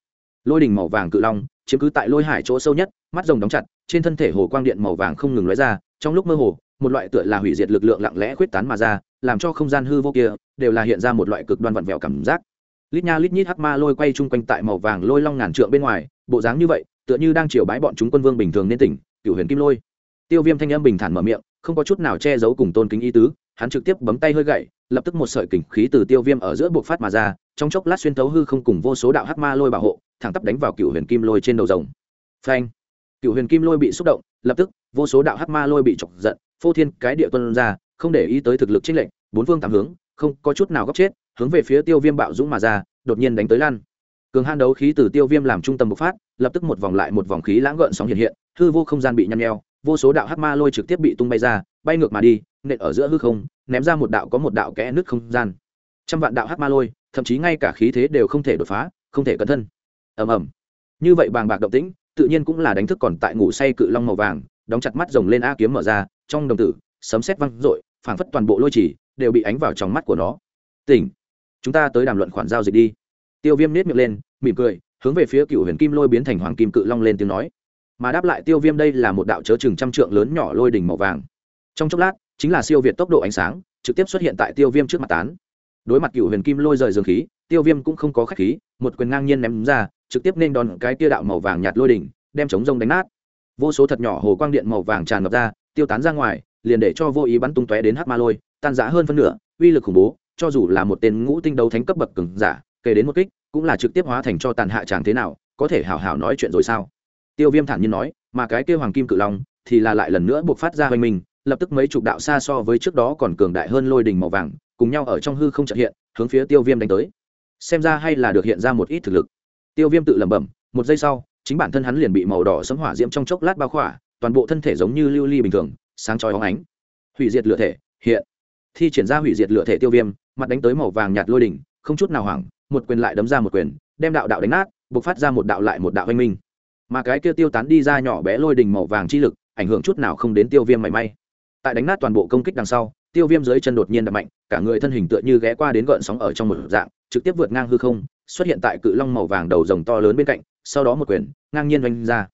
Lôi đình màu vàng cự long, chiếm cứ tại lôi hải chỗ sâu nhất, mắt rồng đóng chặt trên thân thể hồ quang điện màu vàng không ngừng lóe ra, trong lúc mơ hồ, một loại tựa là hủy diệt lực lượng lặng lẽ khuyết tán mà ra, làm cho không gian hư vô kia đều là hiện ra một loại cực đoan vặn vẹo cảm giác. Lít nha lít nhít hắc ma lôi quay chung quanh tại màu vàng lôi long ngàn trượng bên ngoài, bộ dáng như vậy, tựa như đang chiều bái bọn chúng quân vương bình thường nên tỉnh, cửu huyền kim lôi. Tiêu viêm thanh âm bình thản mở miệng, không có chút nào che giấu cùng tôn kính ý tứ, hắn trực tiếp bấm tay hơi gậy, lập tức một sợi kình khí từ tiêu viêm ở giữa buộc phát mà ra, trong chốc lát xuyên thấu hư không cùng vô số đạo hắc ma lôi bảo hộ, thẳng tắp đánh vào cựu huyền kim lôi trên đầu rồng. Phanh! Cựu huyền kim lôi bị xúc động, lập tức, vô số đạo hắc ma lôi bị chọc giận, phô thiên cái địa tuân ra, không để ý tới thực lực trinh lệnh bốn phương tám hướng, không có chút nào góc chết, hướng về phía tiêu viêm bạo dũng mà ra, đột nhiên đánh tới lan. Cường han đấu khí từ tiêu viêm làm trung tâm bộc phát, lập tức một vòng lại một vòng khí lãng gợn sóng hiện hiện, hư vô không gian bị nhăn nheo, vô số đạo hắc ma lôi trực tiếp bị tung bay ra, bay ngược mà đi, nện ở giữa hư không, ném ra một đạo có một đạo kẽ nước không gian. Trăm vạn đạo hắc ma lôi, thậm chí ngay cả khí thế đều không thể đột phá, không thể cẩn thân. Ầm ầm. Như vậy bàng bạc động tĩnh tự nhiên cũng là đánh thức còn tại ngủ say cự long màu vàng, đóng chặt mắt rồng lên a kiếm mở ra, trong đồng tử, sấm sét văng rội phảng phất toàn bộ lôi chỉ đều bị ánh vào trong mắt của nó. Tỉnh, chúng ta tới đàm luận khoản giao dịch đi. Tiêu viêm nết miệng lên, mỉm cười, hướng về phía cựu huyền kim lôi biến thành hoàng kim cự long lên tiếng nói. Mà đáp lại tiêu viêm đây là một đạo chớ chừng trăm trượng lớn nhỏ lôi đỉnh màu vàng. Trong chốc lát, chính là siêu việt tốc độ ánh sáng, trực tiếp xuất hiện tại tiêu viêm trước mặt tán. Đối mặt cựu huyền kim lôi rời dương khí tiêu viêm cũng không có khách khí, một quyền ngang nhiên ném ra, trực tiếp nên đòn cái tia đạo màu vàng nhạt lôi đỉnh, đem chống rông đánh nát. Vô số thật nhỏ hồ quang điện màu vàng tràn ngập ra, tiêu tán ra ngoài, liền để cho vô ý bắn tung tóe đến hát ma lôi, tan giã hơn phân nửa, uy lực khủng bố, cho dù là một tên ngũ tinh đấu thánh cấp bậc cường giả, kể đến một kích, cũng là trực tiếp hóa thành cho tàn hạ tràng thế nào, có thể hảo hảo nói chuyện rồi sao? Tiêu viêm thản nhiên nói, mà cái kêu hoàng kim cự long thì là lại lần nữa buộc phát ra hoành mình, lập tức mấy chục đạo xa so với trước đó còn cường đại hơn lôi đình màu vàng, cùng nhau ở trong hư không trợ hiện, hướng phía tiêu viêm đánh tới xem ra hay là được hiện ra một ít thực lực. Tiêu viêm tự lẩm bẩm, một giây sau, chính bản thân hắn liền bị màu đỏ sấm hỏa diễm trong chốc lát bao khỏa, toàn bộ thân thể giống như lưu ly bình thường, sáng chói óng ánh. Hủy diệt lửa thể, hiện. Thi triển ra hủy diệt lửa thể tiêu viêm, mặt đánh tới màu vàng nhạt lôi đỉnh, không chút nào hoảng, một quyền lại đấm ra một quyền, đem đạo đạo đánh nát buộc phát ra một đạo lại một đạo anh minh. Mà cái kia tiêu tán đi ra nhỏ bé lôi đỉnh màu vàng chi lực, ảnh hưởng chút nào không đến tiêu viêm mảy may. Tại đánh nát toàn bộ công kích đằng sau, tiêu viêm dưới chân đột nhiên đập mạnh, cả người thân hình tựa như ghé qua đến gợn sóng ở trong một dạng trực tiếp vượt ngang hư không, xuất hiện tại cự long màu vàng đầu rồng to lớn bên cạnh, sau đó một quyền, ngang nhiên oanh ra.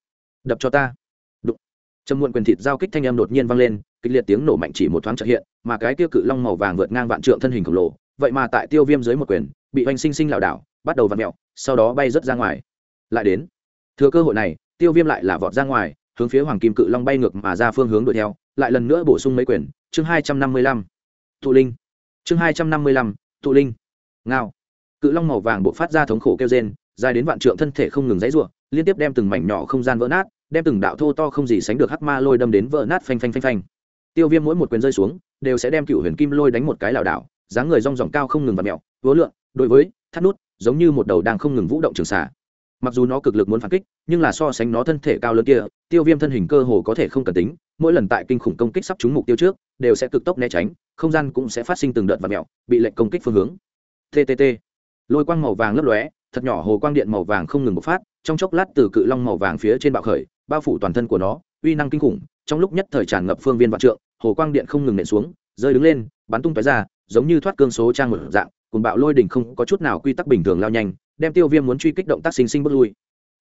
Đập cho ta. Đụng. Trầm muộn quyền thịt giao kích thanh âm đột nhiên vang lên, kịch liệt tiếng nổ mạnh chỉ một thoáng trợ hiện, mà cái tiêu cự long màu vàng vượt ngang vạn trượng thân hình khổng lồ, vậy mà tại tiêu viêm dưới một quyền, bị oanh sinh sinh lảo đảo, bắt đầu vặn mẹo, sau đó bay rớt ra ngoài. Lại đến. Thừa cơ hội này, tiêu viêm lại là vọt ra ngoài, hướng phía hoàng kim cự long bay ngược mà ra phương hướng đuổi theo, lại lần nữa bổ sung mấy quyền, chương hai trăm năm mươi lăm. Thụ linh. Chương hai trăm năm mươi lăm thụ linh. Ngao cự long màu vàng bộ phát ra thống khổ kêu rên, dài đến vạn trượng thân thể không ngừng dãy ruộng liên tiếp đem từng mảnh nhỏ không gian vỡ nát, đem từng đạo thô to không gì sánh được hắc ma lôi đâm đến vỡ nát phanh phanh phanh phanh. Tiêu viêm mỗi một quyền rơi xuống, đều sẽ đem cựu huyền kim lôi đánh một cái lảo đảo, dáng người rong ròng cao không ngừng và mẹo vỡ lượn, đối với, thắt nút, giống như một đầu đang không ngừng vũ động trường xả mặc dù nó cực lực muốn phản kích, nhưng là so sánh nó thân thể cao lớn kia, tiêu viêm thân hình cơ hồ có thể không cần tính, mỗi lần tại kinh khủng công kích sắp trúng mục tiêu trước, đều sẽ cực tốc né tránh, không gian cũng sẽ phát sinh từng đợt và mẹo bị lệnh công kích phương hướng. Ttt lôi quang màu vàng lấp lóe, thật nhỏ hồ quang điện màu vàng không ngừng bộc phát, trong chốc lát từ cự long màu vàng phía trên bạo khởi, bao phủ toàn thân của nó, uy năng kinh khủng, trong lúc nhất thời tràn ngập phương viên vạn trượng, hồ quang điện không ngừng nện xuống, rơi đứng lên, bắn tung tóe ra, giống như thoát cương số trang một dạng cùng bạo lôi đỉnh không có chút nào quy tắc bình thường lao nhanh, đem tiêu viêm muốn truy kích động tác sinh sinh bước lui.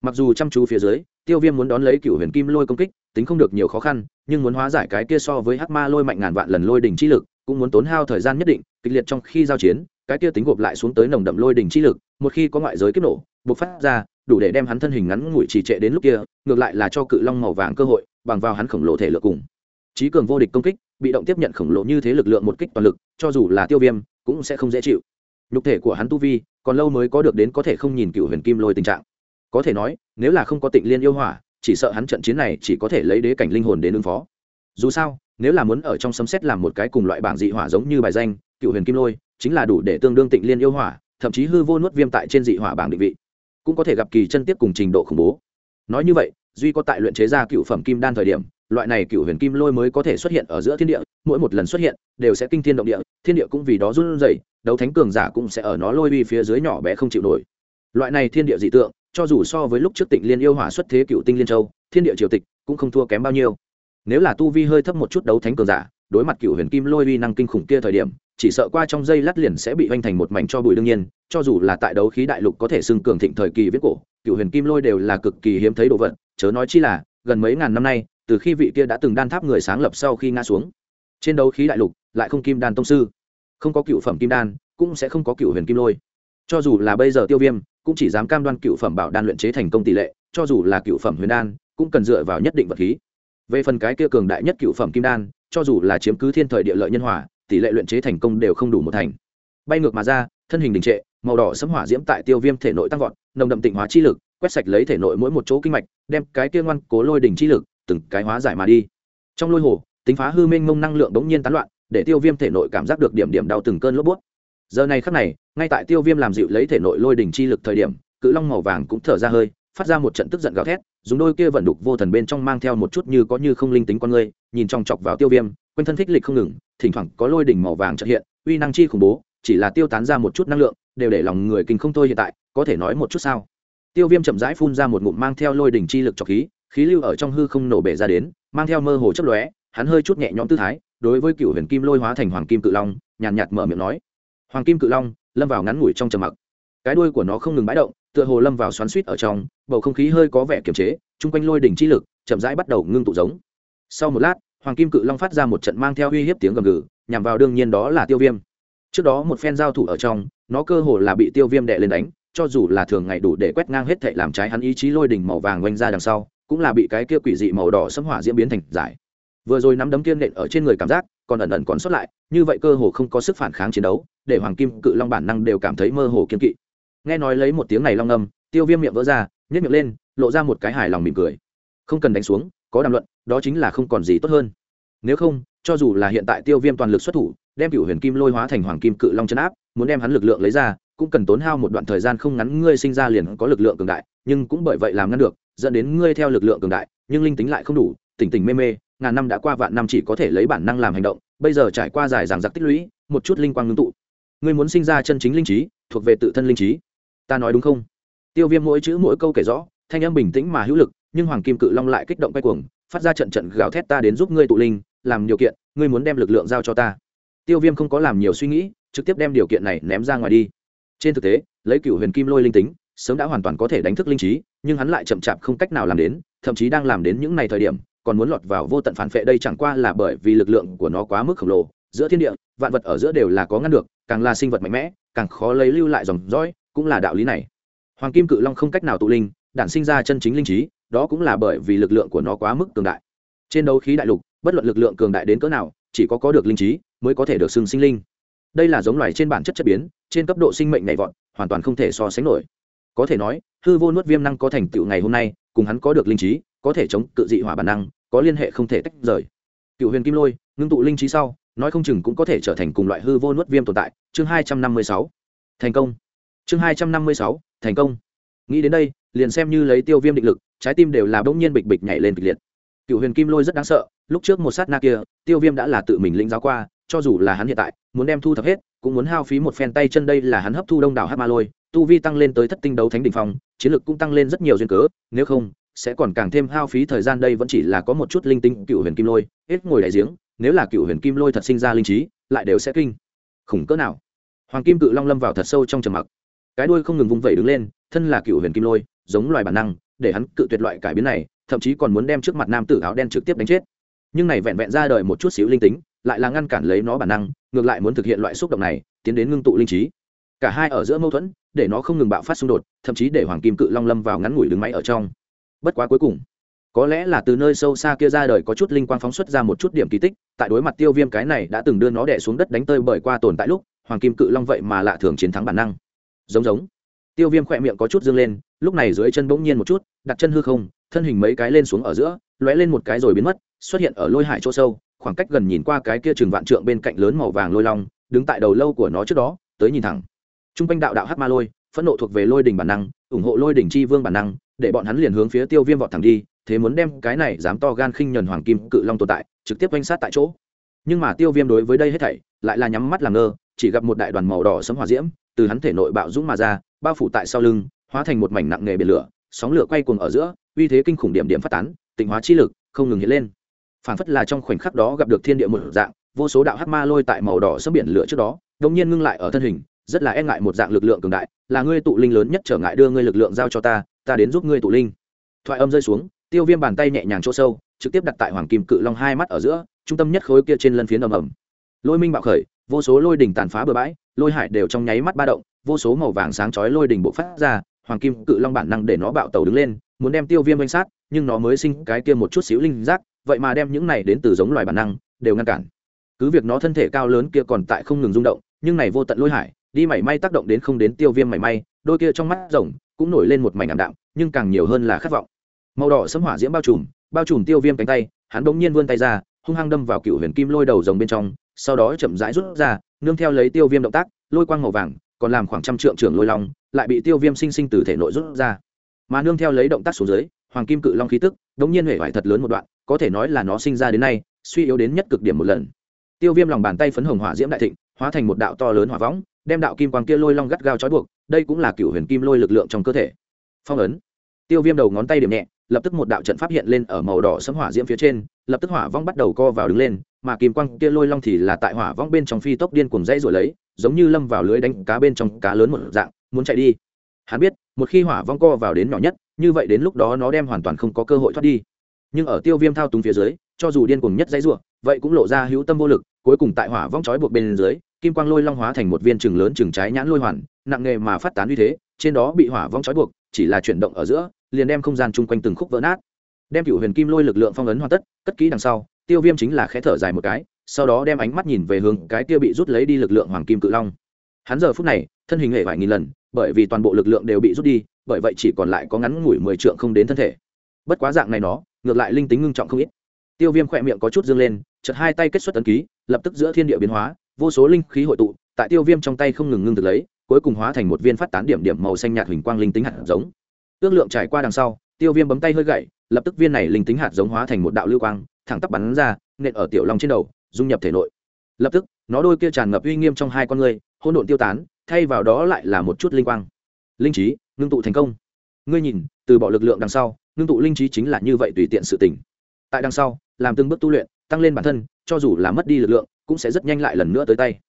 Mặc dù chăm chú phía dưới, tiêu viêm muốn đón lấy cựu huyền kim lôi công kích, tính không được nhiều khó khăn, nhưng muốn hóa giải cái kia so với hắc ma lôi mạnh ngàn vạn lần lôi đỉnh chi lực, cũng muốn tốn hao thời gian nhất định, kịch liệt trong khi giao chiến cái kia tính gộp lại xuống tới nồng đậm lôi đỉnh chi lực, một khi có ngoại giới kích nổ, bộc phát ra, đủ để đem hắn thân hình ngắn ngủi trì trệ đến lúc kia, ngược lại là cho cự long màu vàng cơ hội, bằng vào hắn khổng lồ thể lực cùng. Trí cường vô địch công kích, bị động tiếp nhận khổng lồ như thế lực lượng một kích toàn lực, cho dù là tiêu viêm, cũng sẽ không dễ chịu. Lục thể của hắn tu vi, còn lâu mới có được đến có thể không nhìn cựu huyền kim lôi tình trạng. Có thể nói, nếu là không có tịnh liên yêu hỏa, chỉ sợ hắn trận chiến này chỉ có thể lấy đế cảnh linh hồn đến ứng phó. Dù sao, nếu là muốn ở trong sấm xét làm một cái cùng loại bảng dị hỏa giống như bài danh, cựu huyền kim lôi chính là đủ để tương đương tịnh liên yêu hỏa, thậm chí hư vô nuốt viêm tại trên dị hỏa bảng định vị. Cũng có thể gặp kỳ chân tiếp cùng trình độ khủng bố. Nói như vậy, duy có tại luyện chế ra cựu phẩm kim đan thời điểm, loại này cựu huyền kim lôi mới có thể xuất hiện ở giữa thiên địa, mỗi một lần xuất hiện, đều sẽ kinh thiên động địa, thiên địa cũng vì đó run rẩy, đấu thánh cường giả cũng sẽ ở nó lôi uy phía dưới nhỏ bé không chịu nổi. Loại này thiên địa dị tượng, cho dù so với lúc trước tịnh liên yêu hỏa xuất thế cựu tinh liên châu, thiên địa triều tịch cũng không thua kém bao nhiêu. Nếu là tu vi hơi thấp một chút đấu thánh cường giả đối mặt cựu huyền kim lôi uy năng kinh khủng kia thời điểm, chỉ sợ qua trong dây lát liền sẽ bị hoành thành một mảnh cho bụi đương nhiên, cho dù là tại đấu khí đại lục có thể xưng cường thịnh thời kỳ viết cổ, cựu huyền kim lôi đều là cực kỳ hiếm thấy đồ vật, chớ nói chi là, gần mấy ngàn năm nay, từ khi vị kia đã từng đan tháp người sáng lập sau khi ngã xuống, trên đấu khí đại lục lại không kim đan tông sư, không có cựu phẩm kim đan, cũng sẽ không có cựu huyền kim lôi. Cho dù là bây giờ tiêu viêm, cũng chỉ dám cam đoan cựu phẩm bảo đan luyện chế thành công tỷ lệ, cho dù là cựu phẩm huyền đan, cũng cần dựa vào nhất định vật khí. Về phần cái kia cường đại nhất cựu phẩm kim đan cho dù là chiếm cứ thiên thời địa lợi nhân hòa, tỷ lệ luyện chế thành công đều không đủ một thành. Bay ngược mà ra, thân hình đình trệ, màu đỏ sấm hỏa diễm tại tiêu viêm thể nội tăng vọt, nồng đậm tịnh hóa chi lực, quét sạch lấy thể nội mỗi một chỗ kinh mạch, đem cái kia ngoan cố lôi đỉnh chi lực, từng cái hóa giải mà đi. Trong lôi hồ, tính phá hư minh mông năng lượng đống nhiên tán loạn, để tiêu viêm thể nội cảm giác được điểm điểm đau từng cơn lốp bút. Giờ này khắc này, ngay tại tiêu viêm làm dịu lấy thể nội lôi đỉnh chi lực thời điểm, cự long màu vàng cũng thở ra hơi phát ra một trận tức giận gào thét, dùng đôi kia vận đục vô thần bên trong mang theo một chút như có như không linh tính con người, nhìn trong chọc vào tiêu viêm, quanh thân thích lịch không ngừng, thỉnh thoảng có lôi đỉnh màu vàng trợ hiện, uy năng chi khủng bố, chỉ là tiêu tán ra một chút năng lượng, đều để lòng người kinh không thôi hiện tại, có thể nói một chút sao? Tiêu viêm chậm rãi phun ra một ngụm mang theo lôi đỉnh chi lực trọc khí khí lưu ở trong hư không nổ bể ra đến, mang theo mơ hồ chấp lóe, hắn hơi chút nhẹ nhõm tư thái, đối với cựu huyền kim lôi hóa thành hoàng kim cự long, nhàn nhạt mở miệng nói. Hoàng kim cự long, lâm vào ngắn ngủi trong trầm mặc. Cái đuôi của nó không ngừng bãi động tựa hồ lâm vào xoắn suýt ở trong, bầu không khí hơi có vẻ kiềm chế, chung quanh lôi đỉnh chi lực chậm rãi bắt đầu ngưng tụ giống. Sau một lát, hoàng kim cự long phát ra một trận mang theo uy hiếp tiếng gầm gừ, nhằm vào đương nhiên đó là tiêu viêm. Trước đó một phen giao thủ ở trong, nó cơ hồ là bị tiêu viêm đệ lên đánh, cho dù là thường ngày đủ để quét ngang hết thệ làm trái hắn ý chí lôi đỉnh màu vàng quanh ra đằng sau, cũng là bị cái kia quỷ dị màu đỏ xâm hỏa diễn biến thành giải. Vừa rồi nắm đấm kiên nện ở trên người cảm giác, còn ẩn ẩn còn sót lại, như vậy cơ hồ không có sức phản kháng chiến đấu, để hoàng kim cự long bản năng đều cảm thấy mơ hồ kiên kỵ nghe nói lấy một tiếng này long âm, tiêu viêm miệng vỡ ra nhét miệng lên, lộ ra một cái hài lòng mỉm cười. Không cần đánh xuống, có đàm luận, đó chính là không còn gì tốt hơn. Nếu không, cho dù là hiện tại tiêu viêm toàn lực xuất thủ, đem cựu huyền kim lôi hóa thành hoàng kim cự long chấn áp, muốn đem hắn lực lượng lấy ra, cũng cần tốn hao một đoạn thời gian không ngắn, ngươi sinh ra liền có lực lượng cường đại, nhưng cũng bởi vậy làm ngăn được, dẫn đến ngươi theo lực lượng cường đại, nhưng linh tính lại không đủ, tỉnh tỉnh mê mê, ngàn năm đã qua vạn năm chỉ có thể lấy bản năng làm hành động, bây giờ trải qua dài dàng giặc tích lũy, một chút linh quang ngưng tụ. Ngươi muốn sinh ra chân chính linh trí, thuộc về tự thân linh trí ta nói đúng không? Tiêu viêm mỗi chữ mỗi câu kể rõ, thanh âm bình tĩnh mà hữu lực, nhưng hoàng kim cự long lại kích động quay cuồng, phát ra trận trận gào thét ta đến giúp ngươi tụ linh, làm điều kiện, ngươi muốn đem lực lượng giao cho ta. Tiêu viêm không có làm nhiều suy nghĩ, trực tiếp đem điều kiện này ném ra ngoài đi. Trên thực tế, lấy cựu huyền kim lôi linh tính, sớm đã hoàn toàn có thể đánh thức linh trí, nhưng hắn lại chậm chạp không cách nào làm đến, thậm chí đang làm đến những ngày thời điểm, còn muốn lọt vào vô tận phản phệ đây chẳng qua là bởi vì lực lượng của nó quá mức khổng lồ. Giữa thiên địa, vạn vật ở giữa đều là có ngăn được, càng là sinh vật mạnh mẽ, càng khó lấy lưu lại dòng dõi cũng là đạo lý này. Hoàng kim cự long không cách nào tụ linh, đản sinh ra chân chính linh trí, đó cũng là bởi vì lực lượng của nó quá mức cường đại. Trên đấu khí đại lục, bất luận lực lượng cường đại đến cỡ nào, chỉ có có được linh trí mới có thể được xưng sinh linh. Đây là giống loài trên bản chất chất biến, trên cấp độ sinh mệnh nhảy vọt, hoàn toàn không thể so sánh nổi. Có thể nói, hư vô nuốt viêm năng có thành tựu ngày hôm nay, cùng hắn có được linh trí, có thể chống cự dị hỏa bản năng, có liên hệ không thể tách rời. Cựu huyền kim lôi, ngưng tụ linh trí sau, nói không chừng cũng có thể trở thành cùng loại hư vô nuốt viêm tồn tại. Chương hai trăm năm mươi sáu. Thành công chương hai trăm năm mươi sáu, thành công. Nghĩ đến đây, liền xem như lấy tiêu viêm định lực, trái tim đều là bỗng nhiên bịch bịch nhảy lên kịch liệt. Cựu huyền kim lôi rất đáng sợ, lúc trước một sát na kia, tiêu viêm đã là tự mình lĩnh giáo qua, cho dù là hắn hiện tại, muốn đem thu thập hết, cũng muốn hao phí một phen tay chân đây là hắn hấp thu đông đảo hát ma lôi, tu vi tăng lên tới thất tinh đấu thánh đ ỉ n h phong, chiến lực cũng tăng lên rất nhiều duyên cớ, nếu không, sẽ còn càng thêm hao phí thời gian đây vẫn chỉ là có một chút linh tinh cựu huyền kim lôi, hết ngồi đại giếng, nếu là cựu huyền kim lôi thật sinh ra linh trí, lại đều sẽ kinh. Khủng cỡ nào. Hoàng kim cự long lâm vào thật sâu trong trầm mặc cái đuôi không ngừng vung vẩy đứng lên, thân là cựu huyền kim lôi, giống loài bản năng, để hắn cự tuyệt loại cải biến này, thậm chí còn muốn đem trước mặt nam tử áo đen trực tiếp đánh chết. Nhưng này vẹn vẹn ra đời một chút xíu linh tính, lại là ngăn cản lấy nó bản năng, ngược lại muốn thực hiện loại xúc động này, tiến đến ngưng tụ linh trí. Cả hai ở giữa mâu thuẫn, để nó không ngừng bạo phát xung đột, thậm chí để hoàng kim cự long lâm vào ngắn ngủi đứng máy ở trong. Bất quá cuối cùng, có lẽ là từ nơi sâu xa kia ra đời có chút linh quang phóng xuất ra một chút điểm kỳ tích, tại đối mặt tiêu viêm cái này đã từng đưa nó đẻ xuống đất đánh tơi bởi qua tồn tại lúc, hoàng kim cự long vậy mà lạ thường chiến thắng bản năng giống giống. Tiêu viêm khỏe miệng có chút dương lên, lúc này dưới chân bỗng nhiên một chút, đặt chân hư không, thân hình mấy cái lên xuống ở giữa, lóe lên một cái rồi biến mất, xuất hiện ở lôi hải chỗ sâu, khoảng cách gần nhìn qua cái kia chừng vạn trượng bên cạnh lớn màu vàng lôi long, đứng tại đầu lâu của nó trước đó, tới nhìn thẳng. T r u n g quanh đạo đạo hát ma lôi, phẫn nộ thuộc về lôi đình bản năng, ủng hộ lôi đình chi vương bản năng, để bọn hắn liền hướng phía tiêu viêm vọt thẳng đi, thế muốn đem cái này dám to gan khinh nhuần hoàng kim cự long tồn tại, trực tiếp oanh sát tại chỗ. Nhưng mà tiêu viêm đối với đây hết thảy, lại là nhắm mắt làm ngơ chỉ gặp một đại đoàn màu đỏ sấm hỏa diễm từ hắn thể nội bạo dũng mà ra, bao phủ tại sau lưng, hóa thành một mảnh nặng nghề biển lửa, sóng lửa quay cuồng ở giữa, uy thế kinh khủng điểm điểm phát tán, tịnh hóa chi lực, không ngừng hiện lên. Phản phất là trong khoảnh khắc đó gặp được thiên địa một dạng, vô số đạo hắc ma lôi tại màu đỏ sấm biển lửa trước đó, đột nhiên ngưng lại ở thân hình, rất là e ngại một dạng lực lượng cường đại, là ngươi tụ linh lớn nhất trở ngại đưa ngươi lực lượng giao cho ta ta đến giúp ngươi tụ linh. Thoại âm rơi xuống, tiêu viêm bàn tay nhẹ nhàng chỗ sâu, trực tiếp đặt tại hoàng kim cự long hai mắt ở giữa, trung tâm nhất khối kia trên lân phiến ầm ầm. Lôi minh bạo khởi vô số lôi đỉnh tàn phá bừa bãi, lôi hải đều trong nháy mắt ba động, vô số màu vàng sáng chói lôi đỉnh bộ phát ra, hoàng kim cự long bản năng để nó bạo tàu đứng lên, muốn đem tiêu viêm danh sát, nhưng nó mới sinh cái kia một chút xíu linh giác, vậy mà đem những này đến từ giống loài bản năng, đều ngăn cản. Cứ việc nó thân thể cao lớn kia còn tại không ngừng rung động, nhưng này vô tận lôi hải, đi mảy may tác động đến không đến tiêu viêm mảy may, đôi kia trong mắt rồng cũng nổi lên một mảnh ảm đạm, nhưng càng nhiều hơn là khát vọng. Màu đỏ sấm hỏa diễm bao trùm bao trùm tiêu viêm cánh tay, hắn bỗng nhiên vươn tay ra, hung hăng đâm vào cựu huyền kim lôi đầu rồng bên trong sau đó chậm rãi rút ra, nương theo lấy tiêu viêm động tác, lôi quang màu vàng, còn làm khoảng trăm trượng trưởng lôi long, lại bị tiêu viêm sinh sinh từ thể nội rút ra. Mà nương theo lấy động tác xuống dưới, hoàng kim cự long khí tức, đống nhiên huệ vải thật lớn một đoạn, có thể nói là nó sinh ra đến nay, suy yếu đến nhất cực điểm một lần. Tiêu viêm lòng bàn tay phấn hồng hỏa diễm đại thịnh, hóa thành một đạo to lớn hỏa võng, đem đạo kim quang kia lôi long gắt gao trói buộc, đây cũng là cựu huyền kim lôi lực lượng trong cơ thể. Phong ấn. Tiêu viêm đầu ngón tay điểm nhẹ, lập tức một đạo trận pháp hiện lên ở màu đỏ sấm hỏa diễm phía trên, lập tức hỏa vong bắt đầu co vào đứng lên mà kim quang kia lôi long thì là tại hỏa vong bên trong phi tốc điên cuồng dãy rồi lấy, giống như lâm vào lưới đánh cá bên trong cá lớn một dạng, muốn chạy đi. Hắn biết, một khi hỏa vong co vào đến nhỏ nhất, như vậy đến lúc đó nó đem hoàn toàn không có cơ hội thoát đi. Nhưng ở tiêu viêm thao túng phía dưới, cho dù điên cuồng nhất dãy ruộng vậy cũng lộ ra hữu tâm vô lực, cuối cùng tại hỏa vong trói buộc bên dưới, kim quang lôi long hóa thành một viên chừng lớn chừng trái nhãn lôi hoàn, nặng nghề mà phát tán uy thế, trên đó bị hỏa vong trói buộc, chỉ là chuyển động ở giữa, liền đem không gian chung quanh từng khúc vỡ nát. Đem cựu huyền kim lôi lực lượng phong ấn hoàn tất, cất kỹ đằng sau tiêu viêm chính là khẽ thở dài một cái, sau đó đem ánh mắt nhìn về hướng cái kia bị rút lấy đi lực lượng hoàng kim cự long. Hắn giờ phút này, thân hình hệ vài nghìn lần, bởi vì toàn bộ lực lượng đều bị rút đi, bởi vậy chỉ còn lại có ngắn ngủi mười trượng không đến thân thể. Bất quá dạng này nó, ngược lại linh tính ngưng trọng không ít. Tiêu viêm khỏe miệng có chút dương lên, chợt hai tay kết xuất tấn ký, lập tức giữa thiên địa biến hóa, vô số linh khí hội tụ, tại tiêu viêm trong tay không ngừng ngưng được lấy, cuối cùng hóa thành một viên phát tán điểm điểm màu xanh nhạt huỳnh quang linh tính hạt giống. Ước lượng trải qua đằng sau, tiêu viêm bấm tay hơi gậy, lập tức viên này linh tính hạt giống hóa thành một đạo lưu quang thẳng tắp bắn ra, nện ở tiểu long trên đầu, dung nhập thể nội. Lập tức, nó đôi kia tràn ngập uy nghiêm trong hai con người, hỗn độn tiêu tán, thay vào đó lại là một chút linh quang. Linh trí, ngưng tụ thành công. Ngươi nhìn, từ bỏ lực lượng đằng sau, ngưng tụ linh trí chính là như vậy tùy tiện sự tỉnh tại đằng sau, làm từng bước tu luyện, tăng lên bản thân, cho dù là mất đi lực lượng, cũng sẽ rất nhanh lại lần nữa tới tay.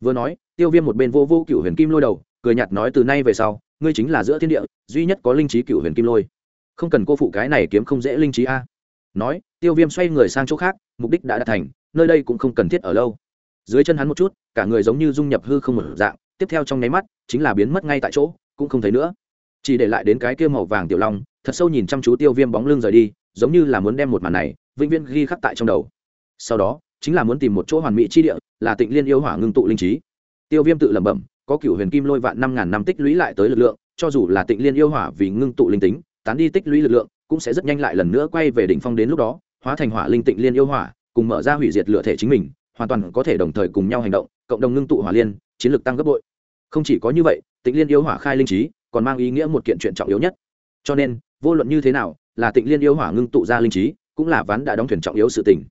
Vừa nói, tiêu viêm một bên vô vô cựu huyền kim lôi đầu, cười nhạt nói từ nay về sau, ngươi chính là giữa thiên địa, duy nhất có linh trí cựu huyền kim lôi. Không cần cô phụ cái này kiếm không dễ linh trí a nói, tiêu viêm xoay người sang chỗ khác, mục đích đã đạt thành, nơi đây cũng không cần thiết ở lâu. Dưới chân hắn một chút, cả người giống như dung nhập hư không một dạng, tiếp theo trong nháy mắt, chính là biến mất ngay tại chỗ, cũng không thấy nữa. Chỉ để lại đến cái kia màu vàng tiểu long, thật sâu nhìn chăm chú tiêu viêm bóng lưng rời đi, giống như là muốn đem một màn này, vĩnh viễn ghi khắc tại trong đầu. Sau đó, chính là muốn tìm một chỗ hoàn mỹ chi địa, là tịnh liên yêu hỏa ngưng tụ linh trí. Tiêu viêm tự lẩm bẩm, có cựu huyền kim lôi vạn năm ngàn năm tích lũy lại tới lực lượng, cho dù là tịnh liên yêu hỏa vì ngưng tụ linh tính, tán đi tích lũy lực lượng cũng sẽ rất nhanh lại lần nữa quay về đỉnh phong đến lúc đó, hóa thành hỏa linh tịnh liên yêu hỏa, cùng mở ra hủy diệt lựa thể chính mình, hoàn toàn có thể đồng thời cùng nhau hành động, cộng đồng ngưng tụ hỏa liên, chiến lược tăng gấp bội. Không chỉ có như vậy, tịnh liên yêu hỏa khai linh trí, còn mang ý nghĩa một kiện chuyện trọng yếu nhất. Cho nên, vô luận như thế nào, là tịnh liên yêu hỏa ngưng tụ ra linh trí, cũng là ván đã đóng thuyền trọng yếu sự tình.